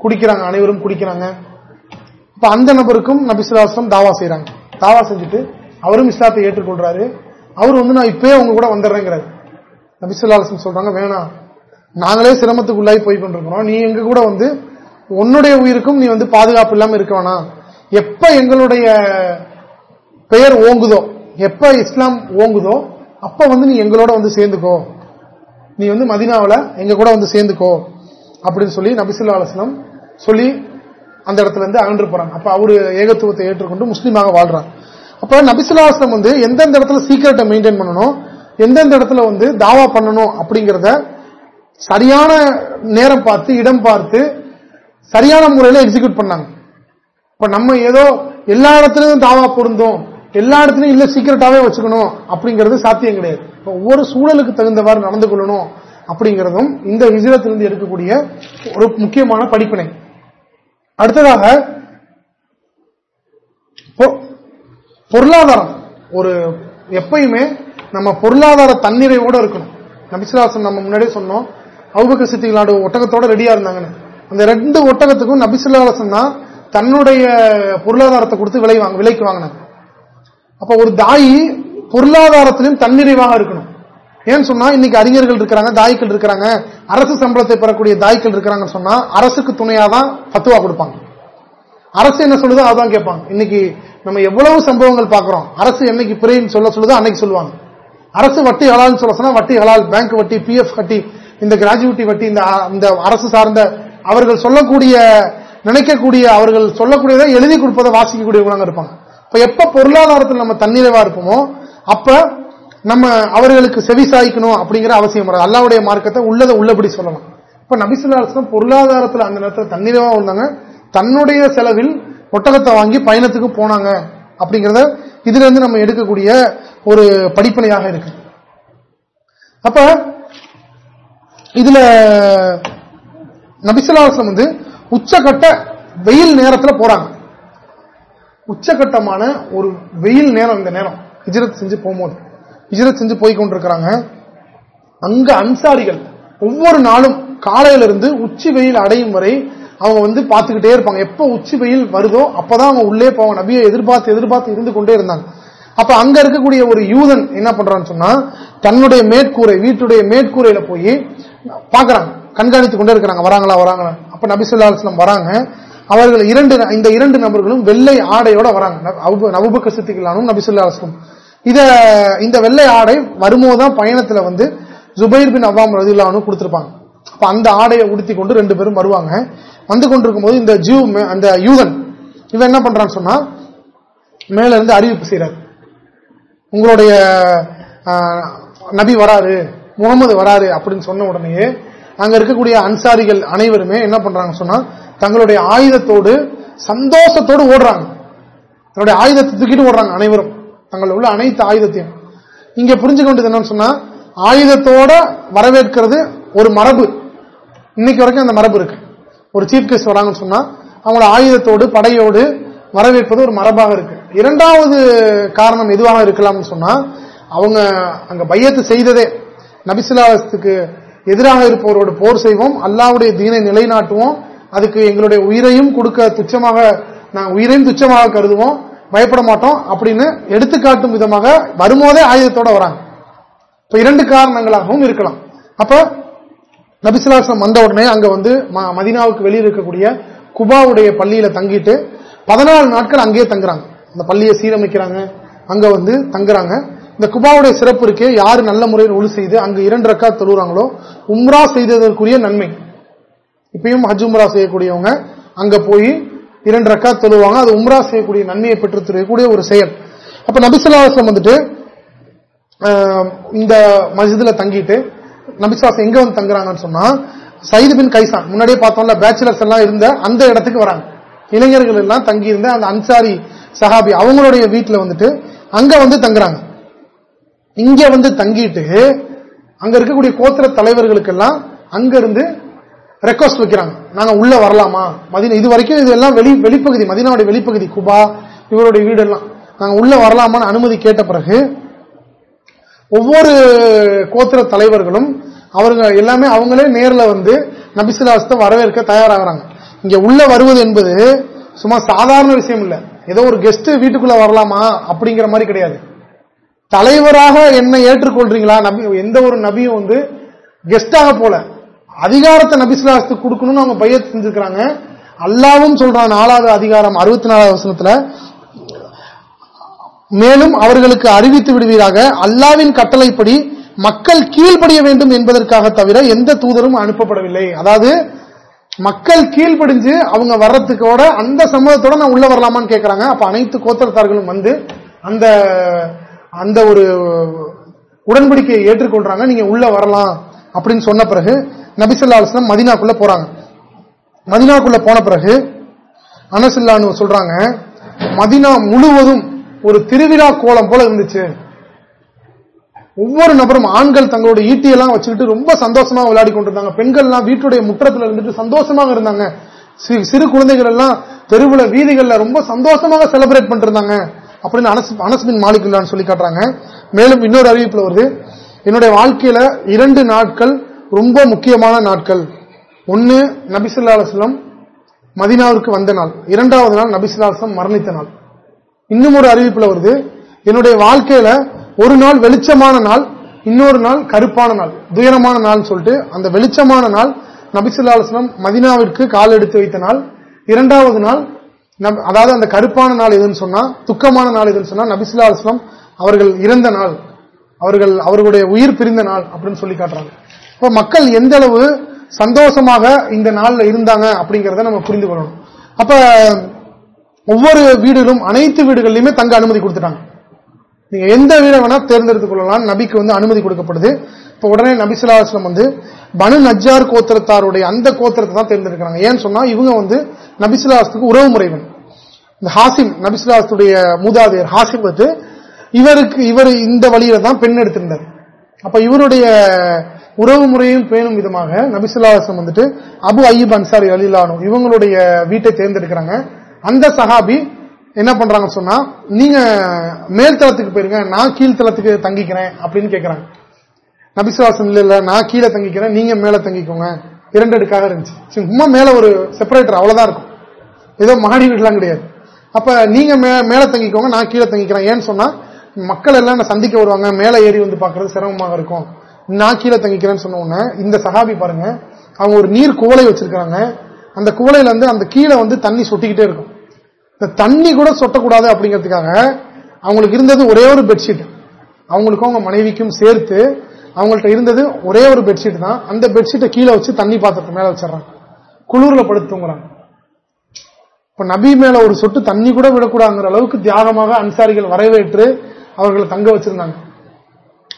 குடிக்கிறாங்க. அனைவரும் குடிக்கிறாங்க. இப்ப அந்த நபருக்கும் நபிசுலாசம் தாவா செய்யறாங்க தாவா செஞ்சுட்டு அவரும் இஸ்லாத்தை ஏற்றுக்கொள்றாரு. அவர் வந்து நான் இப்பயே உங்க கூட வந்துடுறேங்கிறாரு. நபிசுல்லாசம் சொல்றாங்க வேணாம் நாங்களே சிரமத்துக்குள்ளாய் போய் கொண்டிருக்கிறோம். நீ எங்க கூட வந்து உன்னுடைய உயிருக்கும் நீ வந்து பாதுகாப்பு இல்லாம இருக்க வேணாம். எப்ப எங்களுடைய பெயர் ஓங்குதோ எப்ப இஸ்லாம் ஓங்குதோ அப்ப வந்து நீ எங்களோட வந்து சேர்ந்துக்கோ. நீ வந்து மதினாவில் எங்க கூட வந்து சேர்ந்துக்கோ. அப்படின்னு சொல்லி நபிசுல்லா அலுவலம் சொல்லி அந்த இடத்துல இருந்து அகன்று போறாங்க. அப்ப அவரு ஏகத்துவத்தை ஏற்றுக்கொண்டு முஸ்லீமாக வாழ்றாங்க அப்ப நபிசுல்லாஸ்லம் வந்து எந்தெந்த இடத்துல சீக்கிரட்டை மெயின்டைன் பண்ணணும் எந்தெந்த இடத்துல வந்து தாவா பண்ணணும் அப்படிங்கறத சரியான நேரம் பார்த்து இடம் பார்த்து சரியான முறையில எக்ஸிக்யூட் பண்ணாங்க. இப்ப நம்ம ஏதோ எல்லா இடத்துலயும் தாவா பொருந்தோம். எல்லா இடத்துலயும் இல்ல சீக்கிரட்டாவே வச்சுக்கணும். அப்படிங்கிறது சாத்தியம் கிடையாது. ஒவ்வொரு சூழலுக்கு தகுந்தவாறு நடந்து கொள்ளணும் அப்படிங்கறதும் இந்த விஜயத்திலிருந்து எடுக்கக்கூடிய ஒரு முக்கியமான படிப்பினை. அடுத்ததாக பொருளாதாரம். ஒரு எப்பயுமே நம்ம பொருளாதார தன்னிறைவோட இருக்கணும். நபிசிலாசன் நம்ம முன்னாடியே சொன்னோம். அவுபக்க சித்திகளாடு ஒட்டகத்தோட ரெடியா இருந்தாங்கன்னு. அந்த ரெண்டு ஒட்டகத்துக்கும் நபிசிலாசன் தான் தன்னுடைய பொருளாதாரத்தை கொடுத்து விலை வாங்க விலைக்கு வாங்கினாங்க. அப்ப ஒரு தாயி பொருளாதாரத்திலும் தன்னிறைவாக இருக்கணும். ஏன்னு சொன்னா இன்னைக்கு அறிஞர்கள் இருக்கிறாங்க தாய்க்கள் இருக்கிறாங்க அரசு சம்பளத்தை பெறக்கூடிய தாய்க்கள் இருக்கிறாங்கன்னு சொன்னா அரசுக்கு துணையாதான் பத்துவா கொடுப்பாங்க. அரசு என்ன சொல்லுதோ அதான் கேட்பாங்க. இன்னைக்கு நம்ம எவ்வளவு சம்பவங்கள் பாக்குறோம் அரசு என்னைக்கு பிறைன்னு சொல்ல சொல்லுதோ அன்னைக்கு சொல்லுவாங்க. அரசு வட்டி ஹலால்னு சொல்ல சொன்னா வட்டி ஹலால் பேங்க் வட்டி பி எஃப் வட்டி இந்த கிராஜுவிட்டி வட்டி இந்த அரசு சார்ந்த அவர்கள் சொல்லக்கூடிய நினைக்கக்கூடிய அவர்கள் சொல்லக்கூடியதை எழுதி கொடுப்பதை வாசிக்கக்கூடியவங்களாங்க இருப்பாங்க. இப்ப எப்ப பொருளாதாரத்தில் நம்ம தன்னிறைவா இருப்போமோ அப்ப நம்ம அவர்களுக்கு செவி சாய்க்கணும் அப்படிங்கிற அவசியம் வராது. அல்லாவுடைய மார்க்கத்தை உள்ளதை உள்ளபடி சொல்லலாம் இப்ப நபிசுல்லா பொருளாதாரத்தில் அந்த நேரத்தில் தன்னிறைவா இருந்தாங்க தன்னுடைய செலவில் ஒட்டகத்தை வாங்கி பயணத்துக்கு போனாங்க அப்படிங்கறத இதுல இருந்து நம்ம எடுக்கக்கூடிய ஒரு படிப்பனையாக இருக்கு. அப்ப இதுல நபிசலாசம் வந்து உச்சகட்ட வெயில் நேரத்தில் போறாங்க. உச்சகட்டமான ஒரு வெயில் நேரம் இந்த நேரம். ஹிஜரத் செஞ்சு போகும்போது. ஹிஜரத் செஞ்சு போய் கொண்டிருக்கிறாங்க அங்க அன்சாரிகள் ஒவ்வொரு நாளும் காலையில இருந்து உச்சி வெயில் அடையும் வரை அவங்க வந்து பார்த்துக்கிட்டே இருப்பாங்க. எப்ப உச்சி வெயில் வருதோ அப்பதான் அவங்க உள்ளே போவாங்க. நபியை எதிர்பார்த்து எதிர்பார்த்து இருந்து கொண்டே இருந்தாங்க. அப்ப அங்க இருக்கக்கூடிய ஒரு யூதன் என்ன பண்றான்னு சொன்னா தன்னுடைய மேற்கூரை வீட்டுடைய மேற்கூரையில போய் பாக்குறாங்க கண்காணித்து கொண்டே இருக்கிறாங்க. வராங்களா வராங்களா? அப்ப நபிசுல்லா அலுவலம் வராங்க. அவர்கள் இரண்டு இந்த இரண்டு நபர்களும் வெள்ளை ஆடையோட வராங்க. நவபுக்க சித்திகளானும் நபிசுல்லா அலுவலம் இத இந்த வெள்ளை ஆடை வரும்போதுதான் பயணத்துல வந்து ஜுபைர் பின் அவாம் ரதில்லானும் கொடுத்திருப்பாங்க. அப்ப அந்த ஆடையை உடுத்தி கொண்டு ரெண்டு பேரும் வருவாங்க. வந்து கொண்டிருக்கும் போது இந்த ஜூ அந்த யூதன் இவன் என்ன பண்றான்னு சொன்னா மேல இருந்து அறிவிப்பு செய்யறாரு உங்களுடைய நபி வராரு முகமது வராரு அப்படின்னு சொன்ன உடனேயே அங்க இருக்கக்கூடிய அன்சாரிகள் அனைவருமே என்ன பண்றாங்க சொன்னா தங்களுடைய ஆயுதத்தோடு சந்தோஷத்தோடு ஓடுறாங்க. தன்னுடைய ஆயுதத்தை தூக்கிட்டு ஓடுறாங்க அனைவரும். தங்கள் உள்ள அனைத்து ஆயுதத்தையும். இங்க புரிஞ்சுக்க வேண்டியது என்னன்னு சொன்னா ஆயுதத்தோட வரவேற்கிறது ஒரு மரபு. இன்னைக்கு வரைக்கும் அந்த மரபு இருக்கு. ஒரு சீஃப் கெஸ்ட் வராங்கன்னு சொன்னா அவங்களோட ஆயுதத்தோடு படையோடு வரவேற்பது ஒரு மரபாக இருக்கு. இரண்டாவது காரணம் எதுவாக இருக்கலாம்னு சொன்னா அவங்க அங்க பையத்து செய்ததே. நபிசுலாத்துக்கு எதிராக இருப்பவரோடு போர் செய்வோம் அல்லாவுடைய தீனை நிலைநாட்டுவோம் அதுக்கு எங்களுடைய உயிரையும் கொடுக்க துச்சமாக நாங்கள் உயிரையும் துச்சமாக கருதுவோம் பயப்பட மாட்டோம் அப்படின்னு எடுத்துக்காட்டும் விதமாக வரும்போதே ஆயுதத்தோட வராங்க. இப்ப இரண்டு காரணங்களாகவும் இருக்கலாம். அப்ப நபிசுலாசம் வந்த உடனே அங்க வந்து மதினாவுக்கு வெளியில் இருக்கக்கூடிய குபாவுடைய பள்ளியில தங்கிட்டு பதினாலு நாட்கள் அங்கேயே தங்குறாங்க. அந்த பள்ளியை சீரமைக்கிறாங்க அங்க வந்து தங்குறாங்க. இந்த குபாவுடைய சிறப்பு இருக்கே யாரு நல்ல முறையில் ஒழு செய்து அங்கு இரண்டு ரக்கா தொழுறாங்களோ உம்ரா செய்ததற்குரிய நன்மை. இப்பயும் ஹஜ் உம்ரா செய்யக்கூடியவங்க அங்க போய் இரண்டு ரக்கா தொழுவாங்க. அது உம்ரா செய்யக்கூடிய நன்மையை பெற்று தரக்கூடிய ஒரு செயல். அப்ப நபிசுல்லாஸ்லம் வந்துட்டு இந்த மஸ்ஜிதுல தங்கிட்டு நபிசுவாசம் எங்க வந்து தங்குறாங்கன்னு சொன்னா சயிது பின் கைசான் முன்னாடியே பார்த்தோம்ல பேச்சுலர்ஸ் எல்லாம் இருந்த அந்த இடத்துக்கு வராங்க. இளைஞர்கள் எல்லாம் தங்கி இருந்த அந்த அன்சாரி சஹாபி அவங்களுடைய வீட்டில் வந்துட்டு அங்க வந்து தங்குறாங்க. இங்க வந்து தங்கிட்டு அங்க இருக்கக்கூடிய கோத்திர தலைவர்களுக்கெல்லாம் அங்க இருந்து ரெக்வஸ்ட் வைக்கிறாங்க. நாங்க உள்ள வரலாமா? மதினா இது வரைக்கும் இதெல்லாம் வெளி வெளிப்பகுதி மதினாவுடைய வெளிப்பகுதி குபா இவருடைய வீடெல்லாம். நாங்க உள்ள வரலாமான்னு அனுமதி கேட்ட பிறகு ஒவ்வொரு கோத்திர தலைவர்களும் அவருங்க எல்லாமே அவங்களே நேரில் வந்து நபிசுலாசத்தை வரவேற்க தயாராகிறாங்க. இங்க உள்ள வருவது என்பது சும்மா சாதாரண விஷயம் இல்ல. ஏதோ ஒரு கெஸ்ட் வீட்டுக்குள்ள வரலாமா அப்படிங்கிற மாதிரி கிடையாது. தலைவராக என்னை ஏற்றுக்கொள்றீங்களா? நபி எந்த ஒரு நபியும் வந்து கெஸ்டாக போல. அதிகாரத்தை நபிசுலாசத்துக்கு கொடுக்கணும்னு அவங்க பைய செஞ்சிருக்கிறாங்க. அல்லாவும் சொல்றான் நாலாவது அதிகாரம் அறுபத்தி நாலாவது வசனத்துல மேலும் அவர்களுக்கு அறிவித்து விடுவீராக. அல்லாவின் கட்டளைப்படி மக்கள் கீழ்படிய வேண்டும் என்பதற்காக தவிர எந்த தூதரும் அனுப்பப்படவில்லை. அதாவது மக்கள் கீழ்படிஞ்சு அவங்க வர்றதுக்கோட அந்த சம்மதத்தோட நான் உள்ள வரலாமான்னு கேட்கறாங்க அப்ப அனைத்து கோத்திரத்தார்களும் வந்து அந்த அந்த ஒரு உடன்படிக்கையை ஏற்றுக்கொள்றாங்க. நீங்க உள்ள வரலாம் அப்படின்னு சொன்ன பிறகு நபிசல்லா அலுவலம் மதினாக்குள்ள போறாங்க. மதினாக்குள்ள போன பிறகு அனசில்லான்னு சொல்றாங்க மதினா முழுவதும் ஒரு திருவிழா கோலம் போல இருந்துச்சு. ஒவ்வொரு நபரும் ஆண்கள் தங்களுடைய ஈட்டியெல்லாம் வச்சுக்கிட்டு ரொம்ப சந்தோஷமா விளையாடி கொண்டிருந்தாங்க. பெண்கள்லாம் வீட்டுடைய முற்றத்தில் இருந்துட்டு சந்தோஷமாக இருந்தாங்க. சிறு குழந்தைகள் எல்லாம் தெருவுல வீதிகள்ல ரொம்ப சந்தோஷமாக செலிப்ரேட் பண்ணிருந்தாங்க அப்படின்னு அனஸ்பின் மாலிகுல்லான்னு சொல்லி காட்டுறாங்க. மேலும் இன்னொரு அறிவிப்புல வருது. என்னுடைய வாழ்க்கையில இரண்டு நாட்கள் ரொம்ப முக்கியமான நாட்கள். ஒன்னு நபிசுல்லா அலுவலம் மதினாவிற்கு வந்த நாள். இரண்டாவது நாள் நபிசுல்லா மரணித்த நாள். இன்னும் ஒரு அறிவிப்புல வருது. என்னுடைய வாழ்க்கையில ஒரு நாள் வெளிச்சமான நாள் இன்னொரு நாள் கருப்பான நாள் துயரமான நாள் சொல்லிட்டு அந்த வெளிச்சமான நாள் நபிசுல்லா அலுவலம் மதினாவிற்கு கால் எடுத்து வைத்த நாள். இரண்டாவது நாள் அதாவது அந்த கருப்பான நாள் எதுன்னு சொன்னா துக்கமான நாள் எதுன்னு சொன்னா நபிசுல்லா அலுவலம் அவர்கள் இறந்த நாள் அவர்கள் அவர்களுடைய உயிர் பிரிந்த நாள் அப்படின்னு சொல்லி காட்டுறாங்க. இப்ப மக்கள் எந்த அளவு சந்தோஷமாக இந்த நாள்ல இருந்தாங்க அப்படிங்கறத நம்ம புரிந்து கொள்ளணும். அப்ப ஒவ்வொரு வீடுகளும் அனைத்து வீடுகளிலுமே தங்க அனுமதி கொடுத்துட்டாங்க. நீங்க எந்த வீட வேணா தேர்ந்தெடுத்துக் கொள்ளலாம். நபிக்கு வந்து அனுமதி கொடுக்கப்படுது. இப்ப உடனே நபிசுலாஸ்லம் வந்து பனு நஜ்ஜார் கோத்திரத்தாருடைய அந்த கோத்திரத்தை தான் தேர்ந்தெடுக்கிறாங்க. ஏன்னு சொன்னா இவங்க வந்து நபிசுலாஸ்துக்கு உறவு முறைவன். இந்த ஹாசிம் நபிசுலாஸ்துடைய மூதாதையர் ஹாசிம் வந்து இவருக்கு இவர் இந்த வழியில தான் பெண் எடுத்திருந்தார். அப்ப இவருடைய உறவு முறையும் பேணும் விதமாக நபிசுல்லாசம் வந்துட்டு அபு ஐயப் அன்சாரி அலிலானு இவங்களுடைய வீட்டை தேர்ந்தெடுக்கிறாங்க. அந்த சஹாபி என்ன பண்றாங்க சொன்னா நீங்க மேல்தளத்துக்கு போயிருங்க நான் கீழ்த்தளத்துக்கு தங்கிக்கிறேன் அப்படின்னு கேட்கறாங்க நபிசுவாசம் இல்ல இல்ல நான் கீழே தங்கிக்கிறேன் நீங்க மேல தங்கிக்கோங்க. இரண்டு அடுக்காக இருந்துச்சு. சும்மா மேல ஒரு செப்பரேட்டர் அவ்வளவுதான் இருக்கும். ஏதோ மாடி வீடுலாம் கிடையாது. அப்ப நீங்க மேல தங்கிக்கோங்க நான் கீழே தங்கிக்கிறேன். ஏன்னு சொன்னா மக்கள் எல்லாம் சந்திக்க வருவாங்க மேல ஏறி வந்து பாக்குறது சிரமமாக இருக்கும். நான் கீழே தங்கிக்கிறேன்னு சொன்ன உடனே இந்த சகாபி பாருங்க அவங்க ஒரு நீர் குவளை வச்சிருக்காங்க அந்த குவளையில இருந்து அந்த கீழே வந்து தண்ணி சொட்டிக்கிட்டே இருக்கும். இந்த தண்ணி கூட சொட்டக்கூடாது அப்படிங்கிறதுக்காக அவங்களுக்கு இருந்தது ஒரே ஒரு பெட்ஷீட் அவங்களுக்கும் அவங்க மனைவிக்கும் சேர்த்து அவங்கள்ட்ட இருந்தது ஒரே ஒரு பெட்ஷீட் தான். அந்த பெட்ஷீட்டை கீழே வச்சு தண்ணி பாத்திரத்தை மேல வச்சிடறாங்க. குளிர்ல படுத்து தூங்குறாங்க. இப்ப நபி மேல ஒரு சொட்டு தண்ணி கூட விடக்கூடாதுங்கிற அளவுக்கு தியாகமாக அன்சாரிகள் வரவேற்று அவர்களை தங்க வச்சிருந்தாங்க.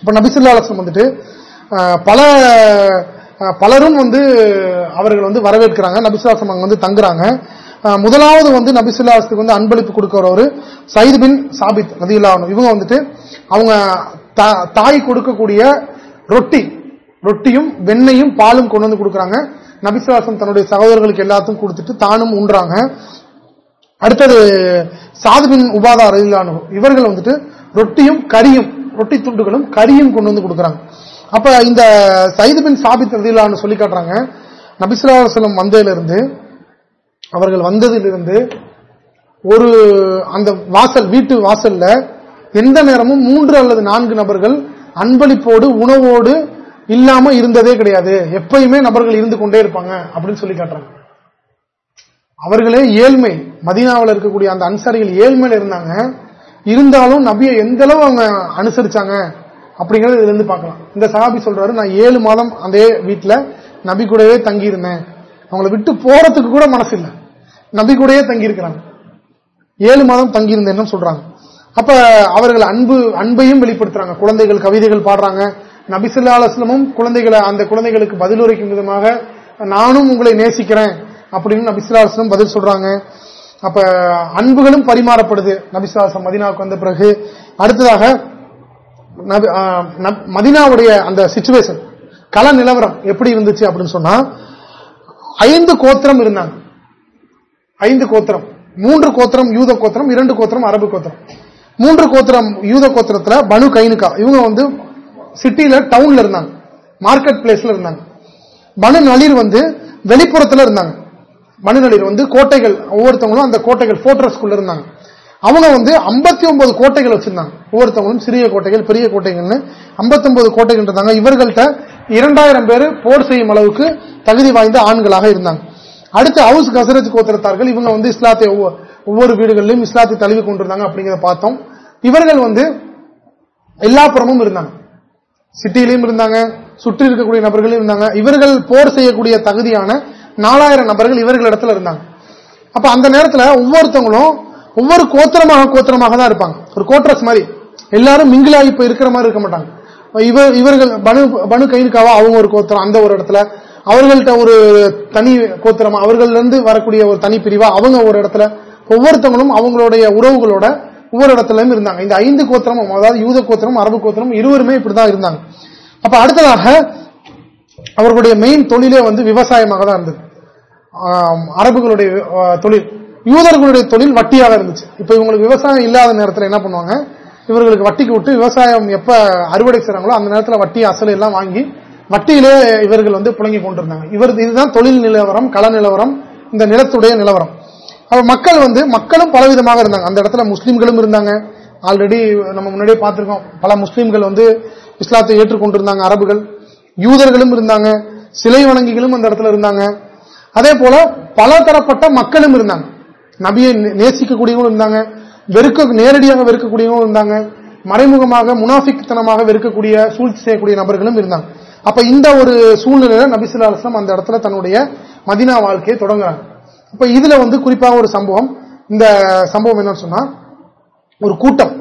இப்ப நபிசுல்லாசம் வந்துட்டு பல பலரும் வந்து அவர்கள் வந்து வரவேற்கிறாங்க. நபிசுல்லாசம் அங்க வந்து தங்குறாங்க. முதலாவது வந்து நபிசுல்லாஸ்துக்கு வந்து அன்பளிப்பு கொடுக்கிறவர் சயித் பின் சாபித் ரதியுல்லா இவங்க வந்துட்டு அவங்க தாய் கொடுக்கக்கூடிய ரொட்டி ரொட்டியும் வெண்ணையும் பாலும் கொண்டு வந்து கொடுக்குறாங்க. நபிசுவாசம் தன்னுடைய சகோதரர்களுக்கு எல்லாத்தையும் கொடுத்துட்டு தானும் உண்றாங்க அடுத்தது சாதுபின் உபாதா ரயிலானு இவர்கள் வந்துட்டு ரொட்டியும் கரியும் ரொட்டி துண்டுகளும் கரியும் கொண்டு வந்து கொடுக்குறாங்க. அப்ப இந்த சயிது பின் சாபித் ரதிலான்னு சொல்லி காட்டுறாங்க. நபிசுலாசலம் வந்ததிலிருந்து அவர்கள் வந்ததிலிருந்து ஒரு அந்த வாசல் வீட்டு வாசல்ல எந்த நேரமும் மூன்று அல்லது நான்கு நபர்கள் அன்பளிப்போடு உணவோடு இல்லாம இருந்ததே கிடையாது. எப்பயுமே நபர்கள் இருந்து கொண்டே இருப்பாங்க அப்படின்னு சொல்லி காட்டுறாங்க. அவர்களே ஏழ்மை. மதினாவில் இருக்கக்கூடிய அந்த அன்சாரிகள் ஏழ்மையில இருந்தாங்க. இருந்தாலும் நபியை எந்த அளவு அவங்க அனுசரிச்சாங்க அப்படிங்கறது இதுல இருந்து பார்க்கலாம். இந்த சஹாபி சொல்றாரு நான் ஏழு மாதம் அதே வீட்டுல நபி கூடவே தங்கி இருந்தேன் அவங்கள விட்டு போறதுக்கு கூட மனசு இல்லை நபி கூடயே ஏழு மாதம் தங்கியிருந்தேன் சொல்றாங்க. அப்ப அவர்கள் அன்பு அன்பையும் வெளிப்படுத்துறாங்க. குழந்தைகள் கவிதைகள் பாடுறாங்க. நபிசுல்லா அலுவலமும் குழந்தைகளை அந்த குழந்தைகளுக்கு பதிலுரைக்கும் விதமாக நானும் உங்களை நேசிக்கிறேன் அப்படின்னு நபிசுல்லா அலுவலம் பதில் சொல்றாங்க. அப்ப அன்புகளும் பரிமாறப்படுது. நபிசுல்லாசம் மதினாவுக்கு வந்த பிறகு. அடுத்ததாக மதினாவுடைய அந்த சிச்சுவேஷன் கல நிலவரம் எப்படி இருந்துச்சு அப்படின்னு சொன்னா ஐந்து கோத்திரம் இருந்தாங்க. ஐந்து கோத்திரம் மூன்று கோத்திரம் யூத கோத்திரம் இரண்டு கோத்திரம் அரபு கோத்திரம். மூன்று கோத்திரம் யூத கோத்திரத்துல பனு கைனுக்கா. இவங்க வந்து சிட்டியில டவுன்ல இருந்தாங்க. மார்க்கெட் பிளேஸ்ல இருந்தாங்க. பனு நளிர் வந்து வெளிப்புறத்துல இருந்தாங்க. பனு நளிர் வந்து கோட்டைகள் ஒவ்வொருத்தவங்களும் அந்த கோட்டைகள் போர்ட்ரஸ்குள்ள இருந்தாங்க. அவங்க வந்து ஐம்பத்தி ஒன்பது கோட்டைகள் வச்சிருந்தாங்க. ஒவ்வொருத்தவங்களும் சிறிய கோட்டைகள் பெரிய கோட்டைகள்னு ஐம்பத்தி ஒன்பது கோட்டைகள் இருந்தாங்க. இவர்கள்ட்ட இரண்டாயிரம் பேர் போர் செய்யும் அளவுக்கு தகுதி வாய்ந்த ஆண்களாக இருந்தாங்க. அடுத்து ஹவுஸ் கசரத் கோத்திரத்தார்கள் இவங்க வந்து இஸ்லாத்தை ஒவ்வொரு வீடுகளிலும் இஸ்லாத்தை தழுவி கொண்டிருந்தாங்க அப்படிங்கிறத பார்த்தோம். இவர்கள் வந்து எல்லா புறமும் இருந்தாங்க. சிட்டியிலையும் இருந்தாங்க சுற்றி இருக்கக்கூடிய நபர்களும் இருந்தாங்க. இவர்கள் போர் செய்யக்கூடிய தகுதியான நாலாயிரம் நபர்கள் இவர்களிடத்துல இருந்தாங்க. அப்ப அந்த நேரத்தில் ஒவ்வொருத்தவங்களும் ஒவ்வொரு கோத்திரமாக கோத்திரமாக தான் இருப்பாங்க. ஒரு கோட்ரஸ் மாதிரி. எல்லாரும் மிங்கிலாகி இப்ப இருக்கிற மாதிரி இருக்க மாட்டாங்க. இவர் இவர்கள் பனு பனு கைனுக்காவா அவங்க ஒரு கோத்திரம் அந்த ஒரு இடத்துல. அவர்கள்ட்ட ஒரு தனி கோத்திரமா அவர்கள் இருந்து வரக்கூடிய ஒரு தனி பிரிவா அவங்க ஒரு இடத்துல ஒவ்வொருத்தவங்களும் அவங்களுடைய உறவுகளோட ஒவ்வொரு இடத்துலயும் இருந்தாங்க. இந்த ஐந்து கோத்திரமும் அதாவது யூத கோத்திரம் அரபு கோத்திரம் இருவருமே இப்படிதான் இருந்தாங்க. அப்ப அடுத்ததாக அவர்களுடைய மெயின் தொழிலே வந்து விவசாயமாக தான் இருந்தது. அரபுகளுடைய தொழில். யூதர்களுடைய தொழில் வட்டியாக இருந்துச்சு. இப்ப இவங்களுக்கு விவசாயம் இல்லாத நேரத்தில் என்ன பண்ணுவாங்க? இவர்களுக்கு வட்டிக்கு விட்டு விவசாயம் எப்ப அறுவடை செய்றாங்களோ அந்த நேரத்தில் வட்டி அசல் எல்லாம் வாங்கி வட்டியிலே இவர்கள் வந்து புழங்கி கொண்டிருந்தாங்க. இவர் இதுதான் தொழில் நிலவரம் கள நிலவரம் இந்த நிலத்துடைய நிலவரம். அப்ப மக்கள் வந்து மக்களும் பலவிதமாக இருந்தாங்க. அந்த இடத்துல முஸ்லீம்களும் இருந்தாங்க. ஆல்ரெடி நம்ம முன்னாடியே பார்த்திருக்கோம். பல முஸ்லீம்கள் வந்து இஸ்லாத்தை ஏற்றுக்கொண்டிருந்தாங்க அரபுகள். யூதர்களும் இருந்தாங்க. சிலை வணங்கிகளும் அந்த இடத்துல இருந்தாங்க. அதே போல பல தரப்பட்ட மக்களும் இருந்தாங்க. நபியை நேசிக்கக்கூடியவங்களும் இருந்தாங்க. வெறுக்க நேரடியாக வெறுக்கக்கூடியவங்களும் இருந்தாங்க. மறைமுகமாக முனாஃபிக்தனமாக வெறுக்கக்கூடிய சூழ்ச்சி செய்யக்கூடிய நபர்களும் இருந்தாங்க. அப்ப இந்த ஒரு சூழ்நிலையில நபிசுல்லா அலுவலம் அந்த இடத்துல தன்னுடைய மதினா வாழ்க்கையை தொடங்குறாங்க. இப்ப இதுல வந்து குறிப்பாக ஒரு சம்பவம். இந்த சம்பவம் என்னன்னு சொன்னா ஒரு கூட்டம்.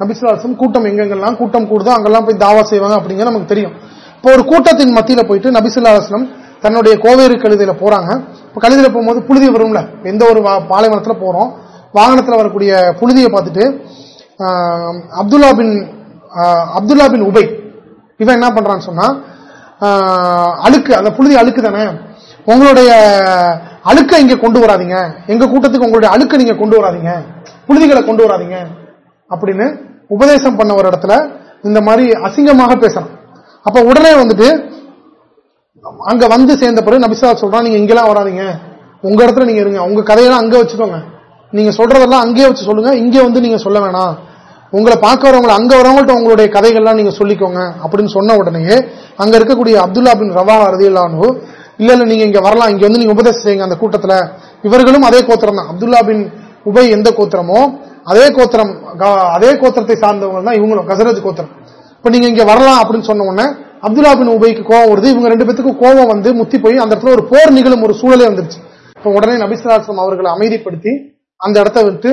நபிசுலாசம் கூட்டம் எங்கெங்கெல்லாம் கூட்டம் கூடுதோ அங்கெல்லாம் போய் தாவா செய்வாங்க அப்படிங்கிற நமக்கு தெரியும். இப்போ ஒரு கூட்டத்தின் மத்தியில போயிட்டு நபிசுல்லாஸ்லம் தன்னுடைய கோவேறு கழுதையில போறாங்க. இப்ப கழுதையில போகும்போது புழுதி வரும்ல எந்த ஒரு பாலைவனத்துல போறோம். வாகனத்தில் வரக்கூடிய புழுதியை பார்த்துட்டு அப்துல்லா பின் அப்துல்லா பின் உபை இவன் என்ன பண்றான்னு சொன்னா அழுக்கு அந்த புழுதி அழுக்கு தானே? உங்களுடைய அழுக்க இங்க கொண்டு வராதிங்க. எங்க கூட்டத்துக்கு உங்களுடைய அழுக்க நீங்க கொண்டு வராதிங்க. புழுதிகளை கொண்டு வராதிங்க. அப்படின்னு உபதேசம் பண்ண ஒரு இடத்துல இந்த மாதிரி அசிங்கமாக பேசணும். அப்ப உடனே வந்துட்டு அங்க வந்து சேர்ந்த பிறகு நபிசா சொல்றான் நீங்க இங்கெல்லாம் வராதிங்க. உங்க இடத்துல நீங்க இருங்க. உங்க கதையெல்லாம் அங்க வச்சுக்கோங்க. நீங்க சொல்றதெல்லாம் அங்கேயே வச்சு சொல்லுங்க. இங்கே வந்து நீங்க சொல்ல வேணாம். உங்களை பார்க்க வரவங்களை அங்க வரவங்கள்ட்ட உங்களுடைய கதைகள்லாம் நீங்க சொல்லிக்கோங்க அப்படின்னு சொன்ன உடனே அங்க இருக்கக்கூடிய அப்துல்லா பின் ரவா ரதியல்லானு இல்ல இல்ல நீங்க இங்க வரலாம் இங்க வந்து நீங்க உபதேசம் செய்யுங்க அந்த கூட்டத்துல. இவர்களும் அதே கோத்திரம் தான். அப்துல்லா பின் உபை எந்த கோத்திரமோ அதே கோத்திரம் அதே கோத்திரத்தை சார்ந்தவங்க தான் இவங்களும் கசரத் கோத்திரம். இப்ப நீங்க இங்க வரலாம் அப்படின்னு சொன்ன உடனே அப்துல்லா பின் உபைக்கு கோவம் வருது. இவங்க ரெண்டு பேத்துக்கும் கோவம் வந்து முத்தி போய் அந்த இடத்துல ஒரு போர் நிகழும் ஒரு சூழலே வந்துருச்சு. இப்ப உடனே நபிசுலாசம் அவர்களை அமைதிப்படுத்தி அந்த இடத்த விட்டு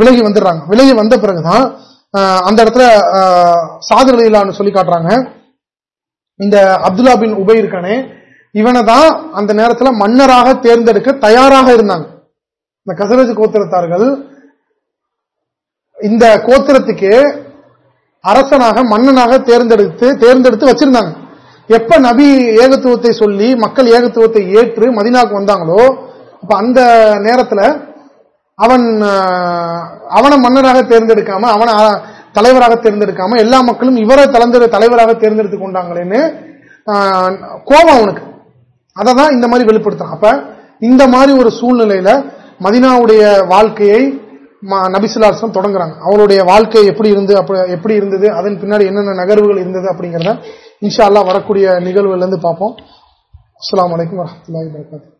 விலகி வந்துடுறாங்க. விலகி வந்த பிறகுதான் அந்த இடத்துல சாதர் சொல்லி காட்டுறாங்க. இந்த அப்துல்லா பின் உபை இருக்கானே இவனை தான் அந்த நேரத்தில் மன்னராக தேர்ந்தெடுக்க தயாராக இருந்தாங்க. இந்த கசரஜ் கோத்திரத்தார்கள் இந்த கோத்திரத்துக்கு அரசனாக மன்னனாக தேர்ந்தெடுத்து தேர்ந்தெடுத்து வச்சிருந்தாங்க. எப்ப நபி ஏகத்துவத்தை சொல்லி மக்கள் ஏகத்துவத்தை ஏற்று மதினாக்கு வந்தாங்களோ அப்ப அந்த நேரத்தில் அவன் அவனை மன்னராக தேர்ந்தெடுக்காம அவனை தலைவராக தேர்ந்தெடுக்காம எல்லா மக்களும் இவரை தலைந்த தலைவராக தேர்ந்தெடுத்து கொண்டாங்களேன்னு கோபம் அவனுக்கு. அதை தான் இந்த மாதிரி வெளிப்படுத்துறான். அப்ப இந்த மாதிரி ஒரு சூழ்நிலையில மதினாவுடைய வாழ்க்கையை நபிசுல்லாசம் தொடங்குறாங்க. அவருடைய வாழ்க்கை எப்படி இருந்து எப்படி இருந்தது அதன் பின்னாடி என்னென்ன நகர்வுகள் இருந்தது அப்படிங்கறத இன்ஷா அல்லா வரக்கூடிய நிகழ்வுல இருந்து பார்ப்போம். அஸ்லாம் வலைக்கம் வரமத்துல வரகாத்து